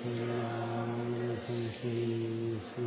ശ്രീരാമ ശ്രീ ശ്രീ ശ്രീ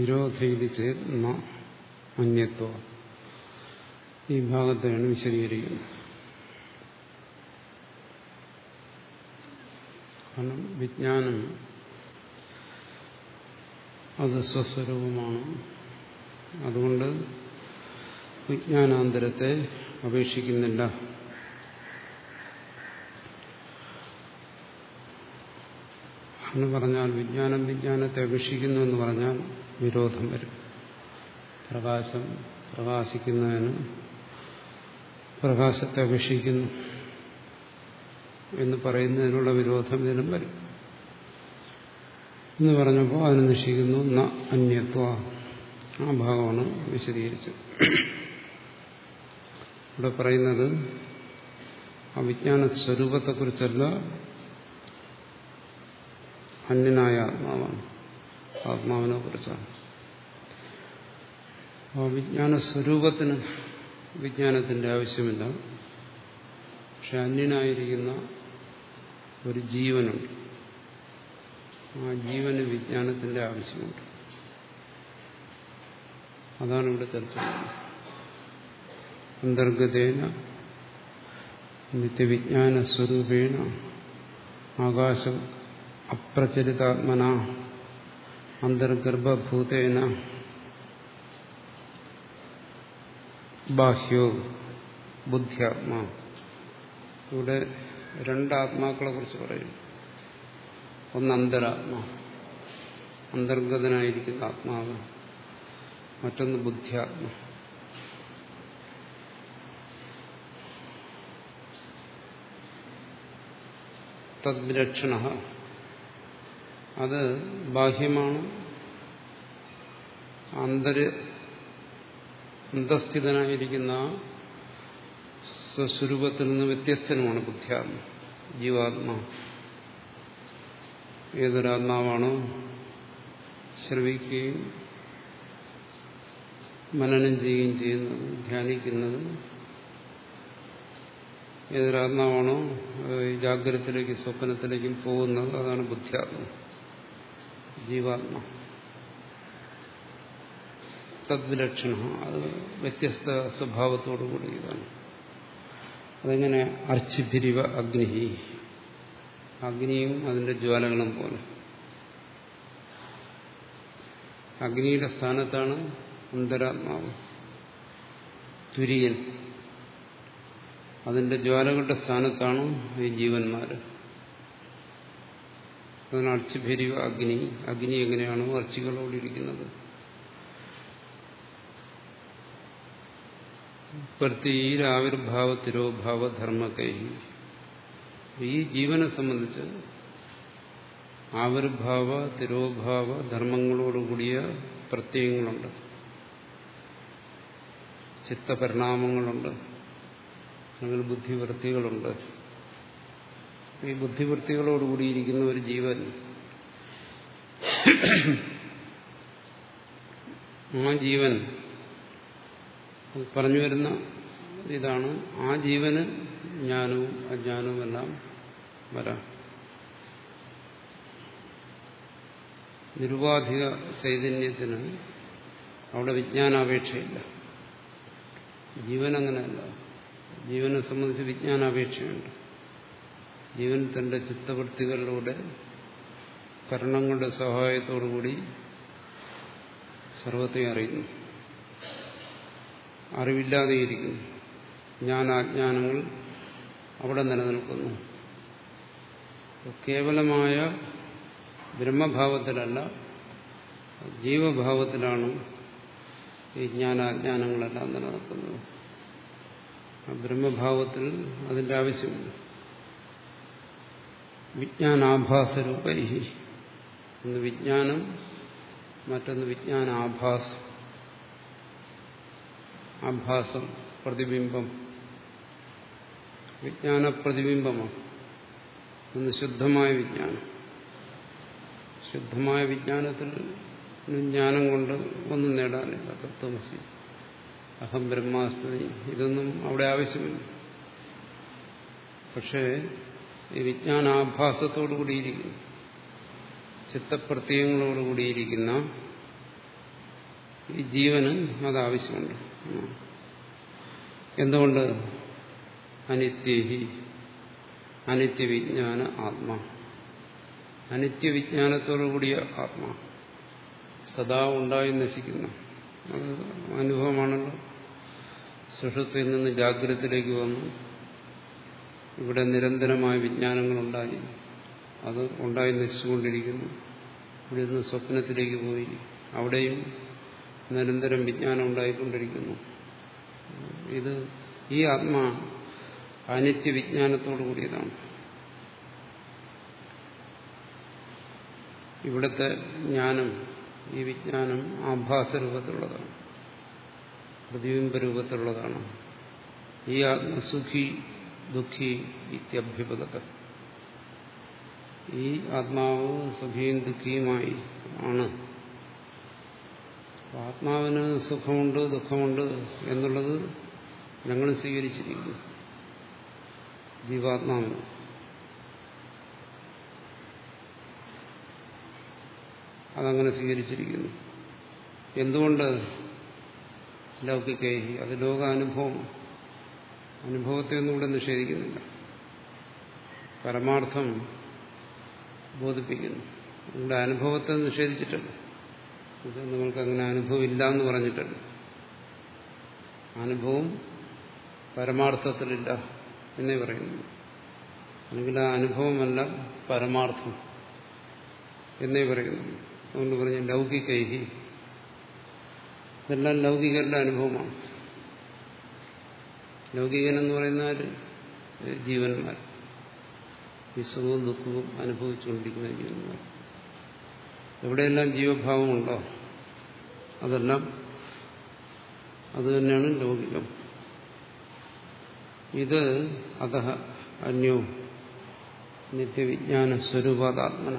വിരോധയിൽ ചേരുന്ന അന്യത്വ. ഈ ഭാഗത്തെയാണ് വിശദീകരിക്കുന്നത്. കാരണം വിജ്ഞാനം അത് സ്വസ്വരൂപമാണ്. അതുകൊണ്ട് വിജ്ഞാനാന്തരത്തെ അപേക്ഷിക്കുന്നില്ല. എന്ന് പറഞ്ഞാൽ വിജ്ഞാനം വിജ്ഞാനത്തെ അപേക്ഷിക്കുന്നു എന്ന് പറഞ്ഞാൽ വിരോധം വരും. പ്രകാശം പ്രകാശിക്കുന്നതിന് പ്രകാശത്തെ അപേക്ഷിക്കുന്നു എന്ന് പറയുന്നതിനുള്ള വിരോധം ഇതിനും വരും. എന്ന് പറഞ്ഞപ്പോൾ അതിനെ നിശ്ചയിക്കുന്നു ന അന്യത്വ. ആ ഭാഗമാണ് വിശദീകരിച്ചത്. ഇവിടെ പറയുന്നത് ആ വിജ്ഞാന സ്വരൂപത്തെക്കുറിച്ചല്ല അന്യനായ ആത്മാവാണ്. ആത്മാവിനെ കുറിച്ചാണ്. ആ വിജ്ഞാന സ്വരൂപത്തിന് വിജ്ഞാനത്തിന്റെ ആവശ്യമില്ല. പക്ഷെ അന്യനായിരിക്കുന്ന ഒരു ജീവനുണ്ട്. ആ ജീവന് വിജ്ഞാനത്തിന്റെ ആവശ്യമുണ്ട്. അതാണ് ഇവിടെ ചർച്ച അന്തർഗതേന നിത്യവിജ്ഞാന സ്വരൂപേണ ആകാശം അപ്രചരിതാത്മന അന്തർഗർഭഭൂതേന ബാഹ്യോ ബുദ്ധ്യാത്മാ. ഇവിടെ രണ്ടാത്മാക്കളെ കുറിച്ച് പറയുന്നു ഒന്ന് അന്തരാത്മാ. അന്തർഗതനായിരിക്കുന്ന ആത്മാവ്. മറ്റൊന്ന് ബുദ്ധ്യാത്മ. തദ്വിലക്ഷണ. അത് ബാഹ്യമാണ്. അന്തര് അന്തസ്ഥിതനായിരിക്കുന്ന സ്വസ്വരൂപത്തിൽ നിന്ന് വ്യത്യസ്തനുമാണ് ബുദ്ധിയാത്മ ജീവാത്മാ. ഏതൊരാത്മാവാണോ ശ്രവിക്കുകയും മനനം ചെയ്യുകയും ചെയ്യുന്നത് ധ്യാനിക്കുന്നത് ഏതൊരാത്മാവാണോ ജാഗ്രതത്തിലേക്കും സ്വപ്നത്തിലേക്കും പോകുന്നത് അതാണ് ബുദ്ധിയാത്മ ജീവാത്മ. തദ്വിലക്ഷണ. അത് വ്യത്യസ്ത സ്വഭാവത്തോടു കൂടിയതാണ്. അതെങ്ങനെ? അർച്ചിഭിരിവ അഗ്നി അഗ്നിയും അതിന്റെ ജ്വാലകളും പോലെ. അഗ്നിയുടെ സ്ഥാനത്താണ് അന്തരാത്മാവ്. തുര്യൻ. അതിന്റെ ജ്വാലകളുടെ സ്ഥാനത്താണ് ഈ ജീവന്മാർ അതിന് അർച്ചിഭരിവ അഗ്നി. അഗ്നി എങ്ങനെയാണോ അർച്ചികളോടിരിക്കുന്നത് പ്രതീരാവിർഭാവ തിരോഭാവധർമ്മക്കൈ ഈ ജീവനെ സംബന്ധിച്ച് ആവിർഭാവ തിരോഭാവ ധർമ്മങ്ങളോടുകൂടിയ പ്രത്യയങ്ങളുണ്ട്. ചിത്തപരിണാമങ്ങളുണ്ട്. അല്ലെങ്കിൽ ബുദ്ധിവൃത്തികളുണ്ട്. ഈ ബുദ്ധിവൃത്തികളോടുകൂടിയിരിക്കുന്ന ഒരു ജീവൻ ആ ജീവൻ പറഞ്ഞു വരുന്ന ഇതാണ്. ആ ജീവന് ജ്ഞാനവും അജ്ഞാനവും എല്ലാം വരാം. നിരുപാധിക ചൈതന്യത്തിന് അവിടെ വിജ്ഞാനാപേക്ഷയില്ല. ജീവൻ അങ്ങനെയല്ല ജീവനെ സംബന്ധിച്ച് വിജ്ഞാനാപേക്ഷയുണ്ട്. ജീവൻ തന്റെ ചിത്തവൃത്തികളിലൂടെ കരണങ്ങളുടെ സഹായത്തോടുകൂടി സർവത്തെ അറിയുന്നു. അറിവില്ലാതെയിരിക്കുന്നു. ജ്ഞാനാജ്ഞാനങ്ങൾ അവിടെ നിലനിൽക്കുന്നു. കേവലമായ ബ്രഹ്മഭാവത്തിലല്ല ജീവഭാവത്തിലാണ് ഈ ജ്ഞാനാജ്ഞാനങ്ങളെല്ലാം നിലനിൽക്കുന്നത്. ബ്രഹ്മഭാവത്തിൽ അതിന്റെ ആവശ്യമില്ല വിജ്ഞാനാഭാസരൂപൈ. ഒന്ന് വിജ്ഞാനം മറ്റൊന്ന് വിജ്ഞാനാഭാസം. ആഭാസം പ്രതിബിംബം വിജ്ഞാന പ്രതിബിംബമാണ് ഒന്ന് ശുദ്ധമായ വിജ്ഞാനം. ശുദ്ധമായ വിജ്ഞാനത്തിൽ ജ്ഞാനം കൊണ്ട് ഒന്നും നേടാനില്ല തത്വമസി. അഹം ബ്രഹ്മാസ്മി ഇതൊന്നും അവിടെ ആവശ്യമില്ല. പക്ഷേ ഈ വിജ്ഞാനാഭാസത്തോടു കൂടിയിരിക്കുന്നു. ചിത്തപ്രത്യയങ്ങളോട് കൂടിയിരിക്കുന്ന ഈ ജീവന് അത് ആവശ്യമുണ്ട്. എന്തുകൊണ്ട്? അനിത്യഹി. അനിത്യവിജ്ഞാന ആത്മാ. അനിത്യവിജ്ഞാനത്തോടുകൂടിയ ആത്മാ. സദാ ഉണ്ടായി നശിക്കുന്ന. അനുഭവമാണല്ലോ. സുഷത്തിൽ നിന്ന് ജാഗ്രതത്തിലേക്ക് വന്നു. ഇവിടെ നിരന്തരമായ വിജ്ഞാനങ്ങളുണ്ടായി. അത് ഉണ്ടായി നശിച്ചുകൊണ്ടിരിക്കുന്നു. ഇവിടെ നിന്ന് സ്വപ്നത്തിലേക്ക് പോയി. അവിടെയും നിരന്തരം വിജ്ഞാനം ഉണ്ടായിക്കൊണ്ടിരിക്കുന്നു. ഇത് ഈ ആത്മാ അനിത്യ വിജ്ഞാനത്തോടു കൂടിയതാണ്. ഇവിടുത്തെ ജ്ഞാനം ഈ വിജ്ഞാനം ആഭാസ രൂപത്തിലുള്ളതാണ്. പ്രതിബിംബ രൂപത്തിലുള്ളതാണ്. ഈ ആത്മസുഖി ദുഃഖി ഇത്യഭ്യുപഗത ഈ ആത്മാവ് സുഖിയും ദുഃഖിയുമായി ആണ്. ആത്മാവിന് സുഖമുണ്ട് ദുഃഖമുണ്ട് എന്നുള്ളത് ഞങ്ങൾ സ്വീകരിച്ചിരിക്കുന്നു. ജീവാത്മാവിന് അതങ്ങനെ സ്വീകരിച്ചിരിക്കുന്നു. എന്തുകൊണ്ട്? ലൗകികേഹി അത് ലോകാനുഭവം. അനുഭവത്തെ ഒന്നും ഇവിടെ നിഷേധിക്കുന്നില്ല. പരമാർത്ഥം ബോധിപ്പിക്കുന്നു. നിങ്ങളുടെ അനുഭവത്തെ നിഷേധിച്ചിട്ടല്ല. ഇത് നിങ്ങൾക്ക് അങ്ങനെ അനുഭവം ഇല്ല എന്ന് പറഞ്ഞിട്ടുണ്ട്. അനുഭവം പരമാർത്ഥത്തിലില്ല എന്നേ പറയുന്നു അല്ലെങ്കിൽ ആ അനുഭവമല്ല പരമാർത്ഥം എന്നേ പറയുന്നു അതുകൊണ്ട് പറഞ്ഞ ലൗകികൈഹി. ഇതെല്ലാം ലൗകികരുടെ അനുഭവമാണ്. ലൗകികനെന്ന് പറയുന്നാൽ ജീവന്മാർ. ഈ ദുഃഖവും അനുഭവിച്ചുകൊണ്ടിരിക്കുന്ന ജീവന്മാർ. എവിടെയെല്ലാം ജീവഭാവമുണ്ടോ അതെല്ലാം അതുതന്നെയാണ് ലൗകികം. ഇത് അത അന്യോ നിത്യവിജ്ഞാന സ്വരൂപാതാത്മന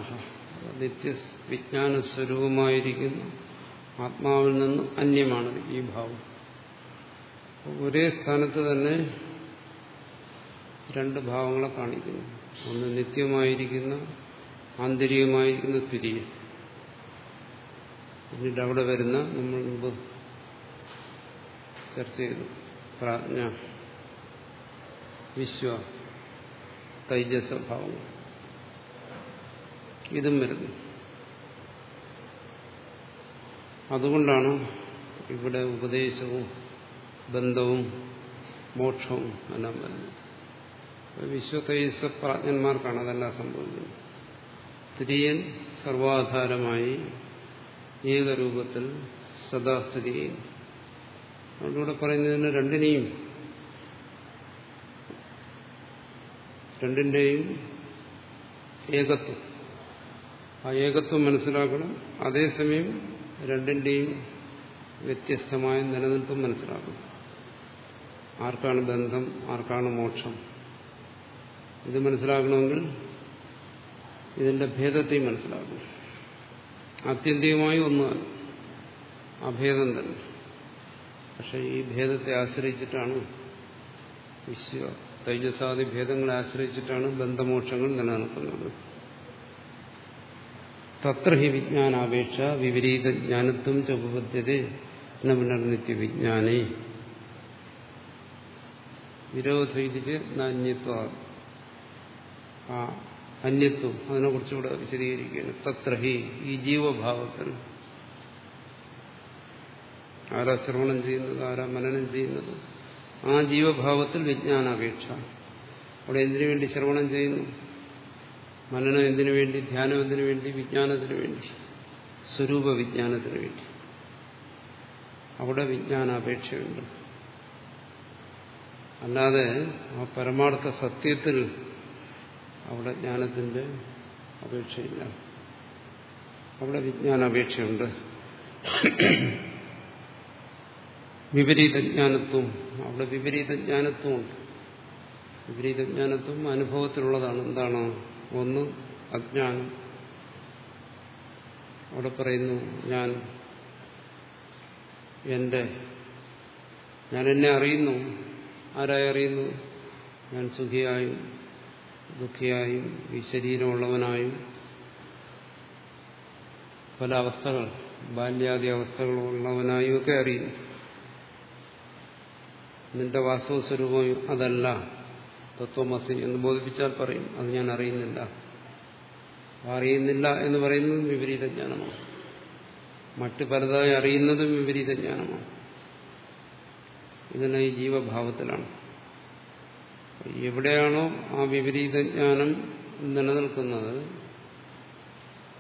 നിത്യവിജ്ഞാന സ്വരൂപമായിരിക്കുന്ന ആത്മാവിൽ നിന്ന് അന്യമാണ് ഈ ഭാവം. ഒരേ സ്ഥാനത്ത് തന്നെ രണ്ട് ഭാവങ്ങളെ കാണിക്കുന്നു. ഒന്ന് നിത്യമായിരിക്കുന്ന ആന്തരികമായിരിക്കുന്ന തുര്യ പിന്നീട് അവിടെ വരുന്ന നമ്മൾ മുമ്പ് ചർച്ച ചെയ്തു. പ്രാജ്ഞ വിശ്വ തൈജസ്വഭാവം ഇതും വരുന്നു. അതുകൊണ്ടാണ് ഇവിടെ ഉപദേശവും ബന്ധവും മോക്ഷവും എല്ലാം വരുന്നത്. വിശ്വതൈസ പ്രാജ്ഞന്മാർക്കാണ് അതെല്ലാം സംഭവിക്കുന്നത്. തിരിയൻ സർവാധാരമായി ഏകരൂപത്തിൽ സദാസ്ഥിതി. ചെയ്യുന്നു അതുകൊണ്ടിവിടെ പറയുന്നതിന് രണ്ടിനെയും രണ്ടിന്റെയും ഏകത്വം. ആ ഏകത്വം മനസ്സിലാക്കണം. അതേസമയം രണ്ടിന്റെയും വ്യത്യസ്തമായ നിലനിൽപ്പും മനസ്സിലാക്കണം. ആർക്കാണ് ബന്ധം ആർക്കാണ് മോക്ഷം? ഇത് മനസ്സിലാക്കണമെങ്കിൽ ഇതിന്റെ ഭേദത്തെയും മനസ്സിലാക്കണം. ആത്യന്തികമായി ഒന്നുമല്ല അഭേദം തന്നെ. പക്ഷെ ഈ ഭേദത്തെ ആശ്രയിച്ചിട്ടാണ് വിശ്വ തൈജസാദി ഭേദങ്ങളെ ആശ്രയിച്ചിട്ടാണ് ബന്ധമോക്ഷങ്ങൾ നിലനിൽക്കുന്നത് തത്ര ഹി വിജ്ഞാനാപേക്ഷ വിപരീത ജ്ഞാനത്വം ചുപപദ്ധ്യത പുനർനിത്യ വിജ്ഞാനേ. വിരോധയിച്ച് നാന്യത്വ ആ അന്യത്വം. അതിനെക്കുറിച്ച് കുറിച്ചുകൂടെ വിശദീകരിക്കുകയാണ്. തത്രഹി ഈ ജീവഭാവത്തിന് ആരാ ശ്രവണം ചെയ്യുന്നത്? ആരാ മനനം ചെയ്യുന്നത്? ആ ജീവഭാവത്തിൽ വിജ്ഞാനാപേക്ഷ. അവിടെ എന്തിനു വേണ്ടി ശ്രവണം ചെയ്യുന്നു? മനനം എന്തിനു വേണ്ടി? ധ്യാനം എന്തിനു വേണ്ടി? വിജ്ഞാനത്തിനു വേണ്ടി. സ്വരൂപ വിജ്ഞാനത്തിനു വേണ്ടി. അവിടെ വിജ്ഞാനാപേക്ഷയുണ്ട്. അല്ലാതെ ആ പരമാർത്ഥ സത്യത്തിൽ അവിടെ ജ്ഞാനത്തിന്റെ അപേക്ഷയില്ല. അവിടെ വിജ്ഞാന അപേക്ഷയുണ്ട്. വിപരീത ജ്ഞാനത്വം അവിടെ വിപരീത ജ്ഞാനത്വമുണ്ട് വിപരീത ജ്ഞാനത്വം അനുഭവത്തിലുള്ളതാണ്. എന്താണ്? ഒന്ന് അജ്ഞാനം. അവിടെ പറയുന്നു ഞാൻ എന്റെ ഞാൻ എന്നെ അറിയുന്നു. ആരായി അറിയുന്നു? ഞാൻ സുഖിയായും ദുഃഖിയായും ഈ ശരീരമുള്ളവനായും പല അവസ്ഥകൾ ബാല്യാദി അവസ്ഥകൾ ഉള്ളവനായും ഒക്കെ അറിയും. നിന്റെ വാസ്തവ സ്വരൂപം അതല്ല. തത്വമസി എന്ന് ബോധിപ്പിച്ചാൽ പറയും. അത് ഞാൻ അറിയുന്നില്ല. അറിയുന്നില്ല എന്ന് പറയുന്നതും വിപരീത ജ്ഞാനമാണ്. മറ്റു പലതായി അറിയുന്നതും വിപരീത ജ്ഞാനമാണ്. ഇതിനായി ജീവഭാവത്തിലാണ്. എവിടെയാണോ ആ വിപരീത ജ്ഞാനം നിലനിൽക്കുന്നത്?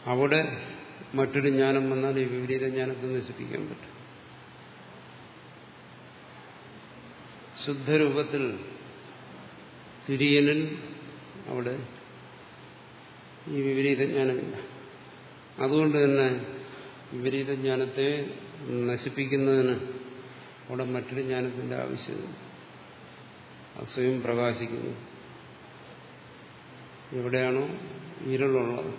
അവിടെ മറ്റൊരു ജ്ഞാനം വന്നാൽ ഈ വിപരീത ജ്ഞാനത്തെ നശിപ്പിക്കാൻ പറ്റും. ശുദ്ധരൂപത്തിൽ തുര്യനിൽ അവിടെ ഈ വിപരീത ജ്ഞാനമില്ല അതുകൊണ്ട് തന്നെ വിപരീത ജ്ഞാനത്തെ നശിപ്പിക്കുന്നതിന് അവിടെ മറ്റൊരു ജ്ഞാനത്തിന്റെ ആവശ്യമില്ല. അത് സ്വയം പ്രകാശിക്കുന്നു. എവിടെയാണോ ഇരുളുള്ളത്.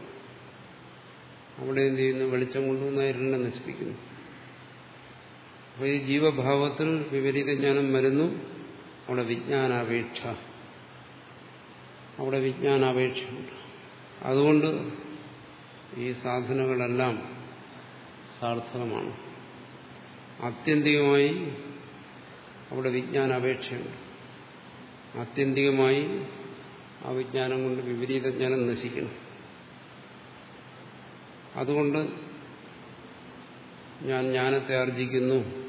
അവിടെ എന്ത് ചെയ്യുന്നു? വെളിച്ചം കൊണ്ടുവന്ന ഇരുളിനെ നശിപ്പിക്കുന്നു. അപ്പോൾ ഈ ജീവഭാവത്തിൽ വിപരീത ജ്ഞാനം വരുന്നു. അവിടെ വിജ്ഞാനാപേക്ഷ. അവിടെ വിജ്ഞാനാപേക്ഷയുണ്ട് അതുകൊണ്ട് ഈ സാധനങ്ങളെല്ലാം സാർത്ഥകമാണ്. ആത്യന്തികമായി അവിടെ വിജ്ഞാനാപേക്ഷയുണ്ട്. ആത്യന്തികമായി ആ വിജ്ഞാനം കൊണ്ട് വിപരീത ജ്ഞാനം നശിക്കുന്നു. അതുകൊണ്ട് ഞാൻ ജ്ഞാനത്തെ ആർജിക്കുന്നു.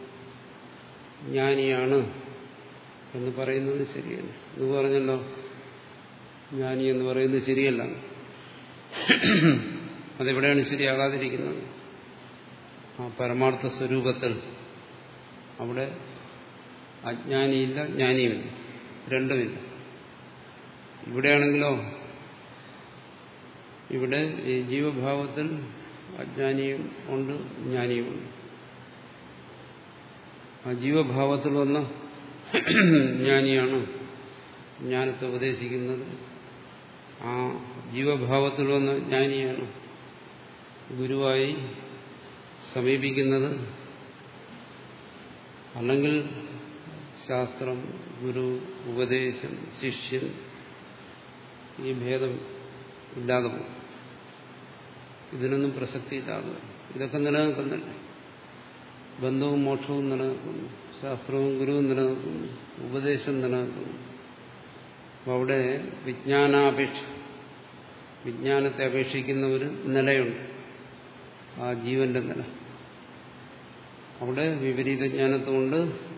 ജ്ഞാനിയാണ് എന്ന് പറയുന്നത് ശരിയല്ല. ഇത് പറഞ്ഞല്ലോ ജ്ഞാനി എന്ന് പറയുന്നത് ശരിയല്ല. അതെവിടെയാണ് ശരിയാകാതിരിക്കുന്നത്? ആ പരമാർത്ഥ സ്വരൂപത്തിൽ. അവിടെ അജ്ഞാനിയില്ല ജ്ഞാനിയുമില്ല. രണ്ടുമില്ല ഇവിടെയാണെങ്കിലോ ഇവിടെ ഈ ജീവഭാവത്തിൽ അജ്ഞാനിയും ഉണ്ട് ജ്ഞാനിയുമുണ്ട് ആ ജീവഭാവത്തിൽ വന്ന ജ്ഞാനിയാണ് ജ്ഞാനത്തെ ഉപദേശിക്കുന്നത്. ആ ജീവഭാവത്തിൽ വന്ന ജ്ഞാനിയാണ് ഗുരുവായി സമീപിക്കുന്നത്. അല്ലെങ്കിൽ ശാസ്ത്രം ഗുരു ഉപദേശം ശിഷ്യൻ ഈ ഭേദം ഇല്ലാതെ പോകും. ഇതിനൊന്നും പ്രസക്തി ഇല്ലാതെ ഇതൊക്കെ നിലനിൽക്കുന്നില്ല ബന്ധവും മോക്ഷവും നിലനിൽക്കുന്നു. ശാസ്ത്രവും ഗുരുവും നിലനിൽക്കുന്നു. ഉപദേശം നിലനിൽക്കുന്നു. അവിടെ വിജ്ഞാനാപേക്ഷ വിജ്ഞാനത്തെ അപേക്ഷിക്കുന്ന ഒരു നിലയുണ്ട്. ആ ജീവന്റെ നില. അവിടെ വിപരീത ജ്ഞാനത്തുകൊണ്ട്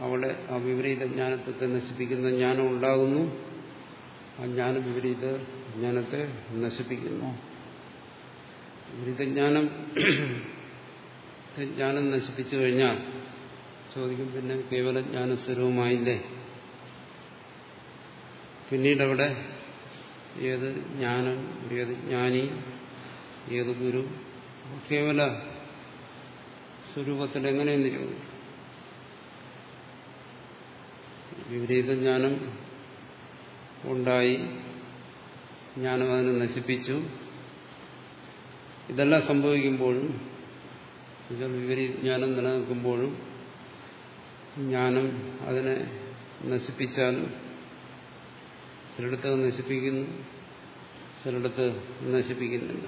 അവിടെ ആ വിപരീത ജ്ഞാനത്തെ നശിപ്പിക്കുന്ന ജ്ഞാനം ഉണ്ടാകുന്നു. ആ ജ്ഞാന വിപരീത ജ്ഞാനത്തെ നശിപ്പിക്കുന്നു. വിപരീത ജ്ഞാനം നശിപ്പിച്ചു കഴിഞ്ഞാൽ ചോദിക്കും പിന്നെ കേവല ജ്ഞാനസ്വരൂപമായില്ലേ? പിന്നീട് അവിടെ ഏത് ജ്ഞാനം ഏത് ജ്ഞാനി ഏത് ഗുരു കേവല സ്വരൂപത്തിൽ എങ്ങനെയെന്ന് ചോദിക്കും? വിപരീത ജ്ഞാനം ഉണ്ടായി. ജ്ഞാനം അതിനെ നശിപ്പിച്ചു. ഇതെല്ലാം സംഭവിക്കുമ്പോഴും വിപരീത ജ്ഞാനം നിലനിൽക്കുമ്പോഴും ജ്ഞാനം അതിനെ നശിപ്പിച്ചാലും ചിലയിടത്ത് നശിപ്പിക്കുന്നു ചിലയിടത്ത് നശിപ്പിക്കുന്നില്ല.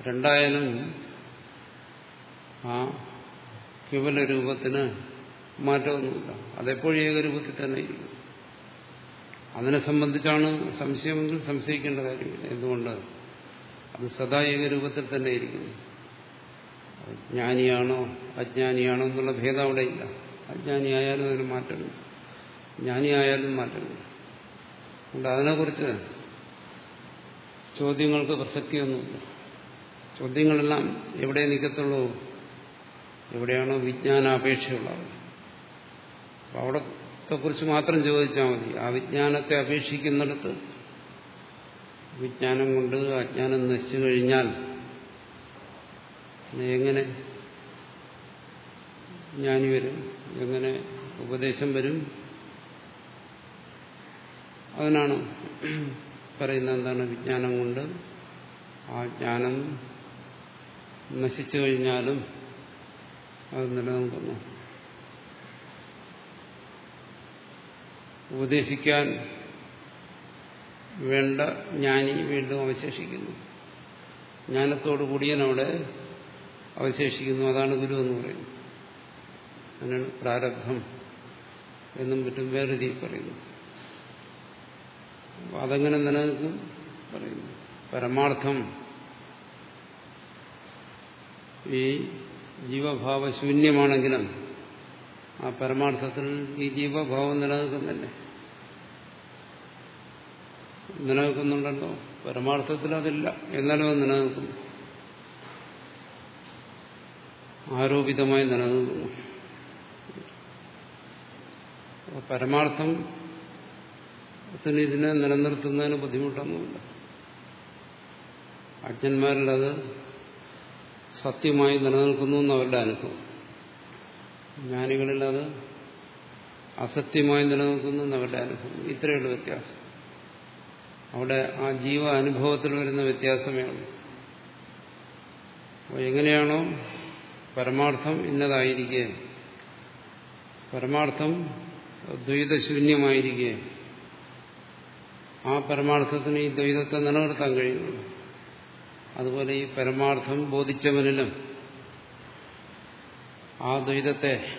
രണ്ടായാലും ആ കേവല രൂപത്തിന് മാറ്റമൊന്നുമില്ല. അതെപ്പോഴും ഏകരൂപത്തിൽ തന്നെ ഇരിക്കും. അതിനെ സംബന്ധിച്ചാണ് സംശയമെങ്കിൽ സംശയിക്കേണ്ട കാര്യമില്ല. എന്തുകൊണ്ട്? അത് സദാ ഏകരൂപത്തിൽ തന്നെ ഇരിക്കുന്നു. ജ്ഞാനിയാണോ അജ്ഞാനിയാണോ എന്നുള്ള ഭേദം അവിടെ ഇല്ല. അജ്ഞാനിയായാലും അതിന് മാറ്റമില്ല. ജ്ഞാനിയായാലും മാറ്റമില്ല. അതുകൊണ്ട് അതിനെക്കുറിച്ച് ചോദ്യങ്ങൾക്ക് പ്രസക്തിയൊന്നുമില്ല. ചോദ്യങ്ങളെല്ലാം എവിടെ നിൽക്കത്തുള്ളൂ? എവിടെയാണോ വിജ്ഞാനാപേക്ഷയുള്ളത്. അപ്പം അവിടെ കുറിച്ച് മാത്രം ചോദിച്ചാൽ മതി. ആ വിജ്ഞാനത്തെ അപേക്ഷിക്കുന്നിടത്ത് വിജ്ഞാനം കൊണ്ട് അജ്ഞാനം നശിച്ചു കഴിഞ്ഞാൽ എങ്ങനെ ജ്ഞാനി വരും? എങ്ങനെ ഉപദേശം വരും? അതിനാണ് പറയുന്നത് എന്താണ്? വിജ്ഞാനം കൊണ്ട് ആ ജ്ഞാനം നശിച്ചു കഴിഞ്ഞാലും അത് നിലനിൽക്കുന്നു. ഉപദേശിക്കാൻ വേണ്ട ജ്ഞാനി വീണ്ടും അവശേഷിക്കുന്നു. ജ്ഞാനത്തോടു കൂടിയനവിടെ അവശേഷിക്കുന്നു. അതാണ് ഗുരു എന്ന് പറയുന്നത്. അതിനാണ് പ്രാരബ്ധം എന്നും മറ്റും വേറെ രീതി പറയുന്നു. അതെങ്ങനെ നിലനിൽക്കും പറയുന്നു. പരമാർത്ഥം ഈ ജീവഭാവശൂന്യമാണെങ്കിലും ആ പരമാർത്ഥത്തിൽ ഈ ജീവഭാവം നിലനിൽക്കുന്നില്ലേ നിലനിൽക്കുന്നുണ്ടല്ലോ. പരമാർത്ഥത്തിൽ അതില്ല. എന്നാലും അത് നിലനിൽക്കുന്നു. ആരോപിതമായി നിലനിൽക്കുന്നു. പരമാർത്ഥം ഇതിനെ നിലനിർത്തുന്നതിന് ബുദ്ധിമുട്ടൊന്നുമില്ല. അജ്ഞന്മാരിൽ സത്യമായി നിലനിൽക്കുന്നു എന്നവരുടെ അനുഭവം. ജ്ഞാനികളിൽ അത് അസത്യമായി നിലനിൽക്കുന്നു എന്നവരുടെ അനുഭവം. ഇത്രയുള്ള വ്യത്യാസം. അവിടെ ആ ജീവ അനുഭവത്തിൽ വരുന്ന വ്യത്യാസമേ ഉള്ളൂ. അപ്പോൾ എങ്ങനെയാണോ പരമാർത്ഥം ഇന്നതായിരിക്കെ. പരമാർത്ഥം ദ്വൈതശൂന്യമായിരിക്കെ. ആ പരമാർത്ഥത്തിന് ഈ ദ്വൈതത്തെ നിലനിർത്താൻ കഴിയുന്നു അതുപോലെ ഈ പരമാർത്ഥം ബോധിച്ചവനിലും ആ ദ്വൈതത്തെ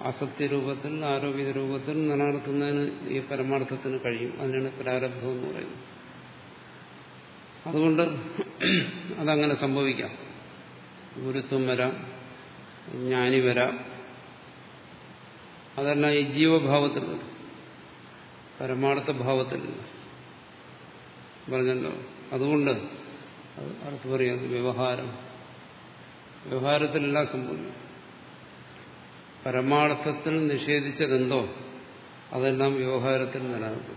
അസത്യരൂപത്തിൽ ആരോപിത രൂപത്തിൽ നിലനിർത്തുന്നതിന് ഈ പരമാർത്ഥത്തിന് കഴിയും. അതിനാണ് പ്രാരബ്ധം എന്ന് പറയുന്നത്. അതുകൊണ്ട് അതങ്ങനെ സംഭവിക്കാം. ഗുരുത്വം വരാം ജ്ഞാനി വരാം. അതെല്ലാം ഈ ജീവഭാവത്തിൽ പരമാർത്ഥ ഭാവത്തിൽ പറഞ്ഞല്ലോ? അതുകൊണ്ട് അത് അടുത്ത് പറയാം? വ്യവഹാരം. വ്യവഹാരത്തിലെല്ലാം സംഭവിക്കും. പരമാർത്ഥത്തിൽ നിഷേധിച്ചതെന്തോ അതെല്ലാം വ്യവഹാരത്തിൽ നിലനിൽക്കും.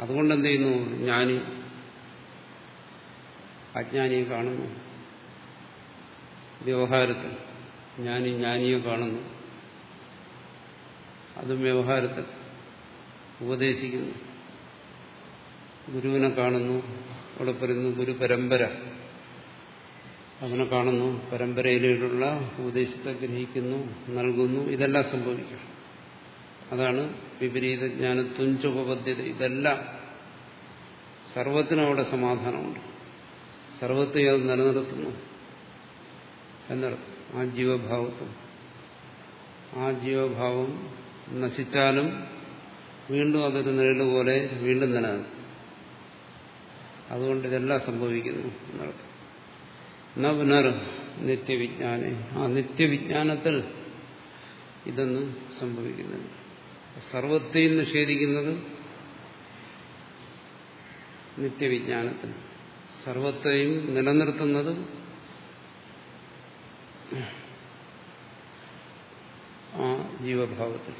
അതുകൊണ്ട് എന്ത് ചെയ്യുന്നു? ജ്ഞാനി അജ്ഞാനിയെ കാണുന്നു. വ്യവഹാരത്തിൽ ജ്ഞാനി ജ്ഞാനിയെ കാണുന്നു. അതും വ്യവഹാരത്തിൽ ഉപദേശിക്കുന്നു. ഗുരുവിനെ കാണുന്നു. അവിടെ പറയുന്നു ഗുരു പരമ്പര അവനെ കാണുന്നു പരമ്പരയിലുള്ള ഉപദേശത്തെ ഗ്രഹിക്കുന്നു നൽകുന്നു ഇതെല്ലാം സംഭവിക്കും. അതാണ് വിപരീത ജ്ഞാന തുഞ്ചുപപദ്ധ്യത ഇതെല്ലാം സർവത്തിനും അവിടെ സമാധാനമുണ്ട്. സർവത്തെ അത് നിലനിർത്തുന്നു എന്നർത്ഥം. ആ ജീവഭാവത്വം. ആ ജീവഭാവം നശിച്ചാലും വീണ്ടും അതൊരു നിഴൽ പോലെ വീണ്ടും നിലനിൽക്കും. അതുകൊണ്ട് ഇതെല്ലാം സംഭവിക്കുന്നു എന്നർത്ഥം. എന്നാ പുനർ നിത്യവിജ്ഞാനെ ആ നിത്യവിജ്ഞാനത്തിൽ ഇതൊന്നും സംഭവിക്കുന്നില്ല സർവത്തെയും നിഷേധിക്കുന്നത് നിത്യവിജ്ഞാനത്തിൽ. സർവത്തെയും നിലനിർത്തുന്നതും ആ ജീവഭാവത്തിൽ.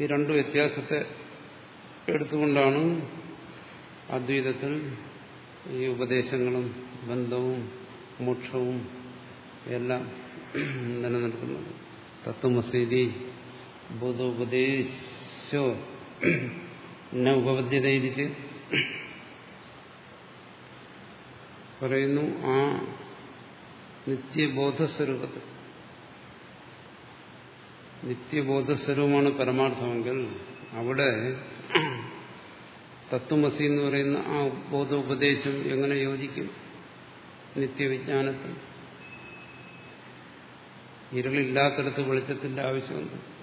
ഈ രണ്ട് വ്യത്യാസത്തെ എടുത്തുകൊണ്ടാണ് അദ്വൈതത്തിൽ ഈ ഉപദേശങ്ങളും ബന്ധവും മോക്ഷവും എല്ലാം നിലനിൽക്കുന്നത് തത്വമസീതി ബോധോപദേശോ എന്നെ ഉപപദ്ധ്യതയിരിച്ച് പറയുന്നു ആ നിത്യബോധസ്വരൂപത്തിൽ നിത്യബോധസ്വരൂപമാണ് പരമാർത്ഥമെങ്കിൽ അവിടെ തത്വമസി എന്ന് പറയുന്ന ആ ബോധോപദേശം എങ്ങനെ യോജിക്കും? നിത്യവിജ്ഞാനത്തിൽ. ഇരുളില്ലാത്തടത്ത് വെളിച്ചത്തിന്റെ ആവശ്യമുണ്ട്.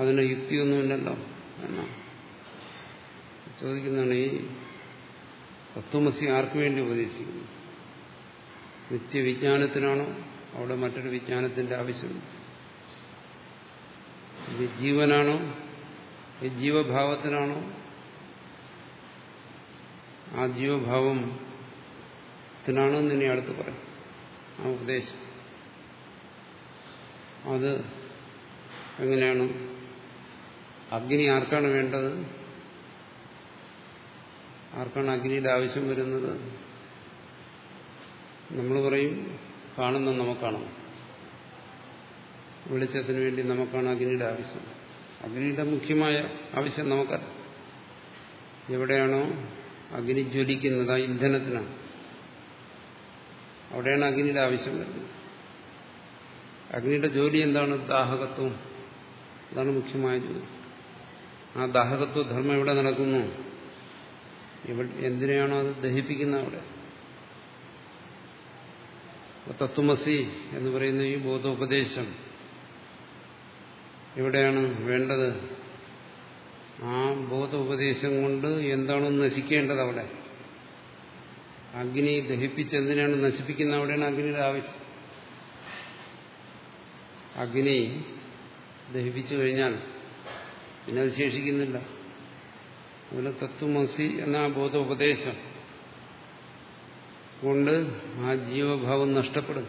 അതിന് യുക്തിയൊന്നുമില്ലല്ലോ. എന്നാ. ചോദിക്കുന്നതാണ് ഈ തത്വമസി ആർക്കു വേണ്ടി ഉപദേശിക്കുന്നു? നിത്യവിജ്ഞാനത്തിനാണോ? അവിടെ മറ്റൊരു വിജ്ഞാനത്തിന്റെ ആവശ്യമുണ്ട്. ഇത് ജീവനാണോ? ഈ ജീവഭാവത്തിനാണോ? ആ ജീവഭാവത്തിനാണോ എന്ന് ഇനി അടുത്ത് പറയും. ആ ഉപദേശം. അത് എങ്ങനെയാണ്? അഗ്നി ആർക്കാണ് വേണ്ടത്? ആർക്കാണ് അഗ്നിയുടെ ആവശ്യം വരുന്നത്? നമ്മൾ പറയും കാണുന്ന നമുക്കാണ്. വെളിച്ചത്തിന് വേണ്ടി നമുക്കാണ് അഗ്നിയുടെ ആവശ്യം. അഗ്നിയുടെ മുഖ്യമായ ആവശ്യം നമുക്കല്ല എവിടെയാണോ അഗ്നി ജ്വലിക്കുന്നത് ആ ഇന്ധനത്തിനാണ്. അവിടെയാണ് അഗ്നിയുടെ ആവശ്യം വരുന്നത്. അഗ്നിയുടെ ജോലി എന്താണ്? ദാഹകത്വം. അതാണ് മുഖ്യമായ ജോലി. ആ ദാഹകത്വ ധർമ്മം എവിടെ നടക്കുന്നു? എന്തിനെയാണോ അത് ദഹിപ്പിക്കുന്നത് അവിടെ? തത്വമസി എന്ന് പറയുന്ന ഈ ബോധോപദേശം എവിടെയാണ് വേണ്ടത്? ആ ബോധോപദേശം കൊണ്ട് എന്താണോ നശിക്കേണ്ടത് അവിടെ? അഗ്നി ദഹിപ്പിച്ച് എന്തിനാണ് നശിപ്പിക്കുന്ന അവിടെയാണ് അഗ്നിയുടെ ആവശ്യം. അഗ്നി ദഹിപ്പിച്ചു കഴിഞ്ഞാൽ പിന്നെ അത് ശേഷിക്കുന്നില്ല. അതുപോലെ തത്വമസി എന്ന ആ ബോധോപദേശം കൊണ്ട് ആ ജീവഭാവം നഷ്ടപ്പെടും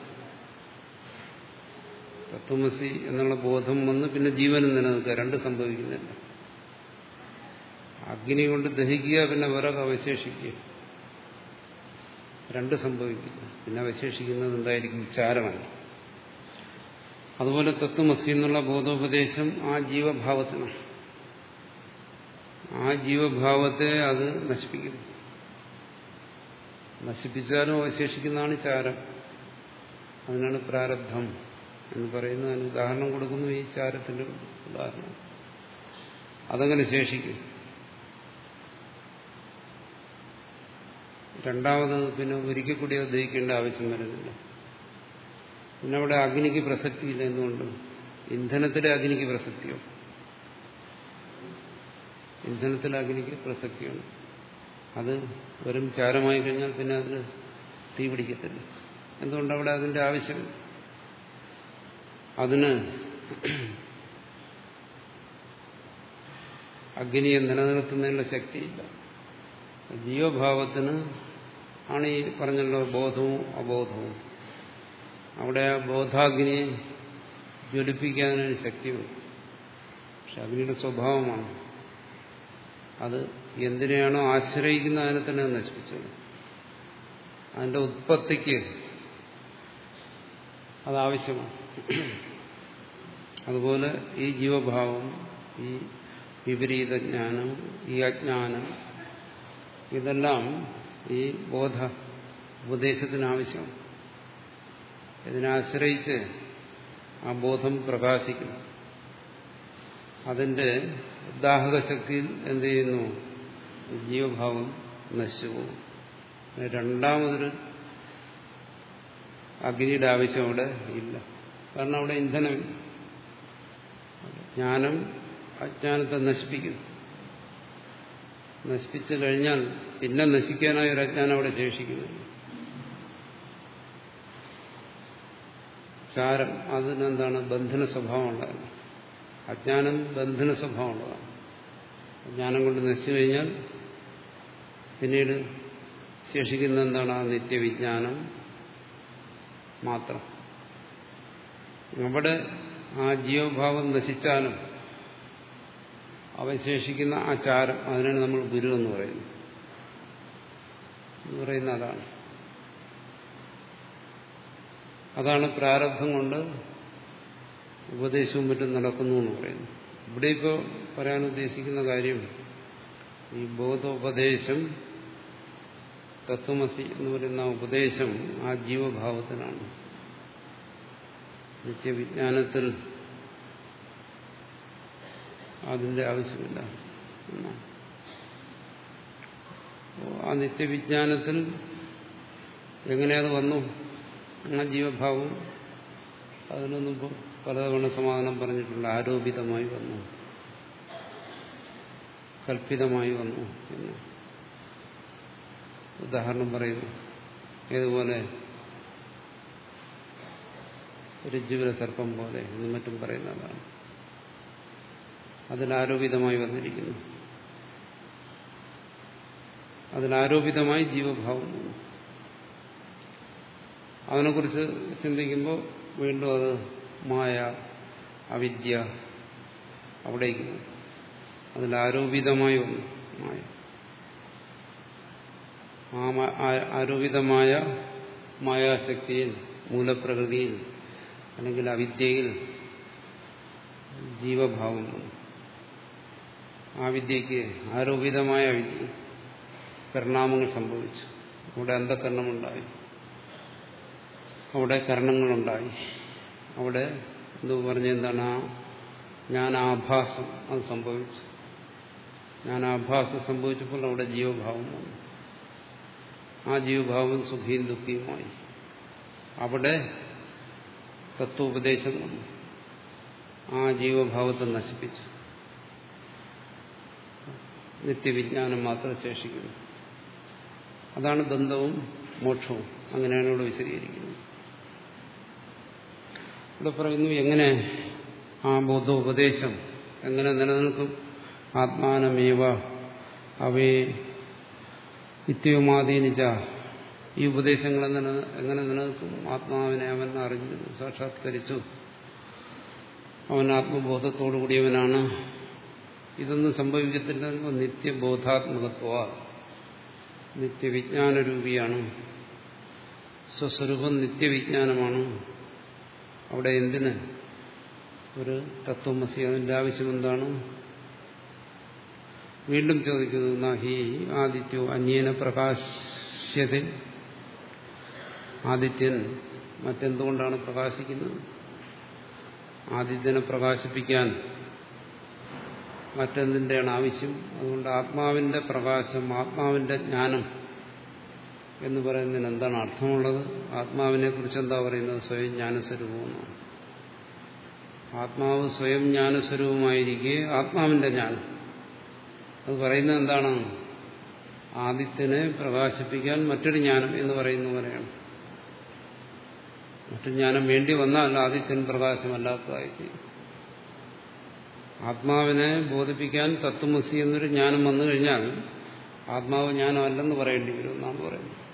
തത്വമസി എന്നുള്ള ബോധം വന്ന് പിന്നെ ജീവനും നിലനിൽക്കുക രണ്ട് സംഭവിക്കുന്നില്ല. അഗ്നി കൊണ്ട് ദഹിക്കുക പിന്നെ വിറക് അവശേഷിക്കുക. രണ്ട് സംഭവിക്കില്ല പിന്നെ അവശേഷിക്കുന്നത് എന്തായിരിക്കും? വിചാരമല്ല അതുപോലെ തത്വമസി എന്നുള്ള ബോധോപദേശം ആ ജീവഭാവത്തിനാണ്. ആ ജീവഭാവത്തെ അത് നശിപ്പിക്കുന്നു. നശിപ്പിച്ചാലും അവശേഷിക്കുന്നതാണ് ചാരം അതിനാണ് പ്രാരബ്ധം എന്ന് പറയുന്നത്. അതിന് ഉദാഹരണം കൊടുക്കുന്നു ഈ ചാരത്തിന്റെ ഉദാഹരണം. അതങ്ങനെ ശേഷിക്കും രണ്ടാമത് പിന്നെ ഒരിക്കൽ കൂടി അത് ദഹിക്കേണ്ട ആവശ്യം വരുന്നില്ല. പിന്നെ അവിടെ അഗ്നിക്ക് പ്രസക്തിയില്ല എന്തുകൊണ്ട്? ഇന്ധനത്തിലെ അഗ്നിക്ക് പ്രസക്തിയോ? ഇന്ധനത്തിലെ അഗ്നിക്ക് പ്രസക്തിയാണ്. അത് വെറും ചാരമായി കഴിഞ്ഞാൽ പിന്നെ അതിന് തീ പിടിക്കത്തില്ല. എന്തുകൊണ്ട് അവിടെ അതിന്റെ ആവശ്യം? അതിന് അഗ്നിയെ നിലനിർത്തുന്നതിനുള്ള ശക്തിയില്ല. ജീവഭാവത്തിന് ആണ് ഈ പറഞ്ഞല്ലോ ബോധവും അബോധവും. അവിടെ ആ ബോധാഗ്നിയെ ജ്വലിപ്പിക്കാനൊരു ശക്തിയുണ്ട്. പക്ഷെ അഗ്നിയുടെ സ്വഭാവമാണ്. അത് എന്തിനെയാണോ ആശ്രയിക്കുന്ന അതിനെ തന്നെ നശിപ്പിച്ചത് അതിന്റെ ഉത്പത്തിക്ക് അതാവശ്യമാണ് അതുപോലെ ഈ ജീവഭാവം ഈ വിപരീത ജ്ഞാനം ഈ അജ്ഞാനം ഇതെല്ലാം ഈ ബോധ ഉപദേശത്തിനാവശ്യം. ഇതിനാശ്രയിച്ച് ആ ബോധം പ്രകാശിക്കും അതിന്റെ ദാഹകശക്തിയിൽ എന്ത് ചെയ്യുന്നു? ജീവഭാവം നശിച്ചു. പോകും രണ്ടാമതൊരു അഗ്നിയുടെ ആവശ്യം അവിടെ ഇല്ല. കാരണം അവിടെ ഇന്ധനം ജ്ഞാനം അജ്ഞാനത്തെ നശിപ്പിക്കും നശിപ്പിച്ചു കഴിഞ്ഞാൽ പിന്നെ നശിക്കാനായി ഒരു അജ്ഞാനം അവിടെ ശേഷിക്കുന്നു. ചാരം അതിനെന്താണ്? ബന്ധന സ്വഭാവമുള്ളതാണ്. അജ്ഞാനം ബന്ധന സ്വഭാവമുള്ളതാണ്. അജ്ഞാനം കൊണ്ട് നശിച്ചു കഴിഞ്ഞാൽ പിന്നീട് ശേഷിക്കുന്ന എന്താണ്? ആ നിത്യവിജ്ഞാനം മാത്രം. അവിടെ ആ ജീവഭാവം നശിച്ചാലും അവശേഷിക്കുന്ന ആ ചാരം അതിനാണ് നമ്മൾ ഗുരു എന്ന് പറയുന്നത്. എന്ന് പറയുന്ന അതാണ്. അതാണ് പ്രാരബ്ധം കൊണ്ട് ഉപദേശവും മറ്റും നടക്കുന്നു എന്ന് പറയുന്നു ഇവിടെ ഇപ്പോൾ പറയാൻ ഉദ്ദേശിക്കുന്ന കാര്യം ഈ ബോധോപദേശം തത്വമസി എന്ന് പറയുന്ന ഉപദേശം ആ ജീവഭാവത്തിനാണ്. നിത്യവിജ്ഞാനത്തിൽ അതിന്റെ ആവശ്യമില്ല. ആ നിത്യവിജ്ഞാനത്തിൽ എങ്ങനെയത് വന്നു? ആ ജീവഭാവം? അതിനൊന്നും പലതവണ സമാധാനം പറഞ്ഞിട്ടുണ്ട്. ആരോപിതമായി വന്നു. കൽപ്പിതമായി വന്നു എന്ന്. ഉദാഹരണം പറയുന്നു. ഏതുപോലെ? രജ്ജുവിലെ സർപ്പം പോലെ. എന്നും മറ്റും പറയുന്നതാണ്. അതിലാരോപിതമായി വന്നിരിക്കുന്നു. അതിലാരോപിതമായി ജീവഭാവം അതിനെക്കുറിച്ച് ചിന്തിക്കുമ്പോൾ വീണ്ടും അത് മായ അവിദ്യ അവിടേക്ക് അതിലാരോപിതമായി വന്നു മായ. ആരോപിതമായ മായാശക്തിയിൽ മൂലപ്രകൃതിയിൽ അല്ലെങ്കിൽ അവിദ്യയിൽ ജീവഭാവം വന്നു. ആ വിദ്യയ്ക്ക് ആരോപിതമായ വിദ്യ പരിണാമങ്ങൾ സംഭവിച്ചു. അവിടെ അന്ധകരണമുണ്ടായി. അവിടെ കരണങ്ങളുണ്ടായി. അവിടെ എന്തു പറഞ്ഞ എന്താണ്? ആ ജ്ഞാനാഭാസം അത് സംഭവിച്ചു. ജ്ഞാനാഭാസം സംഭവിച്ചപ്പോൾ അവിടെ ജീവഭാവം വന്നു. ആ ജീവഭാവം സുഖിയും ദുഃഖിയുമായി. അവിടെ തത്വോപദേശം വന്നു. ആ ജീവഭാവത്തെ നശിപ്പിച്ചു. നിത്യവിജ്ഞാനം മാത്രം ശേഷിക്കുന്നു. അതാണ് ബന്ധവും മോക്ഷവും. അങ്ങനെയാണ് ഇവിടെ വിശദീകരിക്കുന്നത്. ഇവിടെ പറയുന്നു എങ്ങനെ ആ ബോധോപദേശം എങ്ങനെ നിലനിൽക്കും? ആത്മാനമേവ അവയെ നിത്യവുമാധീനിച്ച ഈ ഉപദേശങ്ങൾ എങ്ങനെ നിലനിൽക്കും? ആത്മാവിനെ അവൻ അറിഞ്ഞു സാക്ഷാത്കരിച്ചു. അവൻ ആത്മബോധത്തോടു കൂടിയവനാണ് ഇതൊന്നും സംഭവിക്കത്തില്ല നിത്യബോധാത്മകത്വ. നിത്യവിജ്ഞാനരൂപിയാണ്. സ്വസ്വരൂപം നിത്യവിജ്ഞാനമാണ്. അവിടെ എന്തിന്? ഒരു തത്വമസി അതിന്റെ ആവശ്യമെന്താണ്? വീണ്ടും ചോദിക്കുന്നു നഹി ആദിത്യോ അന്യേന പ്രകാശ്യത? ആദിത്യൻ മറ്റെന്തുകൊണ്ടാണ് പ്രകാശിക്കുന്നത്? ആദിത്യനെ പ്രകാശിപ്പിക്കാൻ മറ്റെന്തിന്റെയാണ് ആവശ്യം? അതുകൊണ്ട് ആത്മാവിന്റെ പ്രകാശം ആത്മാവിന്റെ ജ്ഞാനം എന്ന് പറയുന്നതിന് എന്താണ് അർത്ഥമുള്ളത്? ആത്മാവിനെ കുറിച്ച് എന്താ പറയുന്നത്? സ്വയം ജ്ഞാനസ്വരൂപമെന്നാണ് ആത്മാവ് സ്വയം ജ്ഞാനസ്വരൂപമായിരിക്കെ ആത്മാവിന്റെ ജ്ഞാനം. അത് പറയുന്നത് എന്താണ്? ആദിത്യനെ പ്രകാശിപ്പിക്കാൻ മറ്റൊരു ജ്ഞാനം എന്ന് പറയുന്ന പോലെയാണ്. മറ്റു ജ്ഞാനം വേണ്ടി വന്നാൽ ആദിത്യൻ പ്രകാശമല്ലാത്തതായി ആത്മാവിനെ ബോധിപ്പിക്കാൻ തത്വമസി എന്നൊരു ജ്ഞാനം വന്നു കഴിഞ്ഞാൽ ആത്മാവ് ജ്ഞാനമല്ലെന്ന് പറയേണ്ടി വരും എന്നാണ് പറയുന്നത്.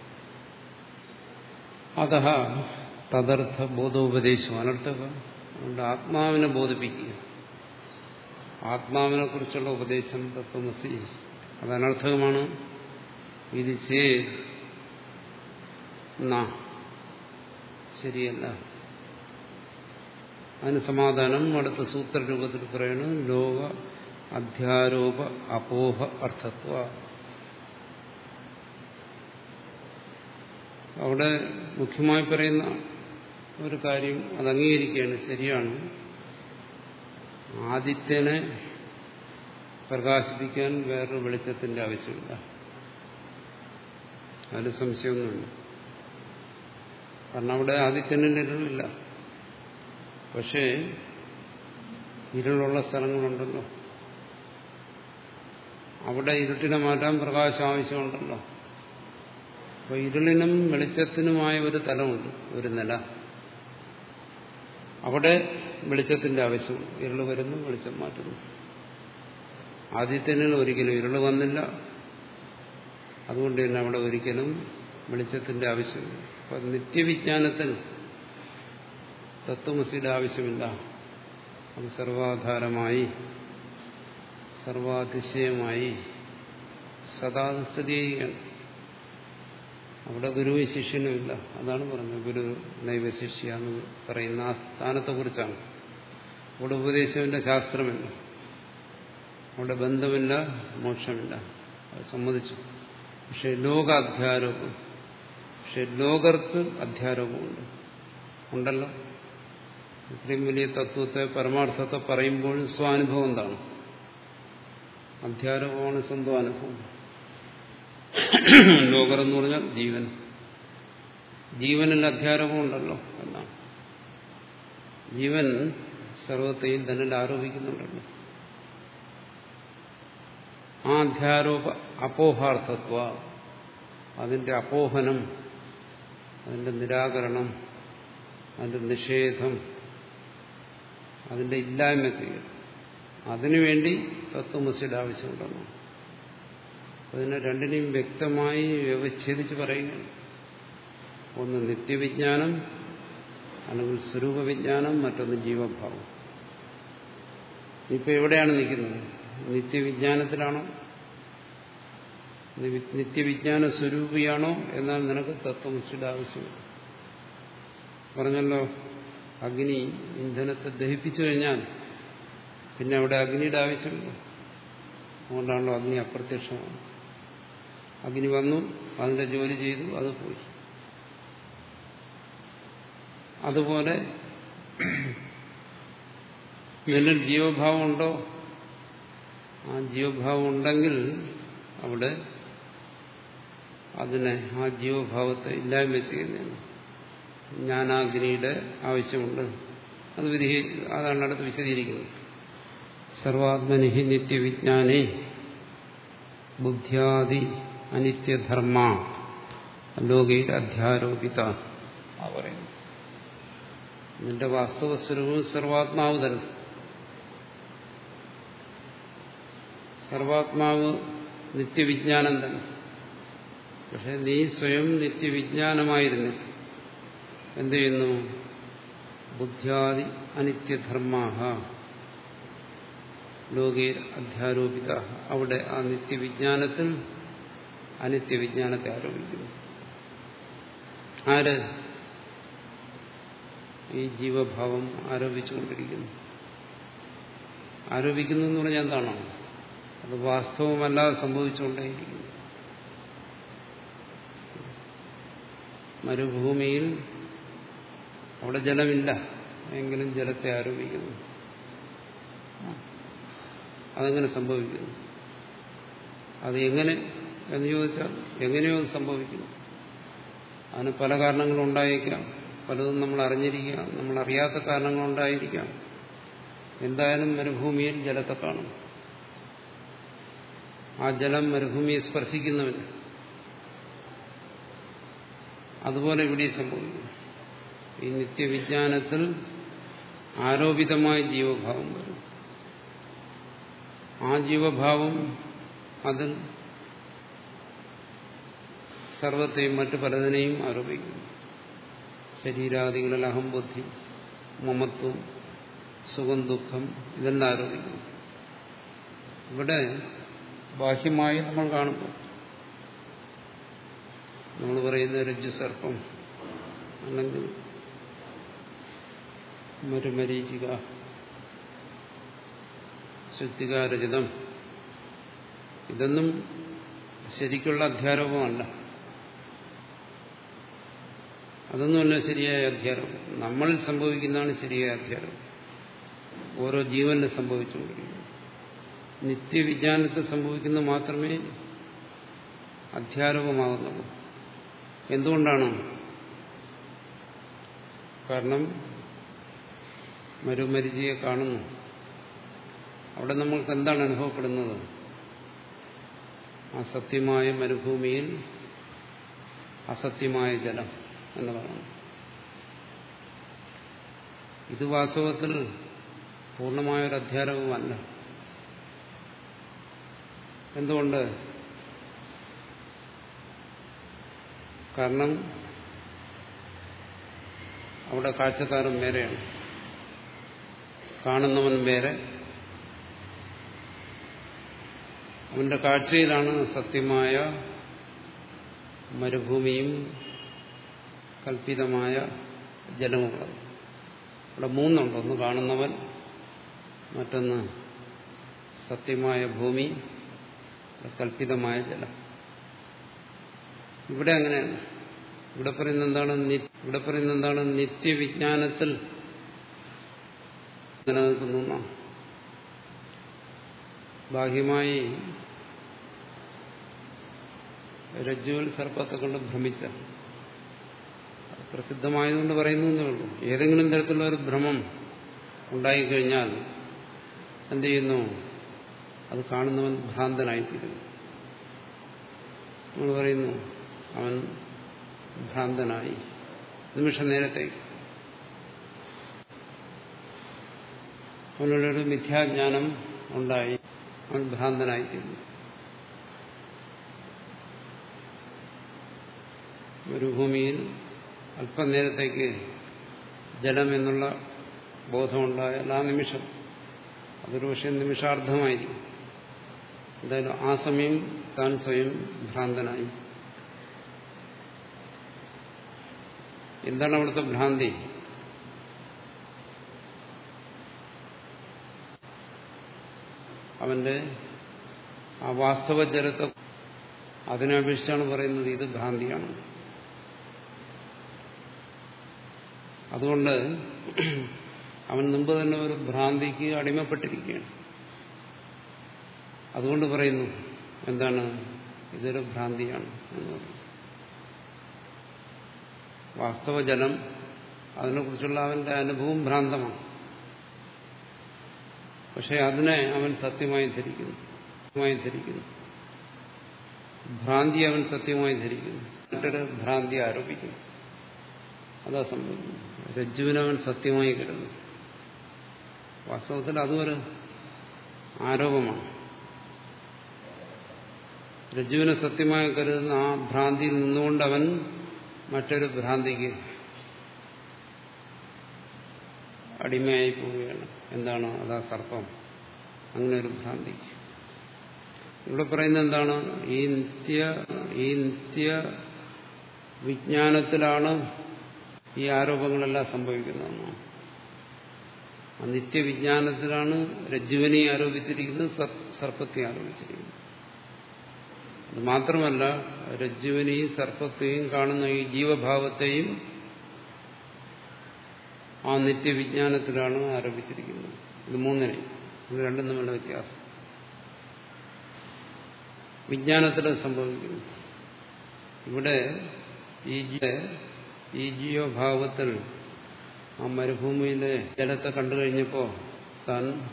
അതഹ തദർത്ഥ ബോധോപദേശം. അനർത്ഥക ആത്മാവിനെ ബോധിപ്പിക്കുക. ആത്മാവിനെ കുറിച്ചുള്ള ഉപദേശം തത്വമസി. അത് അനർത്ഥകമാണ് ഇത് ചേ ശരിയല്ല. അതിന് സമാധാനം. അടുത്ത സൂത്രരൂപത്തിൽ പറയണം ലോക അധ്യാരോപ അപോഹ അർത്ഥത്വ. അവിടെ മുഖ്യമായി പറയുന്ന ഒരു കാര്യം അത് അംഗീകരിക്കുകയാണ്. ശരിയാണ്. ആദിത്യനെ പ്രകാശിപ്പിക്കാൻ വേറൊരു വെളിച്ചത്തിന്റെ ആവശ്യമില്ല. അതിൽ സംശയമൊന്നുമില്ല. കാരണം അവിടെ ആദിത്യനില്ല പക്ഷേ ഇരുളുള്ള സ്ഥലങ്ങളുണ്ടല്ലോ. അവിടെ ഇരുട്ടിനെ മാറ്റാൻ പ്രകാശം ആവശ്യമുണ്ടല്ലോ. അപ്പോൾ ഇരുളിനും വെളിച്ചത്തിനുമായ ഒരു തലമുണ്ട് ഒരു നില. അവിടെ വെളിച്ചത്തിന്റെ ആവശ്യം ഇരുൾ വരുന്നു വെളിച്ചം മാറ്റുന്നു. ആദ്യത്തിനും ഒരിക്കലും ഇരുൾ വന്നില്ല. അതുകൊണ്ട് തന്നെ അവിടെ ഒരിക്കലും വെളിച്ചത്തിന്റെ ആവശ്യമില്ല. അപ്പൊ തത്വമസിയുടെ ആവശ്യമില്ല അത് സർവാധാരമായി സർവാതിശയമായി സദാ സ്ഥിതി അവിടെ ഗുരുവും ശിഷ്യനുമില്ല അതാണ് പറഞ്ഞത് ഗുരു നൈവ ശിഷ്യ എന്ന് പറയുന്ന ആ സ്ഥാനത്തെക്കുറിച്ചാണ്. അവിടെ ഉപദേശമില്ല ശാസ്ത്രമില്ല. അവിടെ ബന്ധമില്ല മോക്ഷമില്ല. അത് സമ്മതിച്ചു. പക്ഷെ ലോകാധ്യാരോപം പക്ഷെ ലോകർക്ക് അധ്യാരോപമുണ്ട്. ഉണ്ടല്ലോ? ഇത്രയും വലിയ തത്വത്തെ പരമാർത്ഥത്തെ പറയുമ്പോഴും സ്വാനുഭവം എന്താണ്? അധ്യാരോപമാണ് സ്വന്തം അനുഭവം. ലോകർ എന്ന് പറഞ്ഞാൽ ജീവൻ. ജീവനിൽ അധ്യാരോപം ഉണ്ടല്ലോ എന്നാണ്. ജീവൻ സർവത്തെയും തന്നിൽ ആരോപിക്കുന്നുണ്ടല്ലോ. ആ അധ്യാരോപ അപോഹാർത്ഥത്വ അതിന്റെ അപോഹനം അതിന്റെ നിരാകരണം അതിന്റെ നിഷേധം അതിന്റെ ഇല്ലായ്മ ചെയ്യുക. അതിനുവേണ്ടി തത്വമസിയുടെ ആവശ്യമുണ്ടെന്ന്. അതിനെ രണ്ടിനെയും വ്യക്തമായി വ്യവച്ഛേദിച്ച് പറയുകയാണ്. ഒന്ന് നിത്യവിജ്ഞാനം അല്ലെങ്കിൽ സ്വരൂപവിജ്ഞാനം മറ്റൊന്ന് ജീവഭാവം. ഇപ്പൊ എവിടെയാണ് നിൽക്കുന്നത്? നിത്യവിജ്ഞാനത്തിലാണോ? നിത്യവിജ്ഞാന സ്വരൂപിയാണോ? എന്നാൽ നിനക്ക് തത്വമസിയുടെ ആവശ്യമില്ല. പറഞ്ഞല്ലോ? അഗ്നി ഇന്ധനത്തെ ദഹിപ്പിച്ചു കഴിഞ്ഞാൽ പിന്നെ അവിടെ അഗ്നിയുടെ ആവശ്യമില്ല. അതുകൊണ്ടാണല്ലോ അഗ്നി അപ്രത്യക്ഷമാണ്. അഗ്നി വന്നു അതിന്റെ ജോലി ചെയ്തു അത് പോയി. അതുപോലെ നിന്നിൽ ജീവഭാവം ഉണ്ടോ? ആ ജീവഭാവം ഉണ്ടെങ്കിൽ അവിടെ അതിനെ ആ ജീവഭാവത്തെ ഇല്ലായ്മ ചെയ്യുന്നതാണ്. ജ്ഞാനാഗ്നിയുടെ ആവശ്യമുണ്ട്. അത് വിധി അതാണ് അടുത്ത് വിശദീകരിക്കുന്നത്. സർവാത്മനിഹി നിത്യവിജ്ഞാനേ ബുദ്ധ്യാദി അനിത്യധർമ്മ ലോകയിൽ അധ്യാരോപിത പറയുന്നു. നിന്റെ വാസ്തവസ്വരൂപം സർവാത്മാവ് തന്നെ. സർവാത്മാവ് നിത്യവിജ്ഞാനം തന്നെ. പക്ഷെ നീ സ്വയം നിത്യവിജ്ഞാനമായിരുന്നു എന്ത് ചെയ്യുന്നു ബുദ്ധ്യാദി അനിത്യധർമാഹ. ലോകേ അധ്യാരോപിത. അവിടെ ആ നിത്യവിജ്ഞാനത്തിൽ അനിത്യവിജ്ഞാനത്തെ ആരോപിക്കുന്നു. ആര്? ഈ ജീവഭാവം ആരോപിച്ചുകൊണ്ടിരിക്കുന്നു. ആരോപിക്കുന്നു എന്ന് പറഞ്ഞാൽ എന്താണോ? അത് വാസ്തവമല്ലാതെ സംഭവിച്ചുകൊണ്ടേയിരിക്കുന്നു. മരുഭൂമിയിൽ അവിടെ ജലമില്ല. എങ്കിലും ജലത്തെ ആരോപിക്കുന്നു. അതെങ്ങനെ സംഭവിക്കുന്നു. അത് എങ്ങനെ എന്ന് ചോദിച്ചാൽ എങ്ങനെയോ സംഭവിക്കുന്നു. അതിന് പല കാരണങ്ങളും ഉണ്ടായിരിക്കാം പലതും നമ്മൾ അറിഞ്ഞിരിക്കാം. നമ്മൾ അറിയാത്ത കാരണങ്ങളുണ്ടായിരിക്കാം എന്തായാലും മരുഭൂമിയിൽ ജലത്തെ കാണും. ആ ജലം മരുഭൂമിയെ സ്പർശിക്കുന്നവന് അതുപോലെ ഇവിടെ സംഭവിക്കുന്നു. ഈ നിത്യവിജ്ഞാനത്തിൽ ആരോപിതമായ ജീവഭാവം വരും. ആ ജീവഭാവം അതിൽ സർവത്തെയും മറ്റു പലതിനെയും ആരോപിക്കുന്നു ശരീരാദികളിൽ അഹംബുദ്ധി മമത്വം സുഖം ദുഃഖം ഇതെല്ലാം ആരോപിക്കുന്നു ഇവിടെ ബാഹ്യമായി നമ്മൾ കാണുമ്പോൾ നമ്മൾ പറയുന്ന രജ്ജു സർപ്പം അല്ലെങ്കിൽ മരുമരീചിക. ശുദ്ധികാരചിതം ഇതൊന്നും ശരിക്കുള്ള അധ്യാരോപമല്ല. അതൊന്നുമല്ല ശരിയായ അധ്യാരോപം. നമ്മൾ സംഭവിക്കുന്നതാണ് ശരിയായ അധ്യാരോപം. ഓരോ ജീവനിൽ സംഭവിച്ചുകൊണ്ടിരിക്കുന്നു. നിത്യവിജ്ഞാനത്തിൽ സംഭവിക്കുന്ന മാത്രമേ അധ്യാരോപമാകുന്നുള്ളൂ. എന്തുകൊണ്ടാണ്? കാരണം മരുമരിചിയെ കാണുന്നു. അവിടെ നമ്മൾക്ക് എന്താണ് അനുഭവപ്പെടുന്നത്? അസത്യമായ മരുഭൂമിയിൽ അസത്യമായ ജലം എന്ന് പറയുന്നു. ഇത് വാസ്തവത്തിൽ പൂർണമായൊരു അധ്യാരവുമല്ല. എന്തുകൊണ്ട്? കാരണം അവിടെ കാഴ്ചക്കാരും വേറെയാണ്. കാണുന്നവൻ വേറെ. അവന്റെ കാഴ്ചയിലാണ് സത്യമായ മരുഭൂമിയും കൽപ്പിതമായ ജലമുള്ളത്. ഇവിടെ മൂന്നുണ്ട്. ഒന്ന് കാണുന്നവൻ മറ്റൊന്ന് സത്യമായ ഭൂമി കൽപ്പിതമായ ജലം. ഇവിടെ അങ്ങനെയാണ് ഇവിടെ പറയുന്ന എന്താണ് ഇവിടെ പറയുന്ന എന്താണ് നിത്യവിജ്ഞാനത്തിൽ നിലനിൽക്കുന്നു എന്നാണ് ബാഹ്യമായി രജ്ജുവിൽ സർപ്പത്തെ കൊണ്ട് ഭ്രമിച്ച പ്രസിദ്ധമായതുകൊണ്ട് പറയുന്നു എന്നേ ഉള്ളൂ. ഏതെങ്കിലും തരത്തിലുള്ള ഒരു ഭ്രമം ഉണ്ടായിക്കഴിഞ്ഞാൽ എന്ത് ചെയ്യുന്നു? അത് കാണുന്നവൻ ഭ്രാന്തനായിത്തീരുന്നു. നമ്മൾ പറയുന്നു അവൻ ഭ്രാന്തനായി. നിമിഷ നേരത്തേക്ക് അവനുള്ളൊരു മിഥ്യാജ്ഞാനം ഉണ്ടായി. അവൻ ഭ്രാന്തനായിത്തീരുന്നു മരുഭൂമിയിൽ അല്പനേരത്തേക്ക് ജലം എന്നുള്ള ബോധമുണ്ടായാൽ ആ നിമിഷം അതൊരു പക്ഷേ നിമിഷാർത്ഥമായിരിക്കും എന്തായാലും ആ സമയം താൻ സ്വയം ഭ്രാന്തനായി. എന്താണ് അവിടുത്തെ ഭ്രാന്തി? അവന്റെ ആ വാസ്തവ ജലത്തെ അതിനെ അപേക്ഷിച്ചാണ് പറയുന്നത് ഇത് ഭ്രാന്തിയാണ് അതുകൊണ്ട് അവൻ മുമ്പ് തന്നെ ഒരു ഭ്രാന്തിക്ക് അടിമപ്പെട്ടിരിക്കുകയാണ്. അതുകൊണ്ട് പറയുന്നു എന്താണ്? ഇതൊരു ഭ്രാന്തിയാണ് എന്ന് പറയുന്നു. വാസ്തവജലം അതിനെക്കുറിച്ചുള്ള അവന്റെ അനുഭവം ഭ്രാന്തമാണ്. പക്ഷെ അതിനെ അവൻ സത്യമായി ധരിക്കുന്നു. സത്യമായി ധരിക്കുന്നു. ഭ്രാന്തി അവൻ സത്യമായി ധരിക്കുന്നു. മറ്റൊരു ഭ്രാന്തി ആരോപിക്കുന്നു. അതാ സംഭവിക്കുന്നു രജ്ജുവിനവൻ സത്യമായി കരുതുന്നു. വാസ്തവത്തിൽ അതും ആരോപമാണ്. രജ്ജുവിനെ സത്യമായി കരുതുന്ന ആ ഭ്രാന്തിയിൽ നിന്നുകൊണ്ട് അവൻ മറ്റൊരു ഭ്രാന്തിക്ക് അടിമയായി പോവുകയാണ്. എന്താണ് അതാ സർപ്പം. അങ്ങനെ ഒരു ഭ്രാന്തി. ഇവിടെ പറയുന്നത് എന്താണ്? ഈ നിത്യ ഈ നിത്യ വിജ്ഞാനത്തിലാണ് ഈ ആരോപങ്ങളെല്ലാം സംഭവിക്കുന്നതെന്ന്? നിത്യവിജ്ഞാനത്തിലാണ് രജ്ജുവിനെ ആരോപിച്ചിരിക്കുന്നത് സർപ്പത്തെ ആരോപിച്ചിരിക്കുന്നത്. അത് മാത്രമല്ല രജ്ജുവിനെയും സർപ്പത്തെയും കാണുന്ന ഈ ജീവഭാവത്തെയും ആ നിത്യവിജ്ഞാനത്തിലാണ് ആരോപിച്ചിരിക്കുന്നത് ഇത് മൂന്നിനെ. ഇത് രണ്ടും തമ്മിലുള്ള വ്യത്യാസം. വിജ്ഞാനത്തിൽ സംഭവിക്കുന്നു. ഇവിടെ ഈ ജിയോ ഭാവത്തിൽ ആ മരുഭൂമിയിലെ ജലത്തെ കണ്ടു കഴിഞ്ഞപ്പോൾ താൻ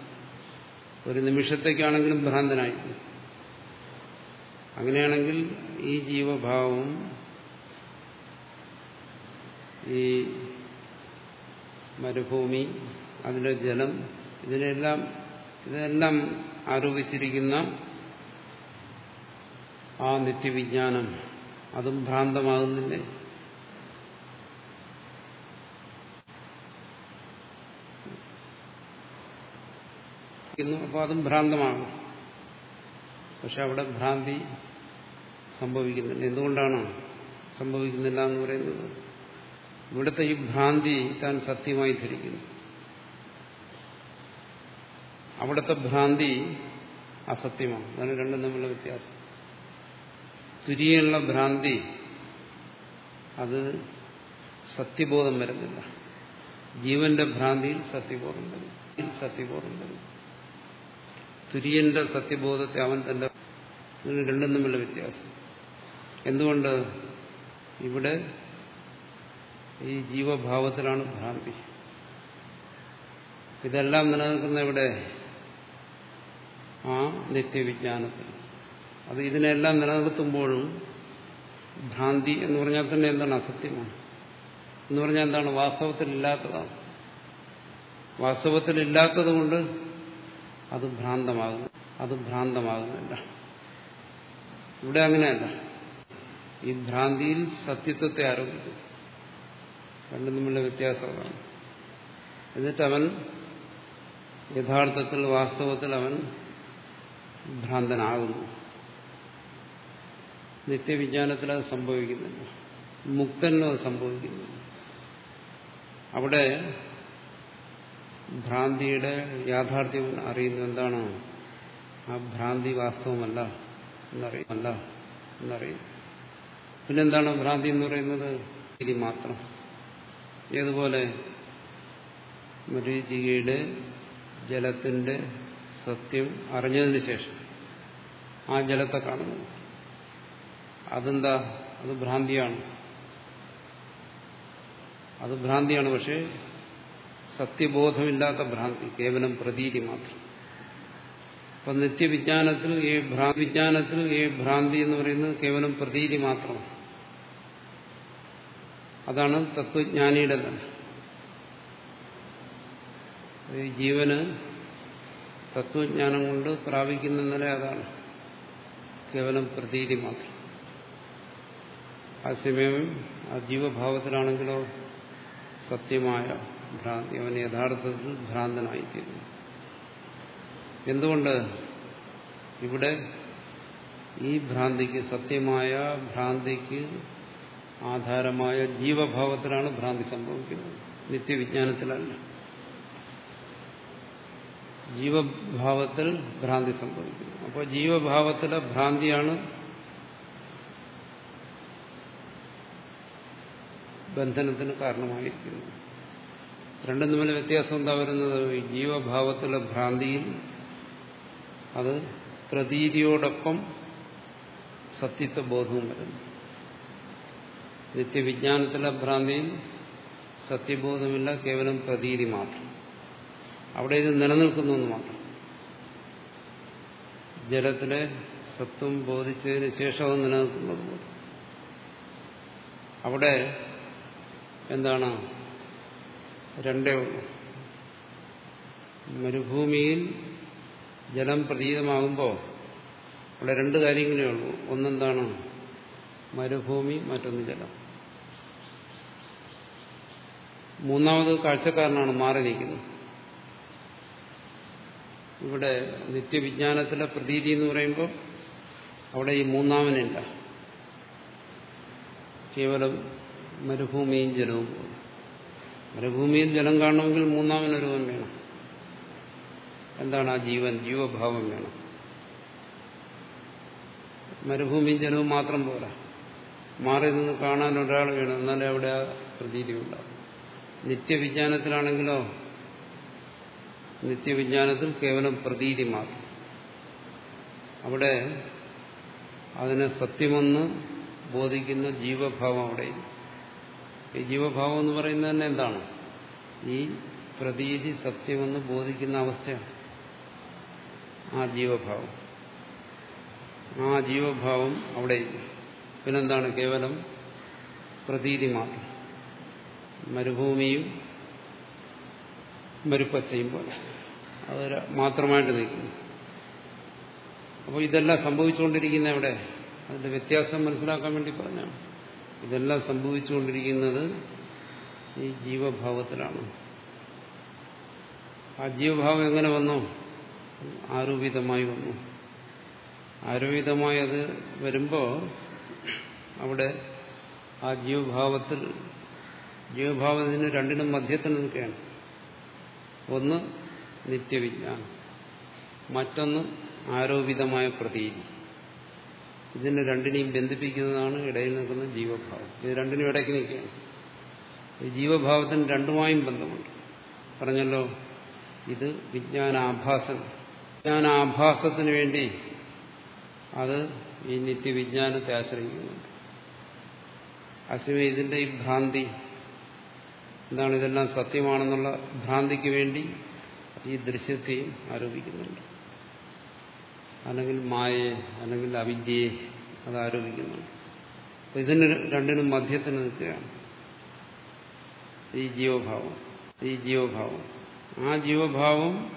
ഒരു നിമിഷത്തേക്കാണെങ്കിലും ഭ്രാന്തനായി. അങ്ങനെയാണെങ്കിൽ ഈ ജീവഭാവം ഈ മരുഭൂമി അതിലെ ജലം ഇതിനെല്ലാം ഇതെല്ലാം ആരോപിച്ചിരിക്കുന്ന ആ നിത്യവിജ്ഞാനം അതും ഭ്രാന്തമാകുന്നില്ലേ? അപ്പോൾ അതും ഭ്രാന്തമാകും പക്ഷെ അവിടെ ഭ്രാന്തി സംഭവിക്കുന്നില്ല. എന്തുകൊണ്ടാണ് സംഭവിക്കുന്നില്ല എന്ന് പറയുന്നത്? ഇവിടുത്തെ ഈ ഭ്രാന്തി താൻ സത്യമായി ധരിക്കുന്നു അവിടുത്തെ ഭ്രാന്തി അസത്യമാണ്. അതാണ് രണ്ടും തമ്മിലുള്ള വ്യത്യാസം. തുരിയുള്ള ഭ്രാന്തി അത് സത്യബോധം വരുന്നില്ല. ജീവന്റെ ഭ്രാന്തിയിൽ സത്യബോധം വരും സത്യബോധം വരും തുര്യന്റെ സത്യബോധത്തെ അവൻ തന്റെ രണ്ടും തമ്മിലുള്ള വ്യത്യാസം. എന്തുകൊണ്ട്? ഇവിടെ ഈ ജീവഭാവത്തിലാണ് ഭ്രാന്തി. ഇതെല്ലാം നിലനിൽക്കുന്ന ഇവിടെ ആ നിത്യവിജ്ഞാനത്തിൽ. അത് ഇതിനെല്ലാം നിലനിർത്തുമ്പോഴും ഭ്രാന്തി എന്ന് പറഞ്ഞാൽ തന്നെ എന്താണ്? അസത്യമാണ്. എന്ന് പറഞ്ഞാൽ എന്താണ്? വാസ്തവത്തിൽ ഇല്ലാത്തത് കൊണ്ട് അത് ഭ്രാന്തമാകുന്നു. അത് ഭ്രാന്തമാകുന്നില്ല. ഇവിടെ അങ്ങനെയല്ല. ഈ ഭ്രാന്തിയിൽ സത്യത്വത്തെ ആരോപിക്കും രണ്ടും തമ്മിലുള്ള വ്യത്യാസമാണ് എന്നിട്ട് അവൻ യഥാർത്ഥത്തിൽ വാസ്തവത്തിൽ അവൻ ഭ്രാന്തനാകുന്നു. നിത്യവിജ്ഞാനത്തിൽ അത് സംഭവിക്കുന്നില്ല. മുക്തനും അത് സംഭവിക്കുന്നില്ല. അവിടെ ഭ്രാന്തിയുടെ യാഥാർത്ഥ്യം അറിയുന്നത് എന്താണ്? ആ ഭ്രാന്തി വാസ്തവമല്ല എന്നറിയുമല്ല എന്നറിയുന്നു. പിന്നെന്താണ് ഭ്രാന്തി എന്ന് പറയുന്നത്? ഇത് മാത്രം. ഏതുപോലെ മരീചികയുടെ ജലത്തിന്റെ സത്യം അറിഞ്ഞതിന് ശേഷം ആ ജലത്തെ കാണുന്നു. അതെന്താ? അത് ഭ്രാന്തിയാണ്. അത് ഭ്രാന്തിയാണ് പക്ഷേ സത്യബോധമില്ലാത്ത ഭ്രാന്തി കേവലം പ്രതീതി മാത്രം. അപ്പൊ നിത്യവിജ്ഞാനത്തിൽ ഈ വിജ്ഞാനത്തിൽ ഈ ഭ്രാന്തി എന്ന് പറയുന്നത് കേവലം പ്രതീതി മാത്രമാണ്. അതാണ് തത്വജ്ഞാനിയുടെ തന്നെ ഈ ജീവന് തത്വജ്ഞാനം കൊണ്ട് പ്രാപിക്കുന്ന നില അതാണ് കേവലം പ്രതീതി മാത്രം. ആ സമയം ആ ജീവഭാവത്തിലാണെങ്കിലോ സത്യമായ ഭ്രാന്തി അവൻ യഥാർത്ഥത്തിൽ ഭ്രാന്തനായിത്തീരുന്നു. എന്തുകൊണ്ട് ഇവിടെ ഈ ഭ്രാന്തിക്ക് സത്യമായ ഭ്രാന്തിക്ക് ആധാരമായ ജീവഭാവത്തിലാണ് ഭ്രാന്തി സംഭവിക്കുന്നത്. നിത്യവിജ്ഞാനത്തിലല്ല. ജീവഭാവത്തിൽ ഭ്രാന്തി സംഭവിക്കുന്നു. അപ്പോൾ ജീവഭാവത്തിലെ ഭ്രാന്തിയാണ് ബന്ധനത്തിന് കാരണമായിരിക്കുന്നത്. രണ്ടും തമ്മിൽ വ്യത്യാസം എന്താ വരുന്നത്? ജീവഭാവത്തിലെ ഭ്രാന്തിയിൽ അത് പ്രതീതിയോടൊപ്പം സത്യത്വബോധവും വരുന്നു. നിത്യവിജ്ഞാനത്തിലെ ഭ്രാന്തിയിൽ സത്യബോധമില്ല കേവലം പ്രതീതി മാത്രം. അവിടെ ഇത് നിലനിൽക്കുന്നു എന്ന് മാത്രം. ജലത്തിലെ സത്വം ബോധിച്ചതിന് ശേഷം നിലനിൽക്കുന്നത് അവിടെ എന്താണ്? രണ്ടേ മരുഭൂമിയിൽ ജലം പ്രതീതമാകുമ്പോൾ അവിടെ രണ്ട് കാര്യങ്ങളേ ഉള്ളൂ. ഒന്നെന്താണ്? മരുഭൂമി മറ്റൊന്ന് ജലം. മൂന്നാമത് കാഴ്ചക്കാരനാണ് മാറി നിൽക്കുന്നത്. ഇവിടെ നിത്യവിജ്ഞാനത്തിലെ പ്രതീതി എന്ന് പറയുമ്പോൾ അവിടെ ഈ മൂന്നാമനില്ല കേവലം മരുഭൂമിയും ജലവും മരുഭൂമിയിൽ ജലം കാണണമെങ്കിൽ മൂന്നാമനൊരുവൻ വേണം. എന്താണ് ആ ജീവൻ? ജീവഭാവം വേണം. മരുഭൂമിയും ജലവും മാത്രം പോരാ. മാറി നിന്ന് കാണാൻ ഒരാൾ വേണം. എന്നാലേ അവിടെ ആ പ്രതീതി ഉണ്ടാവും നിത്യവിജ്ഞാനത്തിലാണെങ്കിലോ നിത്യവിജ്ഞാനത്തിൽ കേവലം പ്രതീതി മാത്രം. അവിടെ അതിനെ സത്യമെന്ന് ബോധിക്കുന്ന ജീവഭാവം അവിടെ ഈ ജീവഭാവം എന്ന് പറയുന്നത് തന്നെ എന്താണ്? ഈ പ്രതീതി സത്യമെന്ന് ബോധിക്കുന്ന അവസ്ഥയാണ്. ആ ജീവഭാവം. ആ ജീവഭാവം അവിടെ പിന്നെന്താണ്? കേവലം പ്രതീതി മാത്രം. മരുഭൂമിയും മരുപ്പച്ചയും പോലെ. അത് മാത്രമായിട്ട് നിൽക്കുന്നു. അപ്പോൾ ഇതെല്ലാം സംഭവിച്ചുകൊണ്ടിരിക്കുന്ന എവിടെ? അതിന്റെ വ്യത്യാസം മനസ്സിലാക്കാൻ വേണ്ടി പറഞ്ഞാണ്. ഇതെല്ലാം സംഭവിച്ചുകൊണ്ടിരിക്കുന്നത് ഈ ജീവഭാവത്തിലാണ്. ആ ജീവഭാവം എങ്ങനെ വന്നു? ആരോപിതമായി വന്നു. ആരോപിതമായി അത് വരുമ്പോൾ അവിടെ ആ ജീവഭാവത്തിൽ ജീവഭാവത്തിന് രണ്ടിനും മധ്യത്തിൽ നിൽക്കുകയാണ്. ഒന്ന് നിത്യവിജ്ഞാനം മറ്റൊന്ന് ആരോപിതമായ പ്രതീതി. ഇതിനെ രണ്ടിനെയും ബന്ധിപ്പിക്കുന്നതാണ് ഇടയിൽ നിൽക്കുന്ന ജീവഭാവം. ഇത് രണ്ടിനും ഇടയ്ക്ക് നിൽക്കുകയാണ്. ജീവഭാവത്തിന് രണ്ടുമായും ബന്ധമുണ്ട്. പറഞ്ഞല്ലോ ഇത് വിജ്ഞാനാഭാസം. വിജ്ഞാനാഭാസത്തിന് വേണ്ടി അത് ഈ നിത്യവിജ്ഞാനത്തെ ആശ്രയിക്കുന്നുണ്ട്. അശ്വമി ഇതിന്റെ ഈ ഭ്രാന്തി എന്താണ് ഇതെല്ലാം സത്യമാണെന്നുള്ള ഭ്രാന്തിക്ക് വേണ്ടി ഈ ദൃശ്യത്തെയും ആരോപിക്കുന്നുണ്ട്. അല്ലെങ്കിൽ മായയെ അല്ലെങ്കിൽ അവിദ്യയെ അത് ആരോപിക്കുന്നുണ്ട്. ഇതിന് രണ്ടിനും മധ്യത്തിന് നിൽക്കുകയാണ്. ഈ ജീവഭാവം ഈ ജീവഭാവം. ആ ജീവഭാവം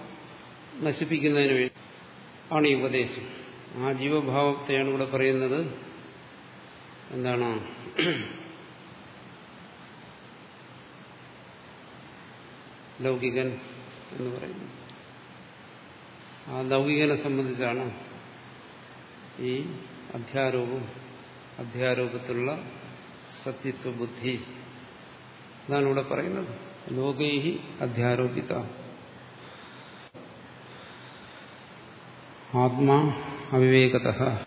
നശിപ്പിക്കുന്നതിന് വേണ്ടി ആണ് ഈ ഉപദേശം. ആ ജീവഭാവത്തെയാണ് ഇവിടെ പറയുന്നത്. എന്താണ്? ലൗകികൻ എന്ന് പറയുന്നത് ആ ലൗകികനെ സംബന്ധിച്ചാണ് ഈ അധ്യാരോപം അധ്യാരോപത്തിലുള്ള സത്യത്വ ബുദ്ധി. എന്നാണ് ഇവിടെ പറയുന്നത്. ലോകൈഹി അധ്യാരോപിത. ആത്മാ അവിവേകത.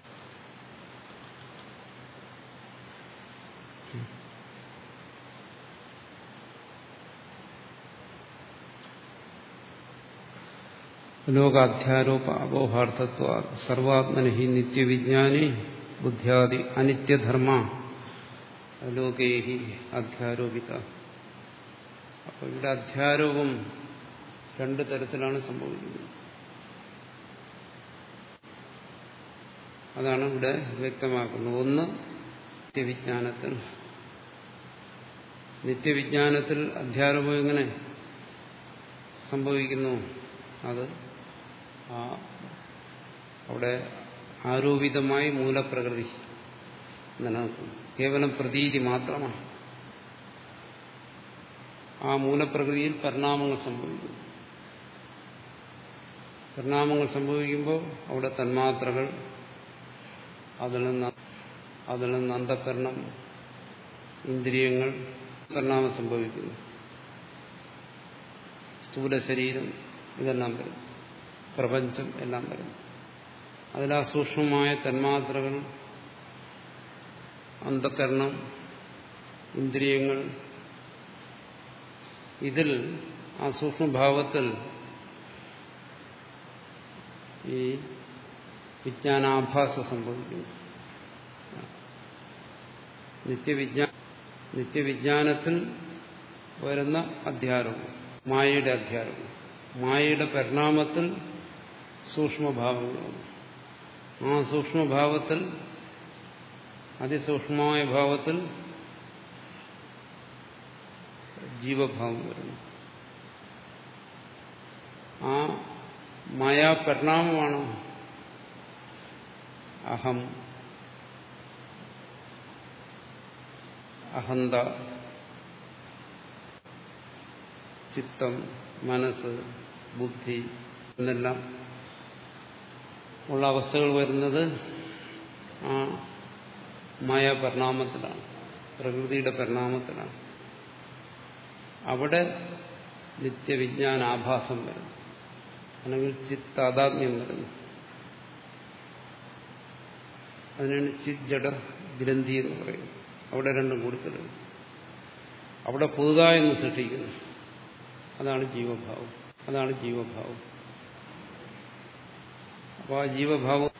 ലോകാധ്യാരോപ അബോഹാർത്ഥത്വ സർവാത്മനഹി നിത്യവിജ്ഞാനി ബുദ്ധ്യാദി അനിത്യധർമ്മ ലോകേഹി അധ്യാരോപിത. അപ്പൊ ഇവിടെ അധ്യാരോപം രണ്ട് തരത്തിലാണ് സംഭവിക്കുന്നത്. അതാണ് ഇവിടെ വ്യക്തമാക്കുന്നത്. ഒന്ന് നിത്യവിജ്ഞാനത്തിൽ. നിത്യവിജ്ഞാനത്തിൽ അധ്യാരോപം എങ്ങനെ സംഭവിക്കുന്നു? അത് അവിടെ ആരോപിതമായി മൂലപ്രകൃതി നിലനിൽക്കുന്നു. കേവലം പ്രതീതി മാത്രമാണ്. ആ മൂലപ്രകൃതിയിൽ പരിണാമങ്ങൾ സംഭവിക്കുന്നു. പരിണാമങ്ങൾ സംഭവിക്കുമ്പോൾ അവിടെ തന്മാത്രകൾ അതിൽ നിന്ന് അതിൽ നിന്ന് അന്ധകരണം ഇന്ദ്രിയങ്ങൾ പരിണാമം സംഭവിക്കുന്നു. സ്ഥൂല ശരീരം ഇതെല്ലാം വരും പ്രപഞ്ചം എല്ലാം വരുന്നു. അതിൽ ആ സൂക്ഷ്മമായ തന്മാത്രകൾ അന്ധകരണം ഇന്ദ്രിയങ്ങൾ ഇതിൽ ആ സൂക്ഷ്മഭാവത്തിൽ ഈ വിജ്ഞാനാഭാസം സംഭവിക്കുന്നു. നിത്യവിജ്ഞാ നിത്യവിജ്ഞാനത്തിൽ വരുന്ന അധ്യാരവും മായയുടെ അധ്യാരവും മായയുടെ പരിണാമത്തിൽ സൂക്ഷ്മഭാവങ്ങളുണ്ട് ആ സൂക്ഷ്മഭാവത്തിൽ അതിസൂക്ഷ്മമായ ഭാവത്തിൽ ജീവഭാവം വരുന്നു ആ മായാപരിണാമമാണ് അഹം അഹന്ത ചിത്തം മനസ്സ് ബുദ്ധി എന്നെല്ലാം ഉള്ള അവസ്ഥകൾ വരുന്നത് ആ മായ പരിണാമത്തിലാണ്. പ്രകൃതിയുടെ പരിണാമത്തിലാണ്. അവിടെ നിത്യവിജ്ഞാനാഭാസം വരുന്നു. അല്ലെങ്കിൽ ചിത്താതാത്മ്യം വരുന്നു. അതിനാണ് ചിത് ജഡ ഗ്രന്ഥി എന്ന് പറയുന്നത്. അവിടെ രണ്ടും കൂടുതലുണ്ട് അവിടെ പുതുതായെന്ന് സൃഷ്ടിക്കുന്നു. അതാണ് ജീവഭാവം. അതാണ് ജീവഭാവം. അപ്പോൾ ആ ജീവഭാവം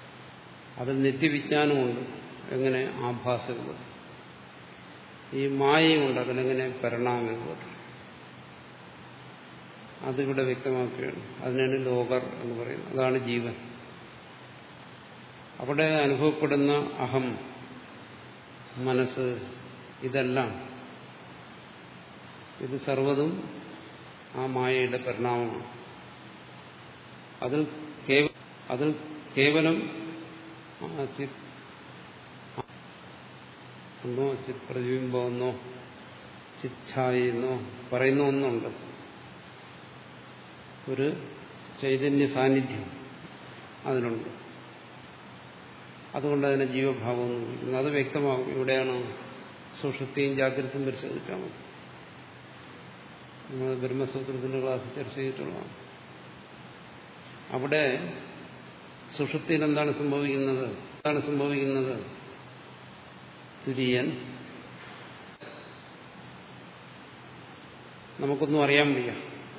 അതിൽ നിത്യവിജ്ഞാനമുണ്ട് എങ്ങനെ ആഭാസരൂപത്തിൽ ഈ മായയുമുണ്ട് അതിലെങ്ങനെ പരിണാമരൂപത്തിൽ അതിവിടെ വ്യക്തമാക്കുകയാണ്. അതിനാണ് ലോകർ എന്ന് പറയുന്നത്. അതാണ് ജീവൻ. അവിടെ അനുഭവപ്പെടുന്ന അഹം മനസ്സ് ഇതെല്ലാം. ഇത് സർവതും ആ മായയുടെ പരിണാമമാണ്. അതിൽ അതിൽ കേവലം ചിത് ചിത് പ്രതിബിംബമെന്നോ ചിച്ഛായെന്നോ പറയുന്ന ഒന്നുണ്ട്. ഒരു ചൈതന്യ സാന്നിധ്യം അതിനുണ്ട്. അതുകൊണ്ട് അതിനെ ജീവഭാവം അത് വ്യക്തമാകും. ഇവിടെയാണ് സുഷുപ്തിയും ജാഗ്രതയും പരിശോധിച്ചാൽ മതി. നമ്മൾ ബ്രഹ്മസൂത്രത്തിന്റെ ക്ലാസ് ചർച്ച ചെയ്തിട്ടുള്ളതാണ്. അവിടെ സുഷുപ്തിയിൽ എന്താണ് സംഭവിക്കുന്നത്? എന്താണ് സംഭവിക്കുന്നത്? തുര്യൻ. നമുക്കൊന്നും അറിയാൻ വയ്യ.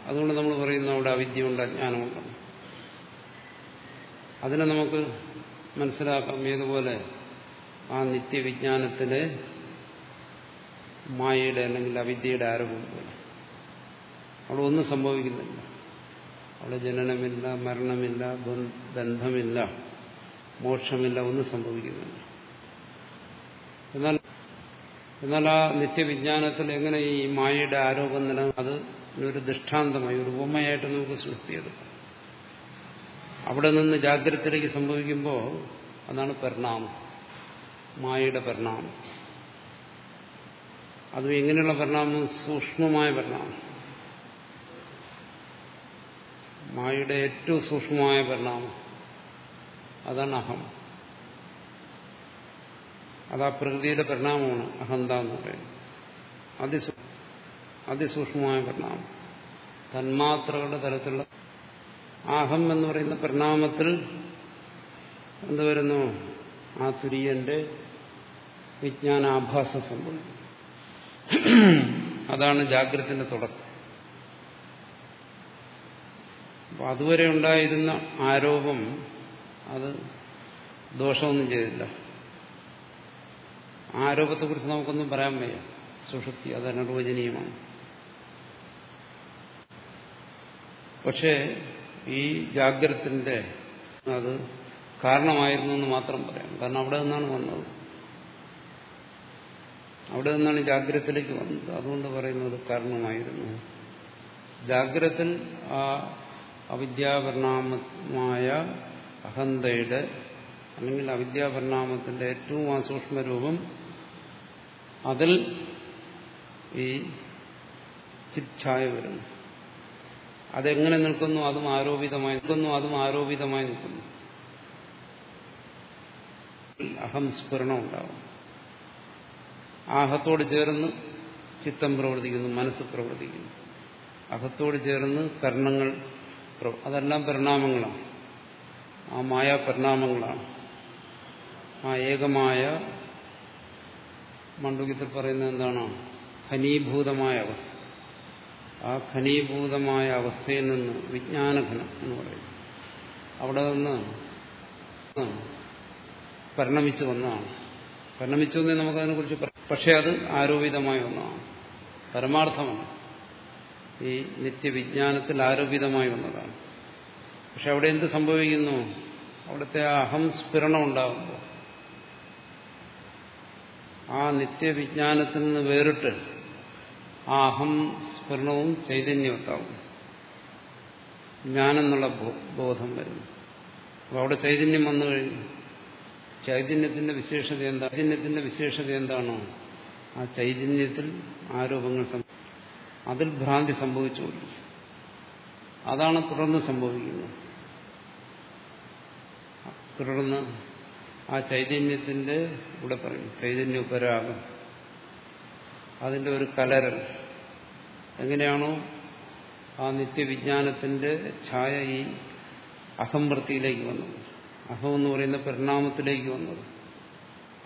അതുകൊണ്ട് നമ്മൾ പറയുന്നു അവിടെ അവിദ്യയുണ്ട് അജ്ഞാനമുണ്ട്. അതിനെ നമുക്ക് മനസ്സിലാക്കാം. ഏതുപോലെ ആ നിത്യവിജ്ഞാനത്തിലെ മായയുടെ അല്ലെങ്കിൽ അവിദ്യയുടെ ആരോപണം പോലെ. അവിടെ ഒന്നും സംഭവിക്കുന്നില്ല. അവിടെ ജനനമില്ല മരണമില്ല ബന്ധമില്ല മോക്ഷമില്ല ഒന്നും സംഭവിക്കുന്നില്ല. എന്നാൽ എന്നാൽ ആ നിത്യവിജ്ഞാനത്തിൽ എങ്ങനെ ഈ മായയുടെ ആരോപം നില അത് ഒരു ദൃഷ്ടാന്തമായി ഒരു ഉപമയായിട്ട് നമുക്ക് സൃഷ്ടിയെടുക്കാം. അവിടെ നിന്ന് ജാഗ്രതത്തിലേക്ക് സംഭവിക്കുമ്പോൾ അതാണ് പരിണാമം. മായയുടെ പരിണാമം. അതും എങ്ങനെയുള്ള പരിണാമം? സൂക്ഷ്മമായ പരിണാമം. മായയുടെ ഏറ്റവും സൂക്ഷ്മമായ പരിണാമം. അതാണ് അഹം. അത് ആ പ്രകൃതിയുടെ പരിണാമമാണ് അഹന്ത എന്ന് പറയുന്നത്. അതിസൂ അതിസൂക്ഷ്മമായ പരിണാമം. തന്മാത്രകളുടെ തരത്തിലുള്ള അഹം എന്ന് പറയുന്ന പരിണാമത്തിൽ എന്ത് വരുന്നു? ആ തുര്യന്റെ വിജ്ഞാനാഭാസ സംഭവം അതാണ് ജാഗ്രത്തിന്റെ തുടക്കം. അപ്പൊ അതുവരെ ഉണ്ടായിരുന്ന ആരോപം അത് ദോഷമൊന്നും ചെയ്തില്ല. ആരോപത്തെക്കുറിച്ച് നമുക്കൊന്നും പറയാൻ വയ്യ. സുഷുപ്തി അത് അനുവചനീയമാണ് പക്ഷേ ഈ ജാഗ്രത്തിന്റെ അത് കാരണമായിരുന്നു എന്ന് മാത്രം പറയാം. കാരണം അവിടെ നിന്നാണ് വന്നത്. അവിടെ നിന്നാണ് ജാഗ്രതത്തിലേക്ക് വന്നത്. അതുകൊണ്ട് പറയുന്നത് കാരണമായിരുന്നു. ജാഗ്രത്തിൽ ആ അവിദ്യാപരിണാമമായ അഹന്തയുടെ അല്ലെങ്കിൽ അവിദ്യാപരിണാമത്തിന്റെ ഏറ്റവും ആസൂക്ഷ്മ രൂപം അതിൽ ഈ ചിച്ഛായ വരുന്നു. അതെങ്ങനെ നിൽക്കുന്നു? അതും ആരോപിതമായി നിൽക്കുന്നു അതും ആരോപിതമായി നിൽക്കുന്നു. അഹംസ്ഫുരണം ഉണ്ടാവും. ആഹത്തോട് ചേർന്ന് ചിത്തം പ്രവർത്തിക്കുന്നു മനസ്സ് പ്രവർത്തിക്കുന്നു. അഹത്തോട് ചേർന്ന് കർണങ്ങൾ അതെല്ലാം പരിണാമങ്ങളാണ്. ആ മായ പരിണാമങ്ങളാണ്. ആ ഏകമായ മണ്ഡുകിത്തിൽ പറയുന്നത് എന്താണ്? ഖനീഭൂതമായ അവസ്ഥ. ആ ഖനീഭൂതമായ അവസ്ഥയിൽ നിന്ന് വിജ്ഞാനഘനം എന്ന് പറയും അവിടെ നിന്ന് പരിണമിച്ചു വന്നതാണ്. പരിണമിച്ചു എന്നേ നമുക്കതിനെക്കുറിച്ച് പക്ഷേ അത് ആരോപിതമായ ഒന്നാണ്. പരമാർത്ഥമാണ്. ഈ നിത്യവിജ്ഞാനത്തിൽ ആരോപിതമായി വന്നതാണ്. പക്ഷെ അവിടെ എന്ത് സംഭവിക്കുന്നു? അവിടുത്തെ അഹംസ്ഫുരണം ഉണ്ടാകുമ്പോൾ. ആ നിത്യവിജ്ഞാനത്തിൽ നിന്ന് വേറിട്ട് ആ അഹം സ്ഫുരണവും ചൈതന്യവത്താവും ജ്ഞാനെന്നുള്ള ബോധം വരുന്നു. അപ്പോൾ അവിടെ ചൈതന്യം വന്നു കഴിഞ്ഞു. ചൈതന്യത്തിന്റെ വിശേഷത എന്താ? ചൈതന്യത്തിന്റെ വിശേഷത എന്താണോ? ആ ചൈതന്യത്തിൽ ആരോപങ്ങൾ അതിൽ ഭ്രാന്തി സംഭവിച്ചു അതാണ് തുടർന്ന് സംഭവിക്കുന്നത്. തുടർന്ന് ആ ചൈതന്യത്തിന്റെ ഇവിടെ പറയും ചൈതന്യ ഉപരാഗം. അതിന്റെ ഒരു കലരൽ. എങ്ങനെയാണോ ആ നിത്യവിജ്ഞാനത്തിന്റെ ഛായ ഈ അഹംവൃത്തിയിലേക്ക് വന്നത്. അഹം എന്ന് പറയുന്ന പരിണാമത്തിലേക്ക് വന്നത്.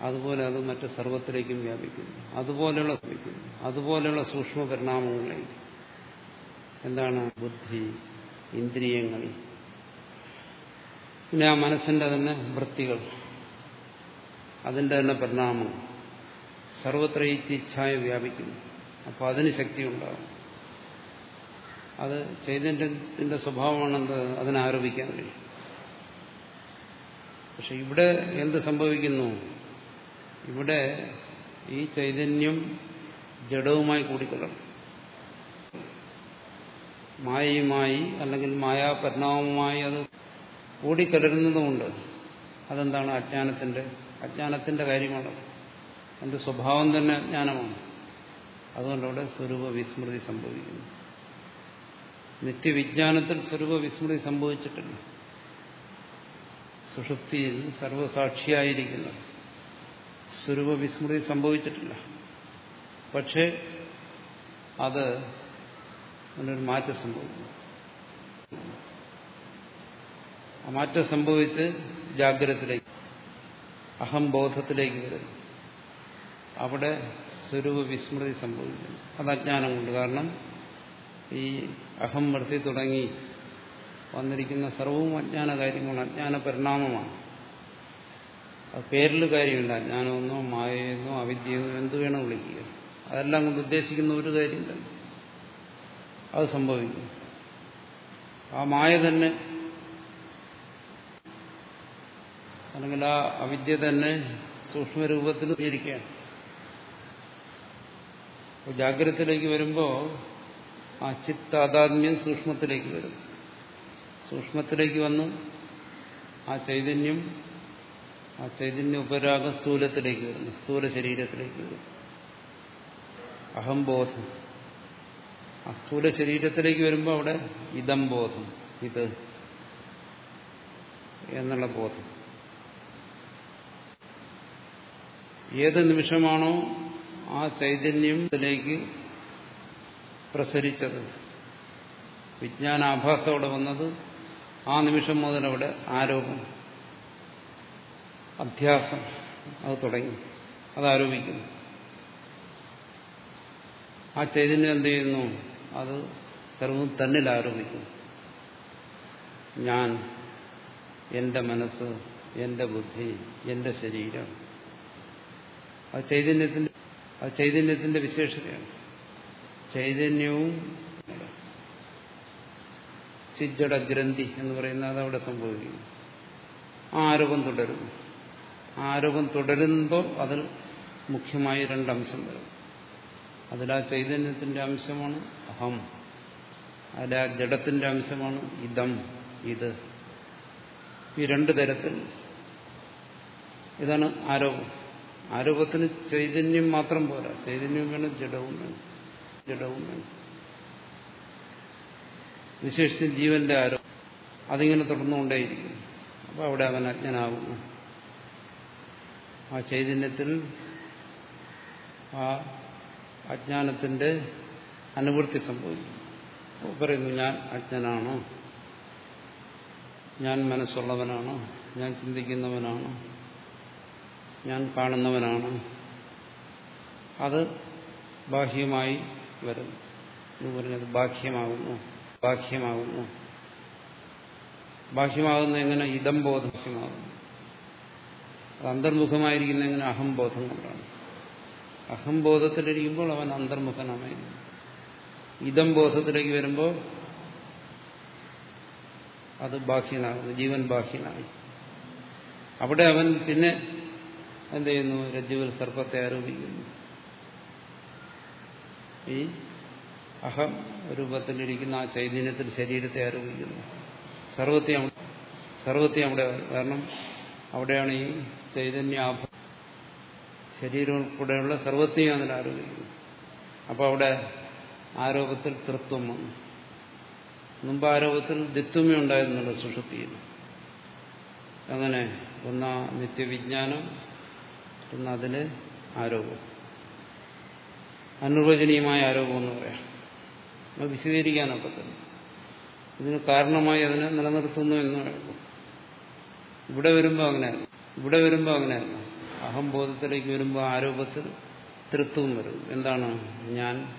അതുപോലെ അത് മറ്റ് സർവത്തിലേക്കും വ്യാപിക്കുന്നു. അതുപോലെയുള്ള അതുപോലെയുള്ള സൂക്ഷ്മ പരിണാമങ്ങളിലേക്ക് എന്താണ് ബുദ്ധി ഇന്ദ്രിയങ്ങൾ? പിന്നെ ആ മനസ്സിന്റെ തന്നെ വൃത്തികൾ. അതിന്റെ തന്നെ പരിണാമം. സർവത്ര ഈ ഇച്ഛായ വ്യാപിക്കുന്നു. അപ്പോൾ അതിന് ശക്തി ഉണ്ടാകും. അത് ചൈതന്യത്തിന്റെ സ്വഭാവമാണെന്ത്? അതിനാരോപിക്കാൻ കഴിയും. പക്ഷെ ഇവിടെ എന്ത് സംഭവിക്കുന്നു? ഇവിടെ ഈ ചൈതന്യം ജഡവുമായി കൂടിക്കലണം മായയുമായി അല്ലെങ്കിൽ മായാപരിണാമവുമായി അത് കൂടിക്കലരുന്നതുകൊണ്ട് അതെന്താണ് അജ്ഞാനത്തിന്റെ അജ്ഞാനത്തിന്റെ കാര്യമാണ്. അതിന്റെ സ്വഭാവം തന്നെ അജ്ഞാനമാണ്. അതുകൊണ്ട് അവിടെ സ്വരൂപ വിസ്മൃതി സംഭവിക്കുന്നു. നിത്യവിജ്ഞാനത്തിൽ സ്വരൂപ വിസ്മൃതി സംഭവിച്ചിട്ടില്ല. സുഷുപ്തിയിൽ സർവസാക്ഷിയായിരിക്കുന്നു സ്വരൂപ വിസ്മൃതി സംഭവിച്ചിട്ടില്ല. പക്ഷേ അത് അതിനൊരു മാറ്റം സംഭവിക്കുന്നു. ആ മാറ്റം സംഭവിച്ച് ജാഗ്രതത്തിലേക്ക് അഹംബോധത്തിലേക്ക് വരുന്നു. അവിടെ സ്വരൂപ വിസ്മൃതി സംഭവിക്കുന്നു. അത് അജ്ഞാനം കൊണ്ട് കാരണം ഈ അഹം വർത്തി തുടങ്ങി വന്നിരിക്കുന്ന സർവവും അജ്ഞാന കാര്യമാണ് അജ്ഞാന പരിണാമമാണ്. പേരിൽ കാര്യമില്ല ജ്ഞാനമെന്നോ മായയെന്നോ അവിദ്യയെന്നോ എന്ത് വേണോ വിളിക്കുക. അതെല്ലാം കൊണ്ട് ഉദ്ദേശിക്കുന്ന ഒരു കാര്യം തന്നെ അത് സംഭവിക്കും. ആ മായ തന്നെ അല്ലെങ്കിൽ ആ അവിദ്യ തന്നെ സൂക്ഷ്മരൂപത്തിൽ ഇരിക്കുകയാണ് അപ്പോൾ ജാഗ്രതത്തിലേക്ക് വരുമ്പോൾ ആ ചിത്താതാത്മ്യം സൂക്ഷ്മത്തിലേക്ക് വരും. സൂക്ഷ്മത്തിലേക്ക് വന്നു. ആ ചൈതന്യം ആ ചൈതന്യ ഉപരാഗം സ്ഥൂലത്തിലേക്ക് വരുന്നു. സ്ഥൂല ശരീരത്തിലേക്ക് വരും അഹംബോധം. ആ സ്ഥൂല ശരീരത്തിലേക്ക് വരുമ്പോൾ അവിടെ ഇതം ബോധം. ഇത് എന്നുള്ള ബോധം. ഏത് നിമിഷമാണോ ആ ചൈതന്യത്തിലേക്ക് പ്രസരിച്ചത്. വിജ്ഞാനാഭാസം അവിടെ വന്നത് ആ നിമിഷം മുതൽ അവിടെ ആരോപം അധ്യാസം. അത് തുടങ്ങി. അത് ആരോപിക്കുന്നു. ആ ചൈതന്യം എന്ത് ചെയ്യുന്നു? അത് സർവം തന്നിൽ ആരോപിക്കുന്നു. ഞാൻ എന്റെ മനസ്സ് എന്റെ ബുദ്ധി എന്റെ ശരീരം. ആ ചൈതന്യത്തിന്റെ ആ ചൈതന്യത്തിന്റെ വിശേഷതയാണ്. ചൈതന്യവും ചിജ്ജട ഗ്രന്ഥി എന്ന് പറയുന്ന അതവിടെ സംഭവിക്കുന്നു. ആ ആരോപം തുടരുന്നു. ആരോപം തുടരുമ്പോൾ അതിൽ മുഖ്യമായി രണ്ടംശം വരും. അതിൽ ആ ചൈതന്യത്തിന്റെ അംശമാണ് അഹം. അതിൽ ആ ജഡത്തിന്റെ അംശമാണ് ഇതം ഇത്. ഈ രണ്ടു തരത്തിൽ ഇതാണ് ആരോപം ആരോപത്തിന് ചൈതന്യം മാത്രം പോരാ. ചൈതന്യം വേണം ജഡവും വേണം ജഡവും വേണം. വിശേഷിച്ച് ജീവന്റെ ആരോപം അതിങ്ങനെ തുടർന്നുകൊണ്ടേയിരിക്കും അപ്പോൾ അവിടെ അവൻ അജ്ഞനാകുന്നു ആ ചൈതന്യത്തിൽ ആ അജ്ഞാനത്തിന്റെ അനുവൃത്തി സംഭവിക്കും പറയുന്നു ഞാൻ അജ്ഞനാണോ? ഞാൻ മനസ്സുള്ളവനാണോ? ഞാൻ ചിന്തിക്കുന്നവനാണോ? ഞാൻ കാണുന്നവനാണോ? അത് ബാഹ്യമായി വരുന്നു. എന്ന് പറഞ്ഞത് ബാഹ്യമാകുന്നു ബാഹ്യമാകുന്നു. ബാഹ്യമാകുന്ന എങ്ങനെ? ഇതം ബോധമാകുന്നു അത് അന്തർമുഖമായിരിക്കുന്ന എങ്ങനെ അഹംബോധം കൊണ്ടാണ്. അഹംബോധത്തിലിരിക്കുമ്പോൾ അവൻ അന്തർമുഖനാമായിരുന്നു ഇതം ബോധത്തിലേക്ക് വരുമ്പോൾ അത് ബാഹ്യനാകുന്നു ജീവൻ ബാഹ്യനായി. അവിടെ അവൻ പിന്നെ എന്ത് ചെയ്യുന്നു? രജ്ജുവിൽ സർപ്പത്തെ ആരോപിക്കുന്നു. ഈ അഹം രൂപത്തിലിരിക്കുന്ന ആ ചൈതന്യത്തിൽ ശരീരത്തെ ആരോപിക്കുന്നു. സർവത്തെ സർവത്തെ അവിടെ കാരണം അവിടെയാണ് ഈ ചൈതന്യ ആഭ ശരീരം ഉൾപ്പെടെയുള്ള സർവത്തെയും അതിൽ ആരോപിക്കുന്നു. അപ്പോൾ അവിടെ ആരോപത്തിൽ തൃത്വം വന്നു. മുമ്പ് ആരോപത്തിൽ ദിത്വമേ ഉണ്ടായിരുന്നുള്ളൂ സുഷുതിയിൽ അങ്ങനെ ഒന്ന നിത്യവിജ്ഞാനം ഒന്ന് അതിലെ ആരോപം. അനിർവചനീയമായ ആരോപം എന്ന് പറയാം. അത് വിശദീകരിക്കാനൊക്കത്തില്ല ഇതിന് കാരണമായി അതിനെ നിലനിർത്തുന്നു എന്ന് ഇവിടെ വരുമ്പോൾ അങ്ങനെയല്ല ഇവിടെ വരുമ്പോൾ അങ്ങനെയല്ല അഹംബോധത്തിലേക്ക് വരുമ്പോൾ ആരോപത്തിൽ തൃത്വം വരും. എന്താണ്? ഞാൻ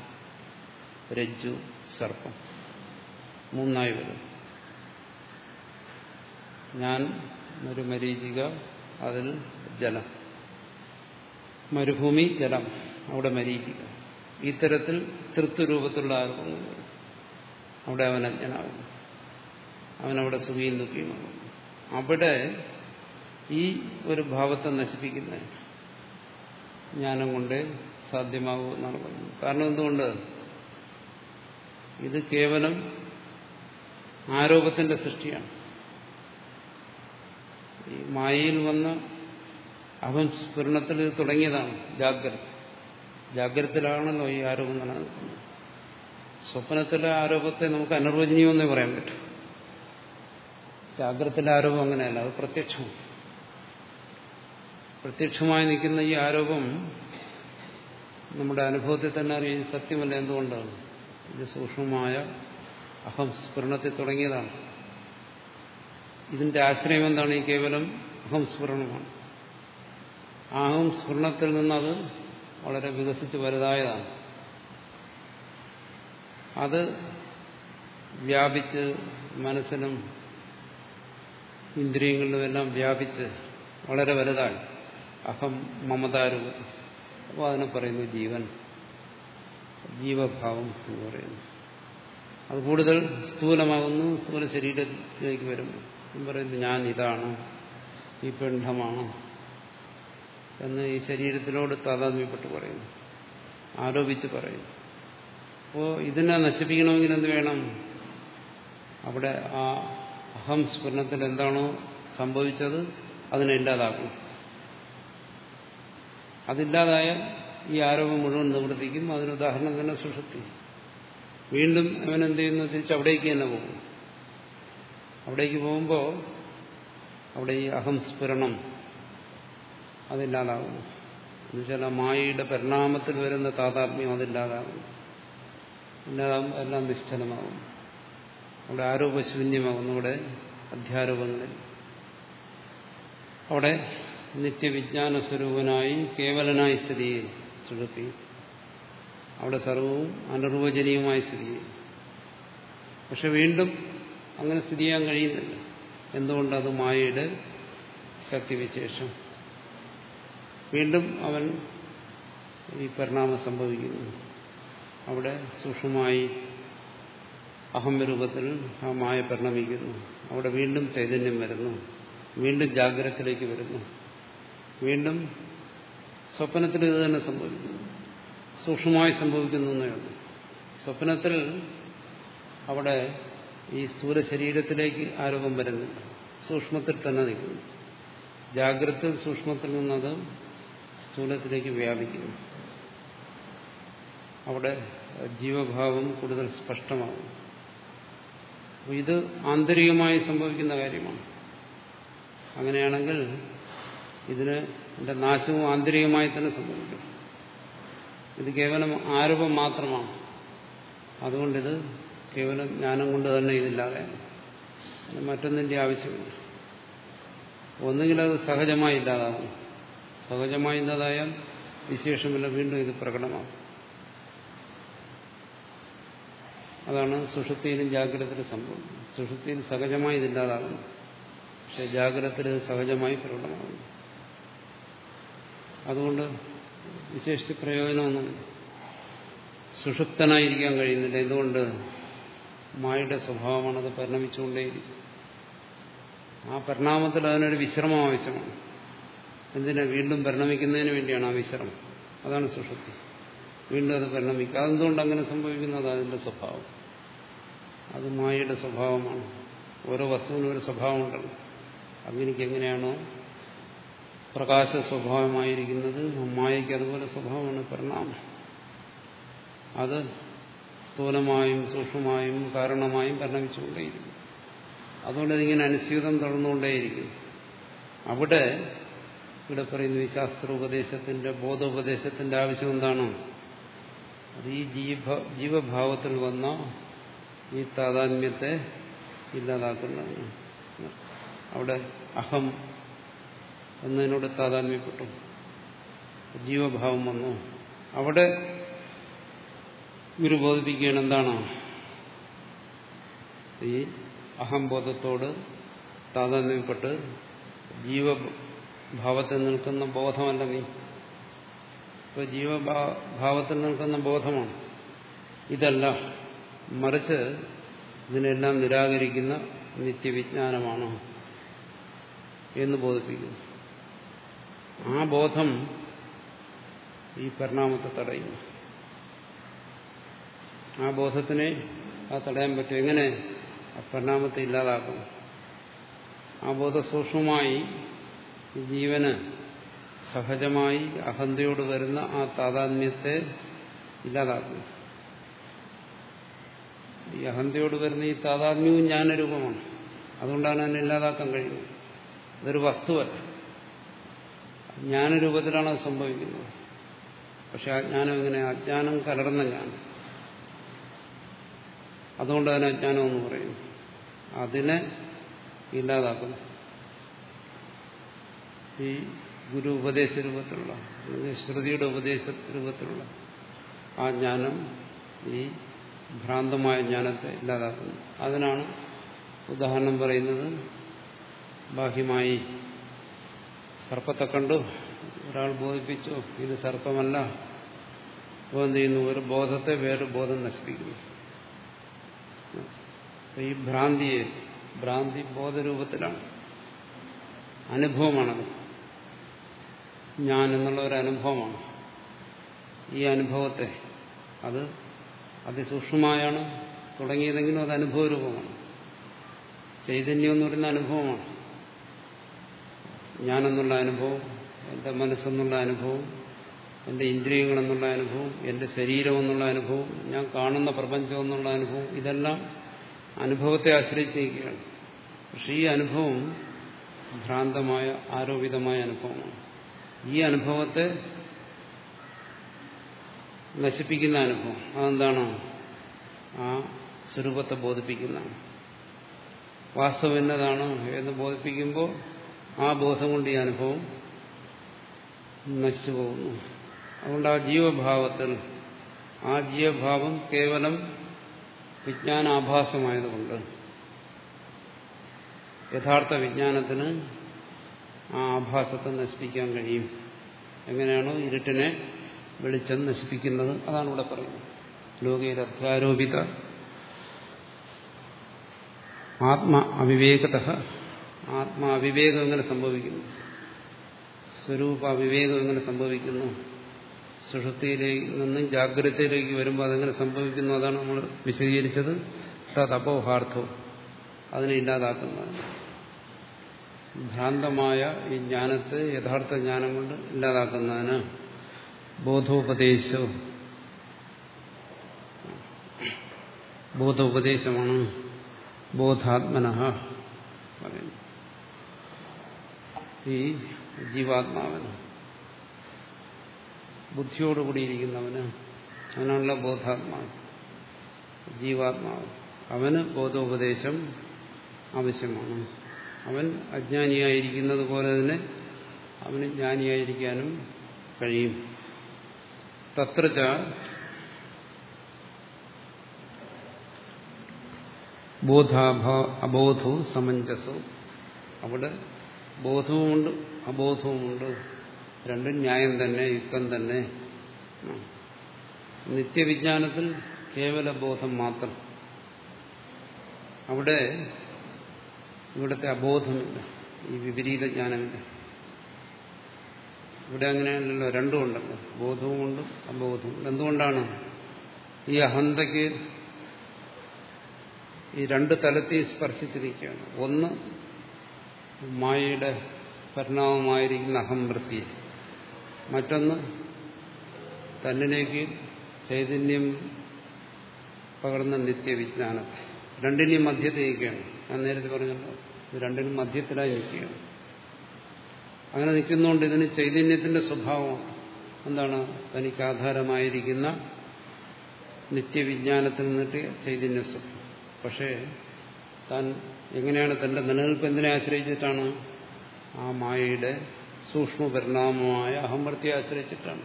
രജ്ജു സർപ്പം. മൂന്നായി വരും. ഞാൻ ഒരു മരീചിക അതിൽ ജലം. മരുഭൂമി ജലം. അവിടെ മരീചിക. ഇത്തരത്തിൽ തൃത്വരൂപത്തിലുള്ള ആരോപങ്ങൾ അവിടെ അവൻ അജ്ഞനാകും അവനവിടെ സുഖിയും ദുഃഖിയുമാകും അവിടെ ഈ ഒരു ഭാവത്തെ നശിപ്പിക്കുന്നത് ജ്ഞാനം കൊണ്ട് സാധ്യമാകൂ എന്നാണ് പറയുന്നത്. കാരണം എന്തുകൊണ്ട്? ഇത് കേവലം ആരോപത്തിന്റെ സൃഷ്ടിയാണ്. ഈ മായയിൽ വന്ന അഹംസ്ഫുരണത്തിൽ ഇത് തുടങ്ങിയതാണ് ജാഗ്രത. ജാഗ്രതത്തിലാണല്ലോ ഈ ആരോപം നിലനിൽക്കുന്നത് സ്വപ്നത്തിലെ ആരോപത്തെ നമുക്ക് അനിർവചനീയമെന്നേ പറയാൻ പറ്റും. ജാഗ്രതത്തിലെ ആരോപം അങ്ങനെയല്ല അത് പ്രത്യക്ഷമാണ്. പ്രത്യക്ഷമായി നിൽക്കുന്ന ഈ ആരോപം നമ്മുടെ അനുഭവത്തിൽ തന്നെ അറിയാൻ സത്യമല്ല. എന്തുകൊണ്ടാണ്? ഇത് സൂക്ഷ്മമായ അഹംസ്ഫുരണത്തിൽ തുടങ്ങിയതാണ്. ഇതിന്റെ ആശ്രയം എന്താണ്? ഈ കേവലം ആ അഹംസ്ഫുരണത്തിൽ നിന്നത് വളരെ വികസിച്ച് വലുതായതാണ്. അത് വ്യാപിച്ച് മനസ്സിനും ഇന്ദ്രിയങ്ങളിലുമെല്ലാം വ്യാപിച്ച് വളരെ വലുതായി. അഹം മമതാരൂപം. അപ്പോൾ അതിനെ പറയുന്നു ജീവൻ ജീവഭാവം എന്ന് പറയുന്നു. അത് കൂടുതൽ സ്ഥൂലമാകുന്നു സ്ഥൂല ശരീരത്തിലേക്ക് വരുമ്പോൾ പറയുന്നു ഞാൻ ഇതാണ് ഈ പിണ്ഡമാണ് എന്ന് ഈ ശരീരത്തിനോട് താതാത്മ്യപ്പെട്ട് പറയുന്നു. ആരോപിച്ച് പറയുന്നു. അപ്പോൾ ഇതിനെ നശിപ്പിക്കണമെങ്കിൽ എന്ത് വേണം? അവിടെ ആ അഹം സ്ഫുരണത്തിൽ എന്താണോ സംഭവിച്ചത് അതിനെ ഇല്ലാതാക്കണം അതില്ലാതായാൽ ഈ ആരോപം മുഴുവൻ നിവർത്തിക്കും. അതിനുദാഹരണം തന്നെ സുഷുപ്തി. വീണ്ടും അവൻ എന്ത് ചെയ്യുന്നു? തിരിച്ച് അവിടേക്ക് തന്നെ പോകും അവിടേക്ക് പോകുമ്പോൾ അവിടെ ഈ അഹംസ്ഫുരണം അതില്ലാതാകുന്നു. എന്നുവെച്ചാൽ ആ മായയുടെ പരിണാമത്തിൽ വരുന്ന താതാത്മ്യം അതില്ലാതാകുന്നു. ഇല്ലാതാകുമ്പോൾ എല്ലാം നിശ്ചലമാകും അവിടെ ആരോപശൂന്യമാകുന്നു. ഇവിടെ അധ്യാരോപങ്ങളിൽ. അവിടെ നിത്യവിജ്ഞാന സ്വരൂപനായി കേവലനായി സ്ഥിതി സുഷുപ്തി അവിടെ സർവവും അനിർവചനീയമായി സ്ഥിതി ചെയ്യും പക്ഷെ വീണ്ടും അങ്ങനെ സ്ഥിതി ചെയ്യാൻ കഴിയുന്നില്ല. എന്തുകൊണ്ട് അത് മായയുടെ ശക്തിവിശേഷം വീണ്ടും അവൻ ഈ പരിണാമം സംഭവിക്കുന്നു. അവിടെ സൂക്ഷ്മമായി അഹംരൂപത്തിൽ ആ മായ പരിണമിക്കുന്നു. അവിടെ വീണ്ടും ചൈതന്യം വരുന്നു. വീണ്ടും ജാഗ്രതത്തിലേക്ക് വരുന്നു. വീണ്ടും സ്വപ്നത്തിൽ ഇത് തന്നെ സംഭവിക്കുന്നു. സൂക്ഷ്മമായി സംഭവിക്കുന്നു എന്നേയുള്ളൂ സ്വപ്നത്തിൽ അവിടെ ഈ സ്ഥൂല ശരീരത്തിലേക്ക് ആരോപം വരുന്നില്ല സൂക്ഷ്മത്തിൽ തന്നെ നിൽക്കുന്നു. ജാഗ്രത സൂക്ഷ്മത്തിൽ നിന്നത് സ്ഥൂലത്തിലേക്ക് വ്യാപിക്കുന്നു. അവിടെ ജീവഭാവം കൂടുതൽ സ്പഷ്ടമാകും ഇത് ആന്തരികമായി സംഭവിക്കുന്ന കാര്യമാണ്. അങ്ങനെയാണെങ്കിൽ ഇതിന് എന്റെ നാശവും ആന്തരികമായി തന്നെ സംഭവിക്കും. ഇത് കേവലം ആരോപം മാത്രമാണ്. അതുകൊണ്ടിത് കേവലം ജ്ഞാനം കൊണ്ട് തന്നെ ഇതില്ലാതെ മറ്റൊന്നിന്റെ ആവശ്യമില്ല. ഒന്നുകിൽ അത് സഹജമായി ഇല്ലാതാകും. സഹജമായി ഇല്ലാതായാൽ വിശേഷമില്ല വീണ്ടും ഇത് പ്രകടമാകും. അതാണ് സുഷുപ്തിയിലും ജാഗ്രതയിലും സംഭവം. സുഷുപ്തിയിൽ സഹജമായി ഇതില്ലാതാകുന്നു പക്ഷെ ജാഗ്രതത്തിൽ സഹജമായി പ്രകടമാകുന്നു. അതുകൊണ്ട് വിശേഷിച്ച് പ്രയോജനമൊന്നും സുഷുപ്തനായിരിക്കാൻ കഴിയുന്നില്ല. എന്തുകൊണ്ട്? മായയുടെ സ്വഭാവമാണ് അത് പരിണമിച്ചുകൊണ്ടേയിരിക്കും. ആ പരിണാമത്തിൽ അതിനൊരു വിശ്രമം ആവശ്യമാണ്. എന്തിനാ വീണ്ടും പരിണമിക്കുന്നതിന് വേണ്ടിയാണ് ആ വിശ്രമം? അതാണ് സുഷുപ്തി. വീണ്ടും അത് പരിണമിക്കുക. അതെന്തുകൊണ്ട് അങ്ങനെ സംഭവിക്കുന്നത്? അതിന്റെ സ്വഭാവം. അത് മായയുടെ സ്വഭാവമാണ്. ഓരോ വസ്തുവിനും ഒരു സ്വഭാവമുണ്ടല്ലോ. അഗ്നിക്ക് എങ്ങനെയാണോ പ്രകാശ സ്വഭാവമായിരിക്കുന്നത് മായയ്ക്ക് അതുപോലെ സ്വഭാവമാണ് പരിണാമം. അത് സ്ഥൂലമായും സൂക്ഷ്മമായും കാരണമായും പരിണമിച്ചുകൊണ്ടേയിരിക്കും. അതുകൊണ്ട് ഇതിങ്ങനെ അനുസ്യൂതം തുടർന്നുകൊണ്ടേയിരിക്കും അവിടെ ഇവിടെ പറയുന്നു ഈ ശാസ്ത്രോപദേശത്തിന്റെ ബോധോപദേശത്തിന്റെ ആവശ്യം എന്താണ്? അത് ഈ ജീവ ജീവഭാവത്തിൽ വന്ന ഈ താതാത്മ്യത്തെ ഇല്ലാതാക്കുന്നതിന് അവിടെ അഹം എന്നതിനോട് താതാത്മ്യപ്പെട്ടു ജീവഭാവം വന്നു. അവിടെ ഗുരു ബോധിപ്പിക്കുകയാണ് എന്താണ്? ഈ അഹംബോധത്തോട് താതാത്മ്യപ്പെട്ട് ജീവഭാവത്തിൽ നിൽക്കുന്ന ബോധമല്ല നീ. ഇപ്പൊ ജീവഭാവത്തിൽ നിൽക്കുന്ന ബോധമാണ്. ഇതല്ല. മറിച്ച് ഇതിനെല്ലാം നിരാകരിക്കുന്ന നിത്യവിജ്ഞാനമാണ് എന്ന് ബോധിപ്പിക്കുന്നു. ആ ബോധം ഈ പരിണാമത്തെ തടയുന്നു. ആ ബോധത്തിനെ ആ തടയാൻ പറ്റും. എങ്ങനെ? ആ പരിണാമത്തെ ഇല്ലാതാക്കും. ആ ബോധ സൂക്ഷ്മമായി ജീവന് സഹജമായി അഹന്തയോട് വരുന്ന ആ താതാത്മ്യത്തെ ഇല്ലാതാക്കും. ഈ അഹന്തയോട് വരുന്ന ഈ താതാത്മ്യവും ജ്ഞാനരൂപമാണ്. അതുകൊണ്ടാണ് അതിനെ ഇല്ലാതാക്കാൻ കഴിയുന്നത്. അതൊരു വസ്തുവല്ല. ജ്ഞാനരൂപത്തിലാണ് അത് സംഭവിക്കുന്നത്. പക്ഷെ ആ ജ്ഞാനം എങ്ങനെ അജ്ഞാനം കലർന്ന ജ്ഞാനം. അതുകൊണ്ട് അതിനെ അജ്ഞാനം എന്ന് പറയുന്നു അതിനെ ഇല്ലാതാക്കുന്നു. ഈ ഗുരു ഉപദേശ രൂപത്തിലുള്ള അല്ലെങ്കിൽ ശ്രുതിയുടെ ഉപദേശ രൂപത്തിലുള്ള ആ ജ്ഞാനം ഈ ഭ്രാന്തമായ ജ്ഞാനത്തെ ഇല്ലാതാക്കുന്നു. അതിനാണ് ഉദാഹരണം പറയുന്നത് ബാഹ്യമായി സർപ്പത്തെ കണ്ടു. ഒരാൾ ബോധിപ്പിച്ചു. ഇത് സർപ്പമല്ല. അപ്പോൾ എന്ത് ചെയ്യുന്നു? ഒരു ബോധത്തെ വേറൊരു ബോധം നശിപ്പിക്കുന്നു. ഈ ഭ്രാന്തിയെ ഭ്രാന്തി ബോധരൂപത്തിലാണ്. അനുഭവമാണത്. ഞാൻ എന്നുള്ള ഒരു അനുഭവമാണ്. ഈ അനുഭവത്തെ അത് അതിസൂക്ഷ്മമായാണ് തുടങ്ങിയതെങ്കിലും അത് അനുഭവരൂപമാണ്. ചൈതന്യം എന്ന് പറയുന്ന അനുഭവമാണ്. ഞാനെന്നുള്ള അനുഭവം എന്റെ മനസ്സെന്നുള്ള അനുഭവം എന്റെ ഇന്ദ്രിയങ്ങളെന്നുള്ള അനുഭവം എന്റെ ശരീരം എന്നുള്ള അനുഭവം ഞാൻ കാണുന്ന പ്രപഞ്ചം എന്നുള്ള അനുഭവം ഇതെല്ലാം അനുഭവത്തെ ആശ്രയിച്ചിരിക്കുകയാണ്. പക്ഷെ ഈ അനുഭവം ഭ്രാന്തമായ ആരോപിതമായ അനുഭവമാണ്. ഈ അനുഭവത്തെ നശിപ്പിക്കുന്ന അനുഭവം അതെന്താണ്? ആ സ്വരൂപത്തെ ബോധിപ്പിക്കുന്ന വാസ്തവം എന്നതാണ്. എന്ന് ബോധിപ്പിക്കുമ്പോൾ ആ ബോധം കൊണ്ട് ഈ അനുഭവം നശിച്ചു പോകുന്നു. അതുകൊണ്ട് ആ ജീവഭാവത്തിൽ ആ ജീവഭാവം കേവലം വിജ്ഞാനാഭാസമായതുകൊണ്ട് യഥാർത്ഥ വിജ്ഞാനത്തിന് ആ ആഭാസത്തെ നശിപ്പിക്കാൻ കഴിയും. എങ്ങനെയാണോ ഇരുട്ടിനെ വെളിച്ചം നശിപ്പിക്കുന്നത് അതാണ് ഇവിടെ പറയുന്നത്. ലോകയിൽ അധ്യാരോപിത ആത്മ അവിവേകത ആത്മാ അവിവേകം എങ്ങനെ സംഭവിക്കുന്നു? സ്വരൂപ അവിവേകം എങ്ങനെ സംഭവിക്കുന്നു? സുഷുപ്തിയിലേക്ക് നിന്നും ജാഗ്രതയിലേക്ക് വരുമ്പോൾ അതെങ്ങനെ സംഭവിക്കുന്നു അതാണ് നമ്മൾ വിശദീകരിച്ചത്. തദപോഹാർത്ഥവും അതിനെ ഇല്ലാതാക്കുന്നത്. ഭ്രാന്തമായ ഈ ജ്ഞാനത്തെ യഥാർത്ഥ ജ്ഞാനം കൊണ്ട് ഇല്ലാതാക്കുന്നതിന് ബോധോപദേശവും ബോധോപദേശമാണ് ബോധാത്മന പറയുന്നു ഈ ജീവാത്മാവന് ബുദ്ധിയോടുകൂടിയിരിക്കുന്നവന് അവനുള്ള ബോധാത്മാവ്. ജീവാത്മാവ്. അവന് ബോധോപദേശം ആവശ്യമാണ്. അവൻ അജ്ഞാനിയായിരിക്കുന്നത് പോലെ തന്നെ അവന് ജ്ഞാനിയായിരിക്കാനും കഴിയും. തത്രച്ച ബോധാഭ അബോധോ സമഞ്ജസവും അവിടെ ബോധവുമുണ്ട് അബോധവുമുണ്ട്. രണ്ടും ന്യായം തന്നെ യുക്തം തന്നെ. നിത്യവിജ്ഞാനത്തിൽ കേവല ബോധം മാത്രം. അവിടെ ഇവിടുത്തെ അബോധമില്ല ഈ വിപരീത ജ്ഞാനമില്ല ഇവിടെ അങ്ങനെയല്ലല്ലോ രണ്ടും ഉണ്ടല്ലോ. ബോധവുമുണ്ട് അബോധവും എന്തുകൊണ്ടാണ് ഈ അഹന്തയ്ക്ക് ഈ രണ്ട് തലത്തിൽ സ്പർശിച്ചിരിക്കുകയാണ്? ഒന്ന് മായയുടെ പരിണാമമായിരിക്കുന്ന അഹംവൃത്തി. മറ്റൊന്ന് തന്നിലേക്ക് ചൈതന്യം പകർന്ന നിത്യവിജ്ഞാനത്തെ. രണ്ടിനെയും മധ്യത്തേക്കാണ് ഞാൻ നേരത്തെ പറഞ്ഞല്ലോ രണ്ടിനും മധ്യത്തിലായി നിൽക്കുകയാണ് അങ്ങനെ നിൽക്കുന്നതുകൊണ്ട് ഇതിന് ചൈതന്യത്തിന്റെ സ്വഭാവം എന്താണ്? തനിക്ക് ആധാരമായിരിക്കുന്ന നിത്യവിജ്ഞാനത്തിൽ നിന്നിട്ട് ചൈതന്യ സ്വഭാവം പക്ഷേ താൻ എങ്ങനെയാണ് തന്റെ നിലനിൽപ്പ് എന്തിനെ ആശ്രയിച്ചിട്ടാണ്? ആ മായയുടെ സൂക്ഷ്മ പരിണാമമായ അഹംവൃത്തിയെ ആശ്രയിച്ചിട്ടാണ്.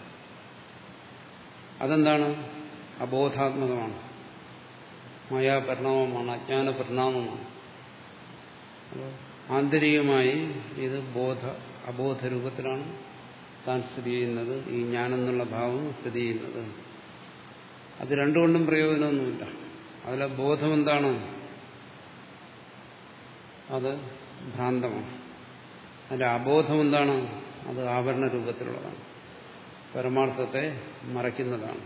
അതെന്താണ്? അബോധാത്മകമാണ്. മായാപരിണാമമാണ് അജ്ഞാന പരിണാമമാണ് ആന്തരികമായി ഇത് ബോധ അബോധ രൂപത്തിലാണ് താൻ സ്ഥിതി ചെയ്യുന്നത് ഈ ഞാനെന്നുള്ള ഭാവം സ്ഥിതി ചെയ്യുന്നത്. അത് രണ്ടുകൊണ്ടും പ്രയോജനമൊന്നുമില്ല. അതിലെ ബോധം എന്താണ് അത് ഭ്രാന്തമാണ്. അതിന്റെ അബോധം എന്താണ്? അത് ആവരണ രൂപത്തിലുള്ളതാണ്. പരമാർത്ഥത്തെ മറയ്ക്കുന്നതാണ്.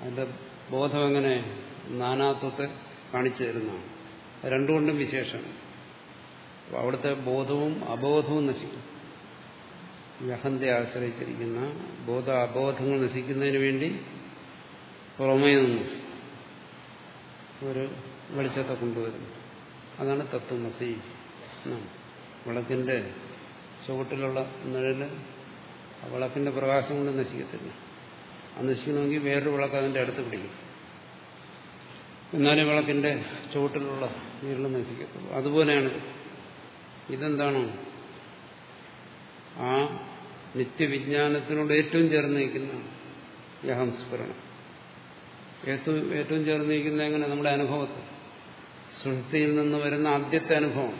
അതിന്റെ ബോധം എങ്ങനെ? നാനാത്വത്തെ കാണിച്ചു തരുന്നതാണ്. രണ്ടുകൊണ്ടും വിശേഷം അവിടുത്തെ ബോധവും അബോധവും നശിക്കും. വ്യഹന്തെ ആശ്രയിച്ചിരിക്കുന്ന ബോധ അബോധങ്ങൾ നശിക്കുന്നതിന് വേണ്ടി പുറമേ നിന്നും ഒരു വെളിച്ചത്തെ കൊണ്ടുവരുന്നു. അതാണ് തത്വമസി. വിളക്കിന്റെ ചുവട്ടിലുള്ള നിഴൽ വിളക്കിന്റെ പ്രകാശം കൊണ്ട് നശിക്കത്തില്ല. അത് നശിക്കണമെങ്കിൽ വേറൊരു വിളക്ക് അതിന്റെ അടുത്ത് പിടിക്കും. എന്നാലേ വിളക്കിന്റെ ചുവട്ടിലുള്ള നീരിൽ നശിക്കത്തുള്ളൂ. അതുപോലെയാണ് ഇതെന്താണ്? ആ നിത്യവിജ്ഞാനത്തിനോട് ഏറ്റവും ചേർന്ന് നിൽക്കുന്ന ഈ ഏറ്റവും ഏറ്റവും ചേർന്ന് നിൽക്കുന്ന എങ്ങനെ? നമ്മുടെ അനുഭവത്തിൽ. സുഷുപ്തിയിൽ നിന്ന് വരുന്ന ആദ്യത്തെ അനുഭവം.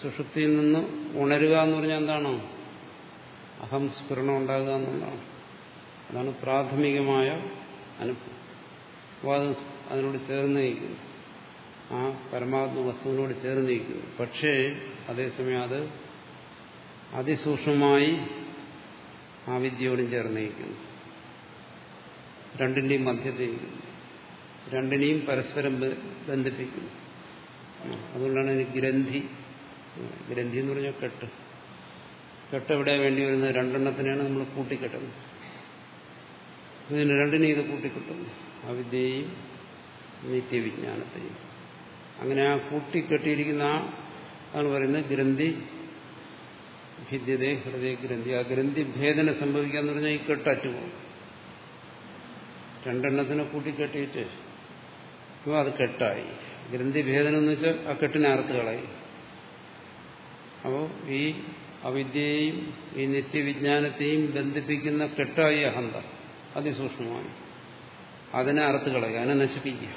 സുഷുപ്തിയിൽ നിന്ന് ഉണരുക എന്ന് പറഞ്ഞാൽ എന്താണോ? അഹം സ്ഫുരണം ഉണ്ടാകുക എന്നുള്ളതാണ്. അതാണ് പ്രാഥമികമായ അനുഭവം. അപ്പോൾ അത് അതിനോട് ചേർന്ന് നയിക്കുന്നു ആ പരമാത്മ വസ്തുവിനോട് ചേർന്ന് നയിക്കുന്നു പക്ഷേ അതേസമയം അത് അതിസൂക്ഷ്മമായി ആ വിദ്യയോടും ചേർന്ന് നയിക്കുന്നു രണ്ടിന്റെയും മധ്യത്തിൽ രണ്ടിനെയും പരസ്പരം ബന്ധിപ്പിക്കുന്നു. അതുകൊണ്ടാണ് എനിക്ക് ഗ്രന്ഥി. ഗ്രന്ഥി എന്ന് പറഞ്ഞാൽ കെട്ട്. കെട്ട് എവിടെ വേണ്ടി വരുന്നത്? രണ്ടെണ്ണത്തിനെയാണ് നമ്മൾ കൂട്ടിക്കെട്ടുന്നത്. ഇതിന് രണ്ടിനെയും ഇത് കൂട്ടിക്കെട്ടുന്നു. അവിദ്യയെയും നിത്യവിജ്ഞാനത്തെയും. അങ്ങനെ ആ കൂട്ടിക്കെട്ടിയിരിക്കുന്ന ആ ആണ് പറയുന്നത് ഗ്രന്ഥി. ഭിദ്യതേ ഹൃദയ ഗ്രന്ഥി. ആ ഗ്രന്ഥി ഭേദന സംഭവിക്കാന്ന് പറഞ്ഞാൽ ഈ കെട്ടറ്റുപോകും രണ്ടെണ്ണത്തിനെ കൂട്ടിക്കെട്ടിയിട്ട് ഇപ്പോൾ അത് കെട്ടായി. ഗ്രന്ഥി ഭേദനം എന്ന് വെച്ചാൽ ആ കെട്ടിനെ അറുത്ത് അപ്പോൾ ഈ അവിദ്യയെയും ഈ നിത്യവിജ്ഞാനത്തെയും ബന്ധിപ്പിക്കുന്ന കെട്ടായി അഹന്ത. അതിസൂക്ഷ്മമായി. അതിനെ അറുത്ത് കളയുക അതിനെ നശിപ്പിക്കുക.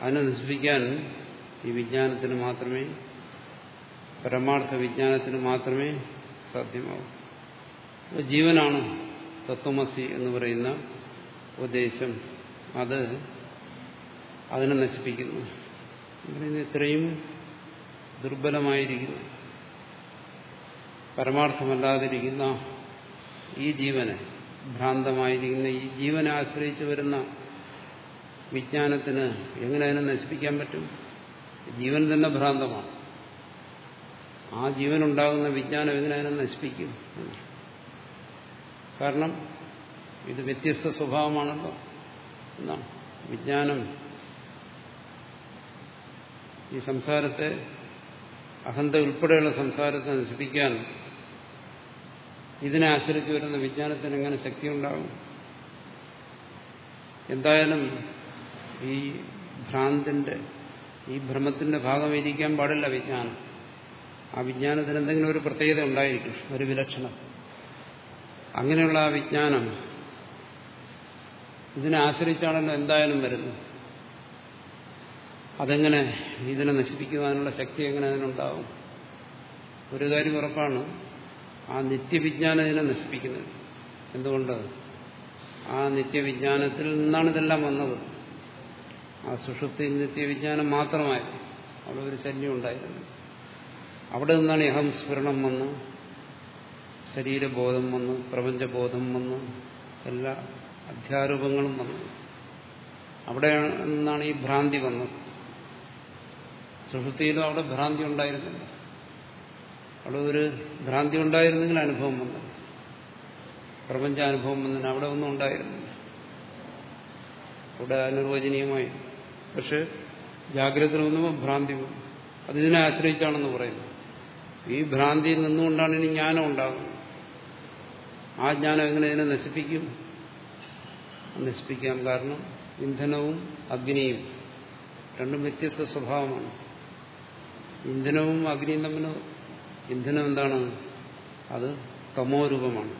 അതിനെ നശിപ്പിക്കാൻ ഈ വിജ്ഞാനത്തിന് മാത്രമേ പരമാർത്ഥ വിജ്ഞാനത്തിന് മാത്രമേ സാധ്യമാകൂ ജീവനാണ് തത്വമസി എന്ന് പറയുന്ന ഉദ്ദേശം അത് അതിനെ നശിപ്പിക്കുന്നു. ഇത്രയും ദുർബലമായിരിക്കുന്നു. പരമാർത്ഥമല്ലാതിരിക്കുന്ന ഈ ജീവനെ ഭ്രാന്തമായിരിക്കുന്ന ഈ ജീവനെ ആശ്രയിച്ച് വരുന്ന വിജ്ഞാനത്തിന് എങ്ങനെ അതിനെ നശിപ്പിക്കാൻ പറ്റും? ജീവൻ തന്നെ ഭ്രാന്തമാണ്. ആ ജീവനുണ്ടാകുന്ന വിജ്ഞാനം എങ്ങനെ അതിനെ നശിപ്പിക്കും? കാരണം ഇത് വ്യത്യസ്ത സ്വഭാവമാണല്ലോ. എന്നാണ് വിജ്ഞാനം ഈ സംസാരത്തെ അഹന്ത ഉൾപ്പെടെയുള്ള സംസാരത്തെ നശിപ്പിക്കാൻ ഇതിനെ ആശ്രയിച്ച് വരുന്ന വിജ്ഞാനത്തിന് എങ്ങനെ ശക്തിയുണ്ടാകും? എന്തായാലും ഈ ഭ്രാന്തിന്റെ ഈ ഭ്രമത്തിന്റെ ഭാഗമായിരിക്കാൻ പാടില്ല വിജ്ഞാനം. ആ വിജ്ഞാനത്തിന് എന്തെങ്കിലും ഒരു പ്രത്യേകത ഉണ്ടായിരിക്കും ഒരു വിലക്ഷണം. അങ്ങനെയുള്ള ആ വിജ്ഞാനം ഇതിനെ ആശ്രയിച്ചാണല്ലോ എന്തായാലും വരുന്നത്. അതെങ്ങനെ ഇതിനെ നശിപ്പിക്കുവാനുള്ള ശക്തി എങ്ങനെ അതിനുണ്ടാവും? ഒരു കാര്യം ഉറപ്പാണ്. ആ നിത്യവിജ്ഞാനം ഇതിനെ നശിപ്പിക്കുന്നത്. എന്തുകൊണ്ട്? ആ നിത്യവിജ്ഞാനത്തിൽ നിന്നാണ് ഇതെല്ലാം വന്നത്. ആ സുഷുപ്തി നിത്യവിജ്ഞാനം മാത്രമായി. അവിടെ ഒരു ശല്യം ഉണ്ടായിരുന്നു. അവിടെ നിന്നാണ് അഹം സ്ഫുരണം വന്ന്. ശരീരബോധം വന്ന് പ്രപഞ്ചബോധം വന്ന് എല്ലാ അധ്യാരൂപങ്ങളും വന്നു. അവിടെ നിന്നാണ് ഈ ഭ്രാന്തി വന്നത്. സുഷുപ്തിയിലും അവിടെ ഭ്രാന്തി ഉണ്ടായിരുന്നില്ല. അവിടെ ഒരു ഭ്രാന്തി ഉണ്ടായിരുന്നെങ്കിൽ അനുഭവം വന്നു. പ്രപഞ്ചാനുഭവം വന്നതിന് അവിടെ ഒന്നും ഉണ്ടായിരുന്നില്ല. അവിടെ അനിർവചനീയമായി. പക്ഷെ ജാഗ്രത വന്നപ്പോൾ ഭ്രാന്തി വന്നു. അതിനെ ആശ്രയിച്ചാണെന്ന് പറയുന്നു. ഈ ഭ്രാന്തിയിൽ നിന്നുകൊണ്ടാണ് ഇനി ജ്ഞാനം ഉണ്ടാകുന്നത്. ആ ജ്ഞാനം എങ്ങനെ ഇതിനെ നശിപ്പിക്കും? നശിപ്പിക്കാം കാരണം ഇന്ധനവും അഗ്നിയും രണ്ടും വ്യത്യസ്ത സ്വഭാവമാണ്. ഇന്ധനവും അഗ്നിയും തമ്മിൽ ഇന്ധനം എന്താണ്? അത് തമോ രൂപമാണ്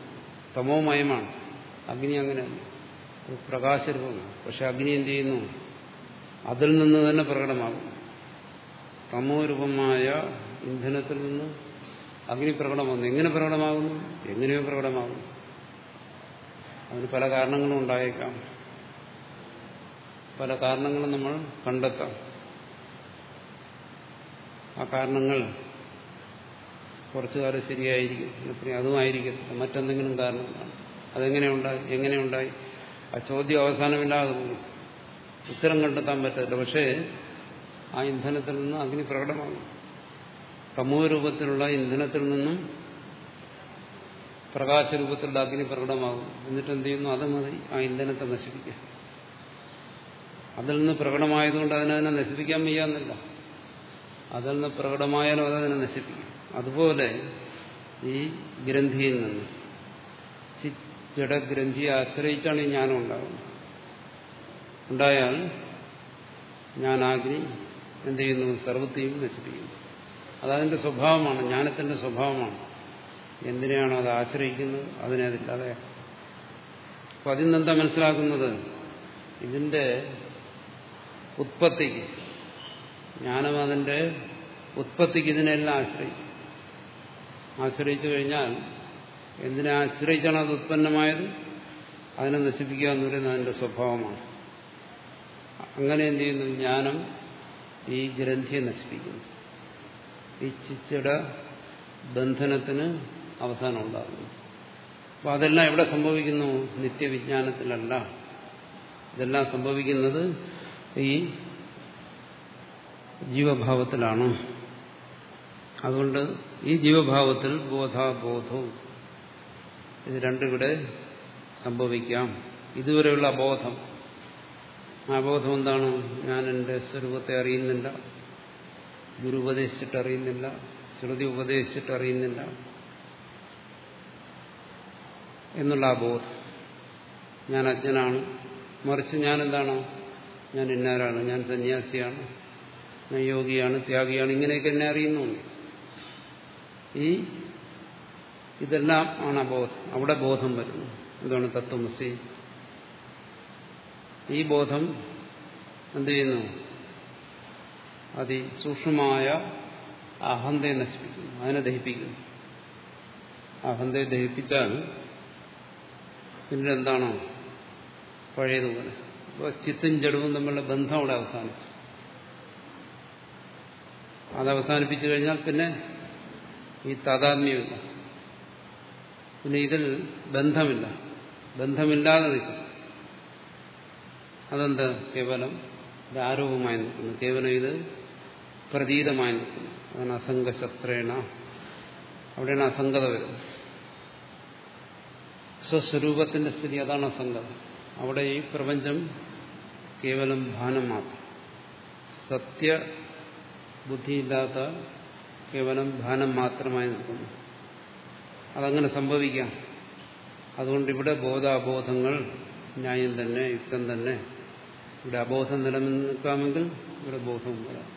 തമോമയമാണ്. അഗ്നി അങ്ങനെയല്ല പ്രകാശരൂപമാണ്. പക്ഷെ അഗ്നി എന്ത് ചെയ്യുന്നു? അതിൽ നിന്ന് തന്നെ പ്രകടമാകും. തമോരൂപമായ ഇന്ധനത്തിൽ നിന്ന് അഗ്നി പ്രകടമാകുന്നു. എങ്ങനെ പ്രകടമാകുന്നു? എങ്ങനെയോ പ്രകടമാകുന്നു. അതിന് പല കാരണങ്ങളും ഉണ്ടായേക്കാം. പല കാരണങ്ങളും നമ്മൾ കണ്ടെത്താം. ആ കാരണങ്ങൾ കുറച്ചു കാലം ശരിയായിരിക്കും അതുമായിരിക്കും. മറ്റെന്തെങ്കിലും കാരണം അതെങ്ങനെ ഉണ്ടായി? എങ്ങനെ ഉണ്ടായി? ആ ചോദ്യം അവസാനമില്ലാതെ പോകും. ഉത്തരം കണ്ടെത്താൻ പറ്റത്തില്ല പക്ഷേ ആ ഇന്ധനത്തിൽ നിന്ന് അഗ്നി പ്രകടമാകും തമോ രൂപത്തിലുള്ള ഇന്ധനത്തിൽ നിന്നും പ്രകാശരൂപത്തിലുള്ള അഗ്നി പ്രകടമാകും. എന്നിട്ട് എന്ത് ചെയ്യുന്നു? അത് മതി. ആ ഇന്ധനത്തെ നശിപ്പിക്കുക അതിൽ നിന്ന് പ്രകടമായതുകൊണ്ട് അതിനെ നശിപ്പിക്കാൻ വയ്യാന്നില്ല. അതിൽ നിന്ന് പ്രകടമായാലും അതതിനെ നശിപ്പിക്കും. അതുപോലെ ഈ ഗ്രന്ഥിയിൽ നിന്ന് ജഡഗ്രന്ഥിയെ ആശ്രയിച്ചാണ് ഈ ജ്ഞാനം ഉണ്ടാകുന്നത് ഉണ്ടായാൽ ജ്ഞാനാഗ്നി എന്ത് ചെയ്യുന്നു? സർവത്തെയും നശിപ്പിക്കുന്നു. അതതിന്റെ സ്വഭാവമാണ് ജ്ഞാനത്തിന്റെ സ്വഭാവമാണ്. എന്തിനെയാണോ അത് ആശ്രയിക്കുന്നത്? അതിനെ അതില്ലാതെ. അപ്പൊ അതിൽ നിന്നെന്താ മനസ്സിലാക്കുന്നത്? ഇതിന്റെ ഉത്പത്തിക്ക് ജ്ഞാനം അതിന്റെ ഉത്പത്തിക്ക് ഇതിനെല്ലാം ആശ്രയിക്കും ആശ്രയിച്ചു കഴിഞ്ഞാൽ എന്തിനെ ആശ്രയിച്ചാണ് അത് ഉത്പന്നമായത്? അതിനെ നശിപ്പിക്കുക എന്ന് പറയുന്നത് അതിന്റെ സ്വഭാവമാണ്. അങ്ങനെ എന്ത് ചെയ്യുന്നു? ജ്ഞാനം ഈ ഗ്രന്ഥിയെ നശിപ്പിക്കുന്നു. ഈ ചിച്ചട ബന്ധനത്തിന് അവസാനം ഉണ്ടാകുന്നു. അപ്പൊ അതെല്ലാം എവിടെ സംഭവിക്കുന്നു? നിത്യവിജ്ഞാനത്തിലല്ല. ഇതെല്ലാം സംഭവിക്കുന്നത് ഈ ജീവഭാവത്തിലാണ്. അതുകൊണ്ട് ഈ ജീവഭാവത്തിൽ ബോധാബോധവും ഇത് രണ്ടിവിടെ സംഭവിക്കാം. ഇതുവരെയുള്ള അബോധം. അബോധം ബോധം എന്താണ്? ഞാൻ എന്റെ സ്വരൂപത്തെ അറിയുന്നില്ല. ഗുരു ഉപദേശിച്ചിട്ട് അറിയുന്നില്ല. ശ്രുതി ഉപദേശിച്ചിട്ട് അറിയുന്നില്ല. എന്നുള്ള അബോധം. ഞാൻ അജ്ഞനാണ്. മറിച്ച് ഞാൻ എന്താണ്? ഞാൻ ഇന്നാരാണ്? ഞാൻ സന്യാസിയാണ്. യോഗിയാണ് ത്യാഗിയാണ് ഇങ്ങനെയൊക്കെ എന്നെ അറിയുന്നു ഈ ഇതെല്ലാം ആണ് അബോധം അവിടെ ബോധം വരുന്നു. ഇതാണ് തത്വമസി. ഈ ബോധം എന്ത് ചെയ്യുന്നു? അതിസൂക്ഷ്മമായ അഹന്തയെ നശിപ്പിക്കുന്നു. അതിനെ ദഹിപ്പിക്കുന്നു. അഹന്തയെ ദഹിപ്പിച്ചാൽ പിന്നീട് എന്താണോ? പഴയതുപോലെ. ചിത്തും ജഡവും തമ്മിലുള്ള ബന്ധം അവിടെ അവസാനിച്ചു. അത് അവസാനിപ്പിച്ചു കഴിഞ്ഞാൽ പിന്നെ ഈ താതാത്മ്യമില്ല. പിന്നെ ഇതിൽ ബന്ധമില്ല. ബന്ധമില്ലാതെ നിൽക്കും. അതെന്ത്? കേവലം ആരോപമായി നിൽക്കുന്നു. കേവലം ഇത് പ്രതീതമായി നിൽക്കുന്നു. അതാണ് അസംഘശത്രേണ അവിടെയാണ് അസംഗത വരുന്നത്. സ്വസ്വരൂപത്തിന്റെ സ്ഥിതി അതാണ് അസംഗത. അവിടെ ഈ പ്രപഞ്ചം കേവലം ഭാനം മാത്രം. സത്യ ബുദ്ധിയില്ലാത്ത കേവലം ഭാനം മാത്രമായി നിൽക്കുന്നു. അതങ്ങനെ സംഭവിക്കാം. അതുകൊണ്ട് ഇവിടെ ബോധാബോധങ്ങൾ ന്യായം തന്നെ യുക്തം തന്നെ. ഇവിടെ അബോധം നിലനിൽക്കാമെങ്കിൽ ഇവിടെ ബോധവും വരാം.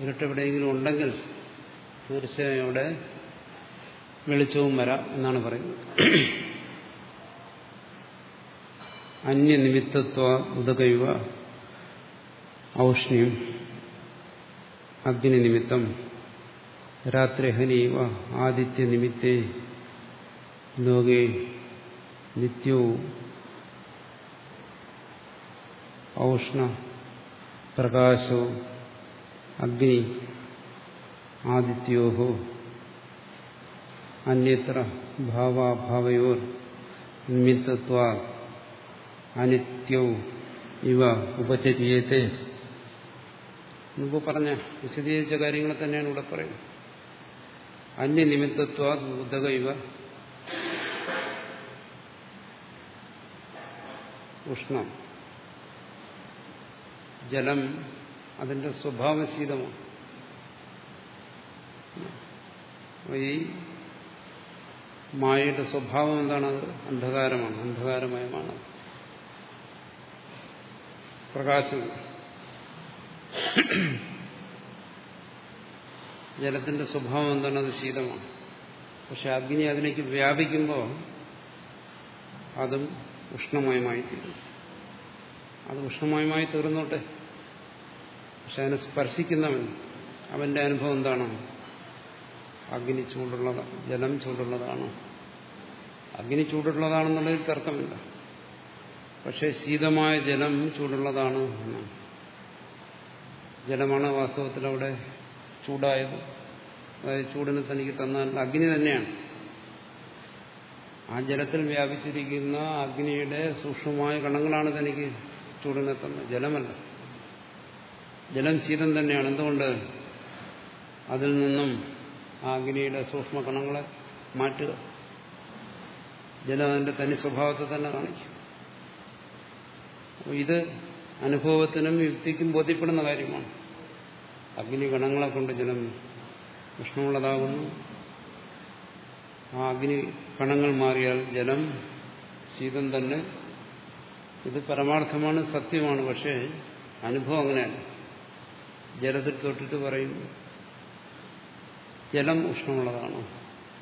ഇരുട്ടെവിടെയെങ്കിലും ഉണ്ടെങ്കിൽ തീർച്ചയായും അവിടെ വെളിച്ചവും വരാം എന്നാണ് പറയുന്നത്. അന്യനിമിത്തത്വ ഉദകയുവ ഔഷ്ണ്യം അഗ്നിനിമിത്തം രാത്രിഹനീവ ആദിത്യനിമിത്തേ ലോകേ നിത്യവും ഔഷ്ണ പ്രകാശോ അഗ്നി ആദിത്യോ അന്യത്ര ഭാവാഭാവയോർ നിമിത്തത്വാ അനിത്യവും ഇവ ഉപചര്യത്തെ മുമ്പ് പറഞ്ഞ വിശദീകരിച്ച കാര്യങ്ങൾ തന്നെയാണ് ഇവിടെ പറയുന്നത്. അന്യനിമിത്തത്വ ഉദക ഇവ. ഉഷ്ണം. ജലം അതിന്റെ സ്വഭാവശീലമാണ്. ഈ മായയുടെ സ്വഭാവം എന്താണത്? അന്ധകാരമാണ്. അന്ധകാരമയമാണ്. പ്രകാശം. ജലത്തിന്റെ സ്വഭാവം എന്താണ്? അത് ശീതമാണ് പക്ഷെ അഗ്നി അതിലേക്ക് വ്യാപിക്കുമ്പോൾ അതും ഉഷ്ണമയമായി തീരും അത് ഉഷ്ണമയമായി തീർന്നോട്ടെ? പക്ഷെ അതിനെ സ്പർശിക്കുന്നവൻ അവന്റെ അനുഭവം എന്താണ്? അഗ്നി ചൂടുള്ളതാണ് ജലം ചൂടുള്ളതാണോ. അഗ്നി ചൂടുള്ളതാണെന്നുള്ളതിൽ തർക്കമില്ല. പക്ഷെ ശീതമായ ജലം ചൂടുള്ളതാണ് എന്നാണ്. ജലമാണ് വാസ്തവത്തിൽ അവിടെ ചൂടായത്. അതായത് ചൂടിനെ തനിക്ക് തന്നാൽ അഗ്നി തന്നെയാണ്. ആ ജലത്തിൽ വ്യാപിച്ചിരിക്കുന്ന അഗ്നിയുടെ സൂക്ഷ്മമായ കണങ്ങളാണ് തനിക്ക് ചൂടിനെ തന്നത് ജലമല്ല. ജലം ശീതം തന്നെയാണ്. എന്തുകൊണ്ട്? അതിൽ നിന്നും ആ അഗ്നിയുടെ സൂക്ഷ്മ കണങ്ങളെ മാറ്റുക. ജലം അതിന്റെ തനി സ്വഭാവത്തെ തന്നെ കാണിക്കും. ഇത് അനുഭവത്തിനും യുക്തിക്കും ബോധ്യപ്പെടുന്ന കാര്യമാണ്. അഗ്നി ഗണങ്ങളെ കൊണ്ട് ജലം ഉഷ്ണമുള്ളതാകുന്നു. ആ അഗ്നി കണങ്ങൾ മാറിയാൽ ജലം ശീതം തന്നെ. ഇത് പരമാർത്ഥമാണ് സത്യമാണ്. പക്ഷേ അനുഭവം അങ്ങനെയല്ല. ജലത്തിൽ തൊട്ടിട്ട് പറയും ജലം ഉഷ്ണമുള്ളതാണ്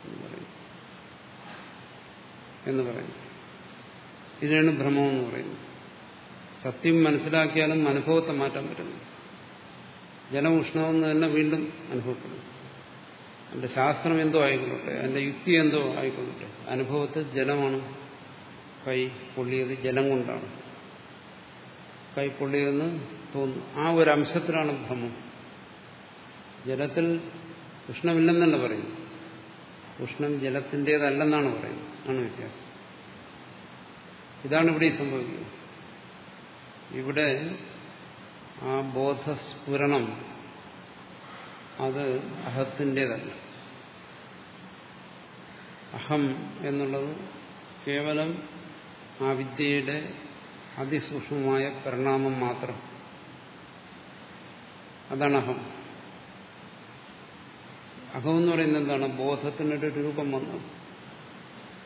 എന്ന് പറയും. എന്ന് പറയും. ഇതിനാണ് ഭ്രമം എന്ന് പറയുന്നത്. സത്യം മനസ്സിലാക്കിയാലും അനുഭവത്തെ മാറ്റാൻ പറ്റുന്നു. ജലം ഉഷ്ണമെന്ന് തന്നെ വീണ്ടും അനുഭവപ്പെടും എന്റെ ശാസ്ത്രം എന്തോ ആയിക്കൊള്ളട്ടെ എന്റെ യുക്തി എന്തോ ആയിക്കൊള്ളട്ടെ. അനുഭവത്തിൽ ജലമാണ് കൈ പൊള്ളിയത് ജലം കൊണ്ടാണ്. കൈ പൊള്ളിയതെന്ന് തോന്നും ആ ഒരു അംശത്തിലാണ് ഭ്രമം ജലത്തിൽ ഉഷ്ണമില്ലെന്നല്ല പറയുന്നു ഉഷ്ണം ജലത്തിന്റെതല്ലെന്നാണ് പറയുന്നത്. ആണ് വ്യത്യാസം. ഇതാണ് ഇവിടെ സംഭവിക്കുന്നത്. ഇവിടെ ആ ബോധസ്ഫുരണം അത് അഹത്തിന്റെതല്ല. അഹം എന്നുള്ളത് കേവലം ആ വിദ്യയുടെ അതിസൂക്ഷ്മമായ പരിണാമം മാത്രം. അതാണ് അഹം. അഹം എന്ന് പറയുന്നത് എന്താണ്? ബോധത്തിനൊരു രൂപം വന്നത്.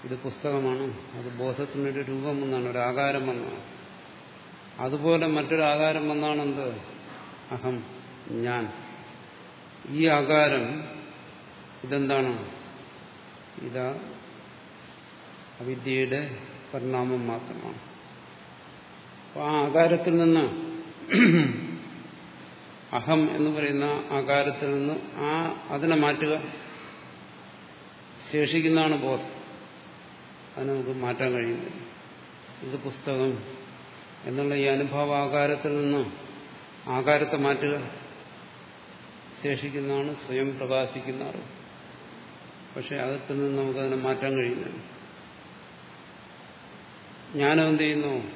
ഇത് പുസ്തകമാണ്. അത് ബോധത്തിനൊരു രൂപം വന്നാണ് ഒരു ആകാരം വന്നാണ് അതുപോലെ മറ്റൊരു ആകാരം വന്നാണെന്ത്? അഹം ഞാൻ. ഈ ആകാരം ഇതെന്താണ്? ഇതാ അവിദ്യയുടെ പരിണാമം മാത്രമാണ്. അപ്പോൾ ആ ആകാരത്തിൽ നിന്ന് അഹം എന്ന് പറയുന്ന ആകാരത്തിൽ നിന്ന് ആ അതിനെ മാറ്റുക. ശേഷിക്കുന്നതാണ് ബോധം. അത് നമുക്ക് മാറ്റാൻ കഴിയുന്നില്ല. ഇത് പുസ്തകം എന്നുള്ള ഈ അനുഭവ ആകാരത്തിൽ നിന്ന് ആകാരത്തെ മാറ്റുക. ശേഷിക്കുന്നതാണ് സ്വയം പ്രകാശിക്കുന്ന അറിവ് പക്ഷെ അകത്തിൽ നിന്ന് നമുക്കതിനെ മാറ്റാൻ കഴിയുന്നില്ല. ജ്ഞാനം ചെയ്യുന്നു?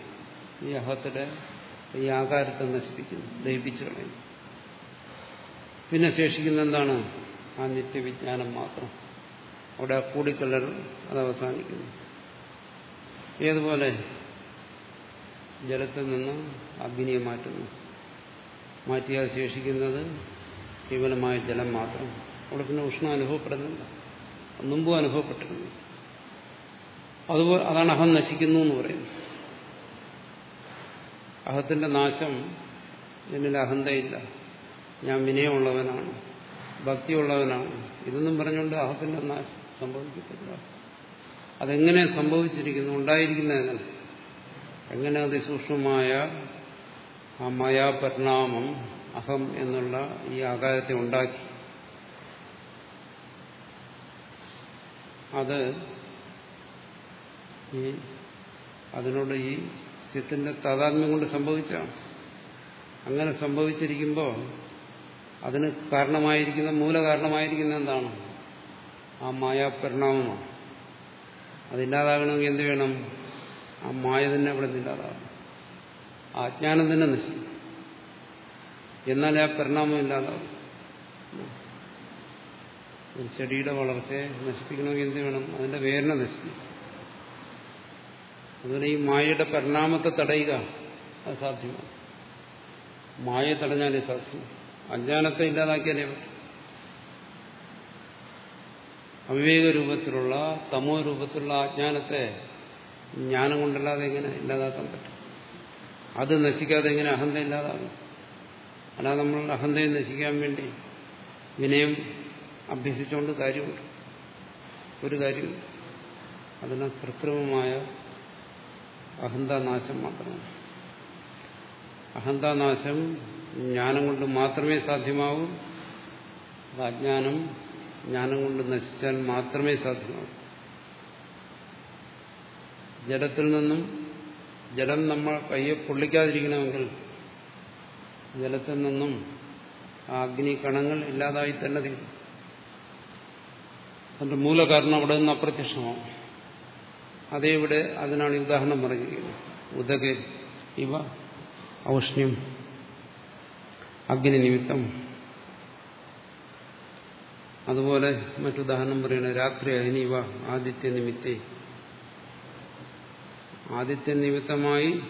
ഈ അഹത്തിലെ ഈ ആകാരത്തെ നശിപ്പിക്കുന്നു ദഹിപ്പിച്ചു കളയുന്നു പിന്നെ ശേഷിക്കുന്ന എന്താണ്? ആ നിത്യവിജ്ഞാനം മാത്രം. അവിടെ ആ അത് അവസാനിക്കുന്നു. ഏതുപോലെ ജലത്തിൽ നിന്ന് അഗ്നിയെ മാറ്റുന്നു. മാറ്റിയാൽ ശേഷിക്കുന്നത് കേവലമായ ജലം മാത്രം. അവിടെ പിന്നെ ഉഷ്ണം അനുഭവപ്പെടുന്നില്ല. മുമ്പും അനുഭവപ്പെട്ടിരുന്നു. അതുപോലെ അതാണ് അഹം നശിക്കുന്നു എന്ന് പറയുന്നത്. അഹത്തിന്റെ നാശം എന്നിൽ അഹന്തയില്ല. ഞാൻ വിനയമുള്ളവനാണ് ഭക്തിയുള്ളവനാണ്. ഇതൊന്നും പറഞ്ഞുകൊണ്ട് അഹത്തിന്റെ നാശം സംഭവിക്കത്തില്ല. അതെങ്ങനെ സംഭവിച്ചിരിക്കുന്നു ഉണ്ടായിരിക്കുന്നത് എങ്ങനെ അതിസൂക്ഷ്മമായ ആ മായാപരിണാമം അഹം എന്നുള്ള ഈ ആകാരത്തെ ഉണ്ടാക്കി. അത് ഈ അതിനോട് ഈ ചിത്തിന്റെ താതാത്മ്യം കൊണ്ട് സംഭവിച്ചാണ്. അങ്ങനെ സംഭവിച്ചിരിക്കുമ്പോൾ അതിന് കാരണമായിരിക്കുന്ന മൂലകാരണമായിരിക്കുന്ന എന്താണ്? ആ മായാപരിണാമമാണ്. അതില്ലാതാകണമെങ്കിൽ എന്ത് വേണം? ആ മായ തന്നെ അവിടെ ഇല്ലാതാകും ആ അജ്ഞാനം തന്നെ നശിക്കും. എന്നാൽ ആ പരിണാമം ഇല്ലാതാവും ഒരു ചെടിയുടെ വളർച്ചയെ നശിപ്പിക്കണമെങ്കിൽ എന്ത് വേണം? അതിന്റെ വേരിനെ നശിപ്പിക്കും അതുപോലെ ഈ മായയുടെ പരിണാമത്തെ തടയുക അത് സാധ്യമാണ്. മായ തടഞ്ഞാലേ സാധ്യം അജ്ഞാനത്തെ ഇല്ലാതാക്കിയാലേ അവിവേക രൂപത്തിലുള്ള തമോ രൂപത്തിലുള്ള അജ്ഞാനത്തെ ജ്ഞാനം കൊണ്ടല്ലാതെ എങ്ങനെ ഇല്ലാതാക്കാൻ പറ്റും? അത് നശിക്കാതെ എങ്ങനെ അഹന്ത ഇല്ലാതാകും? അല്ലാതെ നമ്മൾ അഹന്തയെ നശിക്കാൻ വേണ്ടി വിനയം അഭ്യസിച്ചുകൊണ്ട് കാര്യമുണ്ട്. ഒരു കാര്യം അതിന് കൃത്രിമമായ അഹന്താനാശം മാത്രമാണ്. അഹന്താനാശം ജ്ഞാനം കൊണ്ട് മാത്രമേ സാധ്യമാവൂ. അജ്ഞാനം ജ്ഞാനം കൊണ്ട് നശിച്ചാൽ മാത്രമേ സാധ്യമാവൂ. ജലത്തിൽ നിന്നും ജലം നമ്മൾ കയ്യെ പൊള്ളിക്കാതിരിക്കണമെങ്കിൽ ജലത്തിൽ നിന്നും ആ അഗ്നി കണങ്ങൾ ഇല്ലാതായി തന്നെ തീരും. അതിന്റെ മൂലകാരണം അവിടെ നിന്ന് അപ്രത്യക്ഷമാവും. അതേ ഇവിടെ അതിനാണ് ഉദാഹരണം പറഞ്ഞിരിക്കുന്നത് ഉദക ഇവ ഔഷ്ണ്യം അഗ്നി നിമിത്തം അതുപോലെ മറ്റുദാഹരണം പറയുന്നത് രാത്രി അഗ്നിവ ആദിത്യ നിമിത്തേ. ആദിത്യ നിമിത്തമായി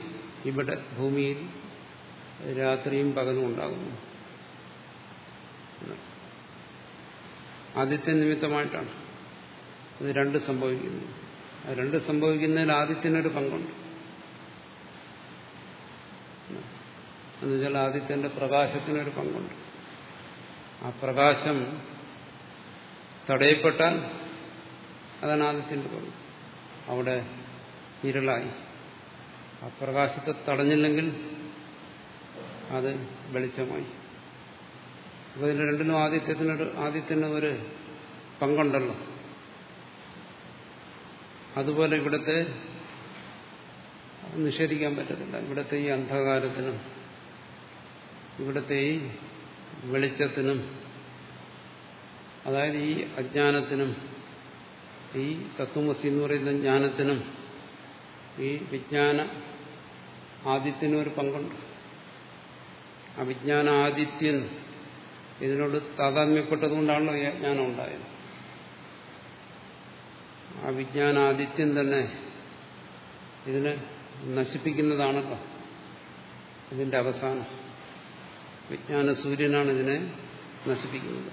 ഇവിടെ ഭൂമിയിൽ രാത്രിയും പകലും ഉണ്ടാകുന്നു. ആദിത്യ നിമിത്തമായിട്ടാണ് അത് രണ്ട് സംഭവിക്കുന്നു രണ്ട് സംഭവിക്കുന്നതിൽ ആദിത്യനൊരു പങ്കുണ്ട്. എന്നുവെച്ചാൽ ആദിത്യന്റെ പ്രകാശത്തിനൊരു പങ്കുണ്ട്. ആ പ്രകാശം തടയപ്പെട്ടാൽ അതാണ് ആദിത്യന്റെ പങ്ക്. അവിടെ ഇരുളായി. ആ പ്രകാശത്തെ തടഞ്ഞില്ലെങ്കിൽ അത് വെളിച്ചമായി. അപ്പൊ ഇതിന് രണ്ടിനും ആദിത്യത്തിനൊരു ആദിത്യന് ഒരു പങ്കുണ്ടല്ലോ. അതുപോലെ ഇവിടുത്തെ നിഷേധിക്കാൻ പറ്റത്തില്ല. ഇവിടുത്തെ ഈ അന്ധകാരത്തിനും ഇവിടുത്തെ ഈ വെളിച്ചത്തിനും അതായത് ഈ അജ്ഞാനത്തിനും ഈ തത്വമസി എന്ന് പറയുന്ന ജ്ഞാനത്തിനും ഈ വിജ്ഞാന ആദിത്യനും ഒരു പങ്കുണ്ട്. ആ വിജ്ഞാന ആദിത്യൻ ഇതിനോട് താതാത്മ്യപ്പെട്ടതുകൊണ്ടാണല്ലോ ഈ അജ്ഞാനം ഉണ്ടായത്. ആ വിജ്ഞാനാദിത്യം തന്നെ ഇതിനെ നശിപ്പിക്കുന്നതാണല്ലോ ഇതിന്റെ അവസാനം. വിജ്ഞാന സൂര്യനാണ് ഇതിനെ നശിപ്പിക്കുന്നത്.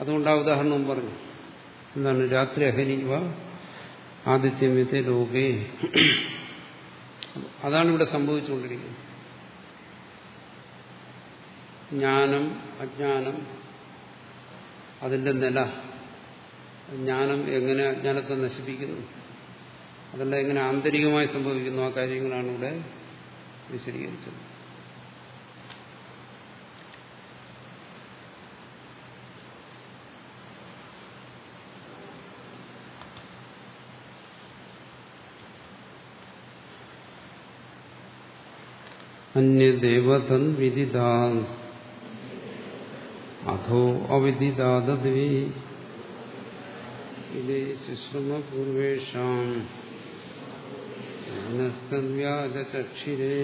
അതുകൊണ്ട് ആ ഉദാഹരണവും പറഞ്ഞു. എന്താണ് രാത്രി അഹരിവ ആദിത്യമത്തെ ലോകേ. അതാണ് ഇവിടെ സംഭവിച്ചുകൊണ്ടിരിക്കുന്നത്. ജ്ഞാനം അജ്ഞാനം അതിന്റെ നില. ജ്ഞാനം എങ്ങനെ അജ്ഞാനത്തെ നശിപ്പിക്കുന്നു? അതെല്ലാം എങ്ങനെ ആന്തരികമായി സംഭവിക്കുന്നു? ആ കാര്യങ്ങളാണ് ഇവിടെ വിശദീകരിച്ചത്. അന്യദേവതൻ വിദിതാൻ അധോ അവിദിതാദവി ഇത് ശുശ്രമപൂർവേഷാം വ്യാജചക്ഷിരേ